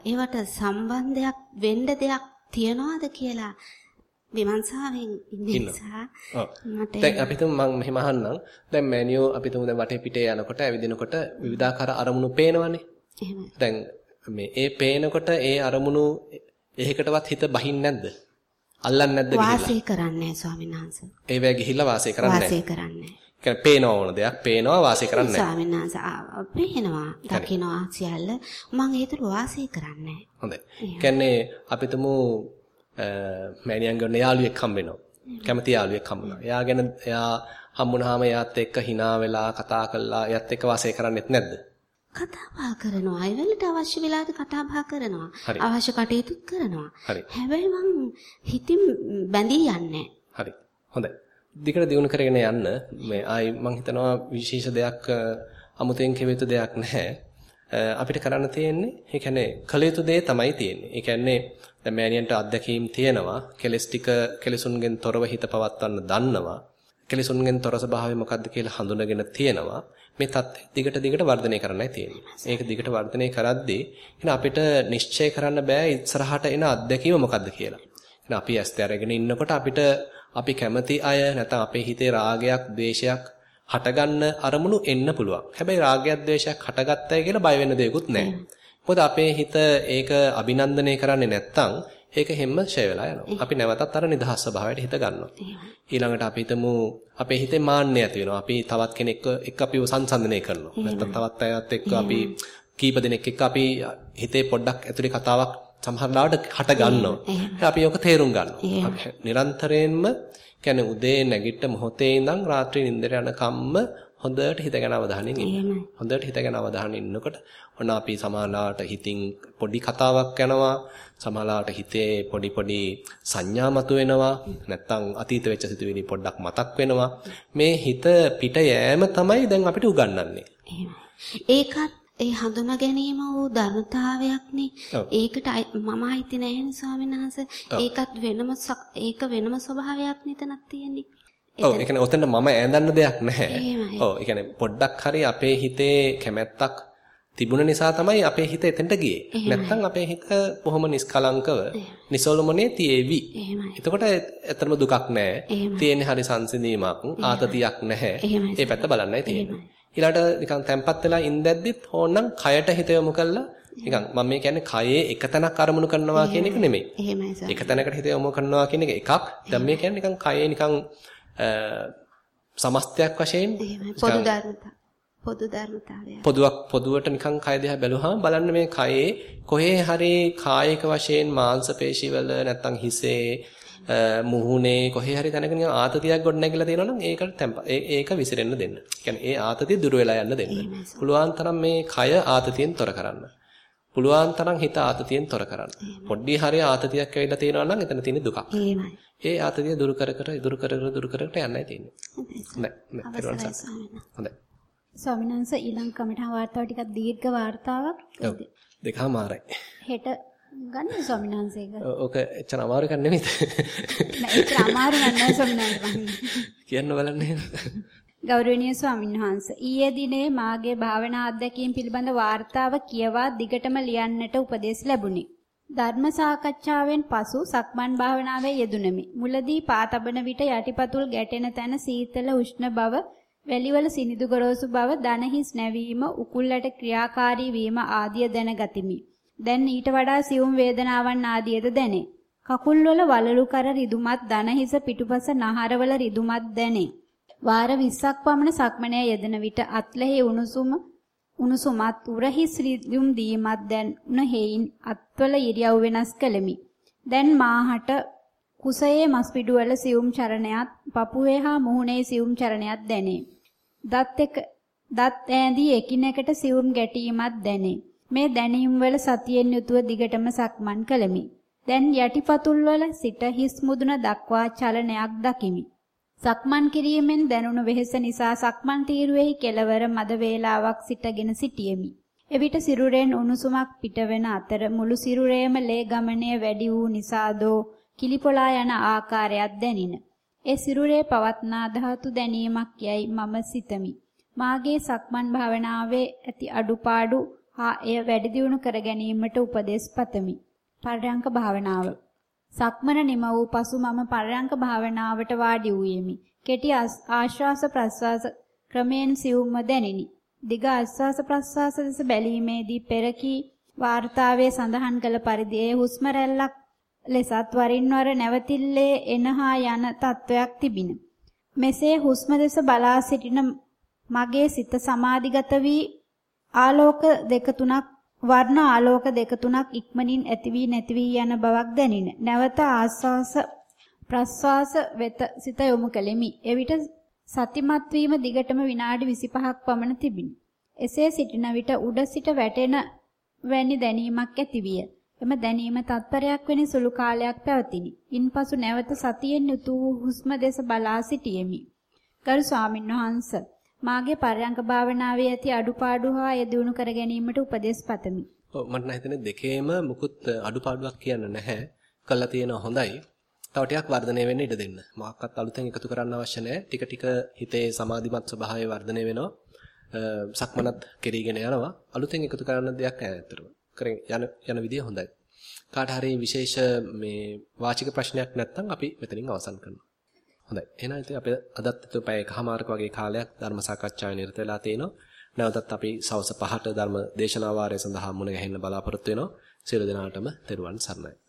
ඒවට සම්බන්ධයක් වෙන්න දෙයක් තියනවාද කියලා විමර්ශාවෙන් ඉන්න නිසා මට දැන් අපි තුමු මම මෙහෙම අහන්නම් දැන් මෑනියෝ අපි තුමු දැන් වටේ පිටේ යනකොට ඇවිදිනකොට විවිධාකාර අරමුණු පේනවනේ එහෙමයි දැන් මේ ඒ පේනකොට ඒ අරමුණු එහෙකටවත් හිත බහින්නේ නැද්ද අල්ලන්නේ නැද්ද ගිහිල්ලා? වාසය කරන්නේ නැහැ ස්වාමීන් වහන්සේ. ඒවැ ගිහිල්ලා වාසය කරන්නේ නැහැ. වාසය කරන්නේ නැහැ. කියන්නේ පේනවා ඕන දෙයක් පේනවා වාසය කරන්නේ නැහැ. ස්වාමීන් වහන්සේ පේනවා දකින්නවා සියල්ල මම ඒ තුල වාසය කරන්නේ නැහැ. හොඳයි. කියන්නේ අපිටම මෑණියන්ගේ ඔන්න යාළුවෙක් හම්බ වෙනවා. කැමති යාළුවෙක් හම්බ වෙනවා. එයා ගැන එයා හම්බුනහම එයාත් එක්ක hina වෙලා කතා කරලා එයාත් එක්ක වාසය කරන්නෙත් නැද්ද? කතා බහ කරනවා. ඒ වෙලට අවශ්‍ය වෙලාවට කතා බහ කරනවා. අවශ්‍ය කටයුතු කරනවා. හැබැයි මං හිතින් බැඳී යන්නේ හරි. හොඳයි. දිගට දියුණු කරගෙන යන්න මේ ආයි මම හිතනවා විශේෂ දෙයක් අමුතෙන් කෙවෙතු දෙයක් නැහැ. අපිට කරන්න තියෙන්නේ ඒ කියන්නේ කළ යුතු දේ තමයි තියෙන්නේ. ඒ කියන්නේ දැන් මෑණියන්ට අත්දැකීම් තියෙනවා. කෙලස් ටික කෙලසුන්ගෙන් තොරව හිත පවත්වන්න දන්නවා. කෙලසුන්ගෙන් තොර ස්වභාවය මොකක්ද කියලා හඳුනගෙන තියෙනවා. මේ தත්ත්වය දිගට දිගට වර්ධනය කරන්නයි තියෙන්නේ. මේක දිගට වර්ධනය කරද්දී එහෙනම් අපිට නිශ්චය කරන්න බෑ ඉස්සරහට එන අත්දැකීම මොකක්ද කියලා. එහෙනම් අපි ඇස් දැරගෙන ඉන්නකොට අපිට අපි කැමති අය නැත්නම් අපේ හිතේ රාගයක්, ද්වේෂයක් හටගන්න අරමුණු එන්න පුළුවන්. හැබැයි රාගයක්, ද්වේෂයක් හටගත්තයි කියලා බය වෙන්න දෙයක්වත් නැහැ. මොකද අපේ හිත ඒක අභිනන්දනය කරන්නේ නැත්නම් ඒක හැම ෂය වෙලා යනවා. අපි නැවතත් අර නිදහස් ස්වභාවයට හිත ගන්නවා. ඊළඟට අපි හිතමු අපේ හිතේ මාන්නය ඇති වෙනවා. අපි තවත් කෙනෙක් එක්ක අපිව සංසන්දනය කරනවා. නැත්නම් තවත් අයත් එක්ක අපි කීප දෙනෙක් එක්ක අපි හිතේ පොඩ්ඩක් ඇතුලේ කතාවක් සමහරවිට හට ගන්නවා. අපි ඔක තේරුම් ගන්නවා. අපි නිරන්තරයෙන්ම කියන්නේ උදේ නැගිට මොහොතේ ඉඳන් රාත්‍රී නිින්දට යනකම්ම හොඳට හිතගෙන අවධානයෙන් ඉන්න. හොඳට හිතගෙන අවධානයෙන් ඉන්නකොට ඔන්න අපි සමාලාවට හිතින් පොඩි කතාවක් යනවා. සමාලාවට හිතේ පොඩි පොඩි සංඥා මතුවෙනවා. නැත්තම් අතීත වෙච්ච සිතුවිලි පොඩ්ඩක් මතක් වෙනවා. මේ හිත පිට යෑම තමයි දැන් අපිට උගන්වන්නේ. ඒකත් ඒ හඳුනා ගැනීම වූ ධර්මතාවයක්නේ. ඒකට මම අයිති නැහැ ස්වාමීන් වහන්සේ. ඒකත් වෙනම ඒක වෙනම ස්වභාවයක් නිතනක් තියෙන්නේ. ඔව් ඒ කියන්නේ ඔතන මම ඈඳන්න දෙයක් නැහැ. ඔව් ඒ කියන්නේ පොඩ්ඩක් හරි අපේ හිතේ කැමැත්තක් තිබුණ නිසා තමයි අපේ හිත එතෙන්ට ගියේ. නැත්තම් අපේ හිත බොහොම නිස්කලංකව නිසලොමනේ තියේවි. එතකොට ඇත්තටම දුකක් නැහැ. තියෙන්නේ හරි සංසිඳීමක්, ආතතියක් නැහැ. ඒ පැත්ත බලන්නයි තියෙන්නේ. ඊළඟට නිකන් තැම්පත් වෙලා ඉඳද්දිත් ඕනනම් කයට හිත යොමු කළා නිකන් මම මේ කියන්නේ කයේ එක තැනක් අරමුණු කරනවා කියන එක නෙමෙයි. එහෙමයි සර්. එක තැනකට හිත යොමු කරනවා කියන එක එකක්. දැන් මේ කියන්නේ නිකන් කයේ නිකන් සමස්තයක් වශයෙන්. පොදු ධර්මතා. පොදු ධර්මතාවය. පොදුවක් පොදුවට නිකන් කය දිහා බැලුවාම බලන්න මේ කයේ කොහේ හරි කායික වශයෙන් මාංශ පේශිවල නැත්තම් හිසේ මුහුණේ කොහේ හරි තැනක නිකන් ආතතියක් ගොඩ නැගිලා තියෙනවා නම් ඒකට ඒ- ඒක විසිරෙන්න දෙන්න. කියන්නේ ඒ ආතතිය දුර වෙලා යන්න දෙන්න. පුළුවන් තරම් මේ කය ආතතියෙන් තොර කරන්න. පුළුවන් තරම් හිත ආතතියෙන් තොර කරන්න. පොඩ්ඩි හරි ආතතියක් ඇවිල්ලා තියෙනවා නම් එතන තියෙන දුකක්. එහෙමයි. ඒ ආතතිය දුරු කර කර දුරු කර කර දුරු කර කර යන්නයි තියෙන්නේ. වහන්සේ. හොඳයි. ස්වාමීන් වහන්සේ ඊළඟ කමඨා වාර්තාව ටිකක් දීර්ඝ වාර්තාවක්. ඔව්. දෙකමාරයි. හෙට ගන්න ස්වාමීන් වහන්සේක. ඕක එච්චර අමාරු එකක් නෙමෙයිද? නෑ ඒක අමාරු නෑ ස්වාමීන් වහන්සේ. කියන්න බලන්නේ. ගෞරවනීය ස්වාමීන් වහන්සේ ඊයේ දිනේ මාගේ භාවනා අත්දැකීම් පිළිබඳ වාර්තාව කියවා දිගටම ලියන්නට උපදෙස් ලැබුණි. ධර්ම සාකච්ඡාවෙන් පසු සක්මන් භාවනාවේ යෙදුණෙමි. මුලදී පා තබන විට යටිපතුල් ගැටෙන තැන සීතල උෂ්ණ බව, වැලිවල සිනිදු ගොරෝසු බව, දනහිස් නැවීම, උකුල්ලට ක්‍රියාකාරී වීම ආදිය දැනගතිමි. දැන් ඊට වඩා සියුම් වේදනාවන් ආදියද දැනේ. කකුල්වල වලලු කර රිදුමත් දනහිස පිටුපස නහරවල රිදුමත් දැනේ. වාර 20ක් පමණ සක්මනේ යෙදෙන විට අත්ලෙහි උණුසුම උණුසුමත් උරහිස් රිදුම් දීමත් දැන් හේයින් අත්වල ඉරියව් වෙනස් කළෙමි. දැන් මාහට කුසයේ මස්පිඩු වල සියුම් චරණයත් පපුවේ හා මුහුණේ සියුම් චරණයත් දැනේ. දත් එක දත් ඈඳී එකිනෙකට සියුම් ගැටීමක් දැනේ. මේ දැනීම් වල සතියෙන් යුතුව දිගටම සක්මන් කළෙමි. දැන් යටිපතුල් වල සිට හිස් මුදුන දක්වා චලනයක් දකිමි. සක්මන් කිරීමෙන් දැනුණු වෙහෙස නිසා සක්මන් තීරුවේහි කෙලවර මද වේලාවක් සිටගෙන සිටියෙමි. එවිට සිරුරෙන් උණුසුමක් පිටවෙන අතර මුළු සිරුරේම ලේ ගමනය වැඩි වූ නිසාදෝ කිලිපොලා යන ආකාරයක් දැනින. ඒ සිරුරේ පවත්නා ධාතු දැනීමක් යයි මම සිතමි. මාගේ සක්මන් භාවනාවේ ඇති අඩුපාඩු හා එය වැඩි දියුණු කර ගැනීමට උපදෙස් පතමි. පරයන්ක භාවනාව සක්මන නිම වූ පසු මම පරයන්ක භාවනාවට වාඩි වූයෙමි. කෙටි ආස්- ආශ්වාස ප්‍රශ්වාස ක්‍රමයෙන් සියුම්ව දැනිනි. දිග ආශ්වාස ප්‍රශ්වාස දෙස බැලීමේදී පෙරකී වාර්තාවේ සඳහන් කළ පරිදි ඒ හුස්ම රැල්ලක් ලෙසත් වරින් වර නැවතිල්ලේ එනහා යන තත්වයක් තිබින. මෙසේ හුස්ම දෙස බලා සිටින මගේ සිත සමාධිගත වී ආලෝක දෙක තුනක් වර්ණ ආලෝක දෙක තුනක් ඉක්මනින් ඇති වී නැති වී යන බවක් දැනින. නැවත ආස්වාස ප්‍රස්වාස වෙත සිත යොමු කෙලිමි. එවිට සතිමත් වීම දිගටම විනාඩි 25ක් පමණ තිබිනි. එසේ සිටින විට උඩ සිට වැටෙන වැනි දැනීමක් ඇතිවිය. එම දැනීම තත්පරයක් වෙනි සුළු කාලයක් පැවතිනි. ඉන්පසු නැවත සතියෙන් යුතු හුස්ම දෙස බලා සිටියෙමි. ගරු ස්වාමින්වහන්ස මාගේ පරයන්ක භාවනාවේ ඇති අඩුපාඩු හා ඒ දිනු කර ගැනීමට උපදෙස් පතමි. ඔව් මට නම් හිතෙන්නේ දෙකේම මුකුත් අඩුපාඩුවක් කියන්න නැහැ. කළා තියෙන හොඳයි. තව ටිකක් වර්ධනය වෙන්න ඉඩ දෙන්න. මොකක්වත් අලුතෙන් එකතු කරන්න අවශ්‍ය නැහැ. ටික ටික හිතේ සමාධිමත් ස්වභාවය වර්ධනය වෙනවා. සක්මනත් කෙරීගෙන යනවා. අලුතෙන් එකතු කරන්න දෙයක් නැහැ ඇත්තටම. කරගෙන යන යන විදිය හොඳයි. කාට හරි විශේෂ මේ වාචික ප්‍රශ්නයක් නැත්නම් අපි මෙතනින් අවසන් කරනවා. හොඳයි. එහෙනම් ඉතින් අපි අදත් පැය එකහමාරක වගේ කාලයක් ධර්ම සාකච්ඡාවේ නිරත වෙලා තිනවා. නැවතත් අපි සවස් 5ට ධර්ම දේශනා වාරය සඳහා මුණ ගැහෙන්න බලාපොරොත්තු වෙනවා. සියලු දෙනාටම තෙරුවන් සරණයි.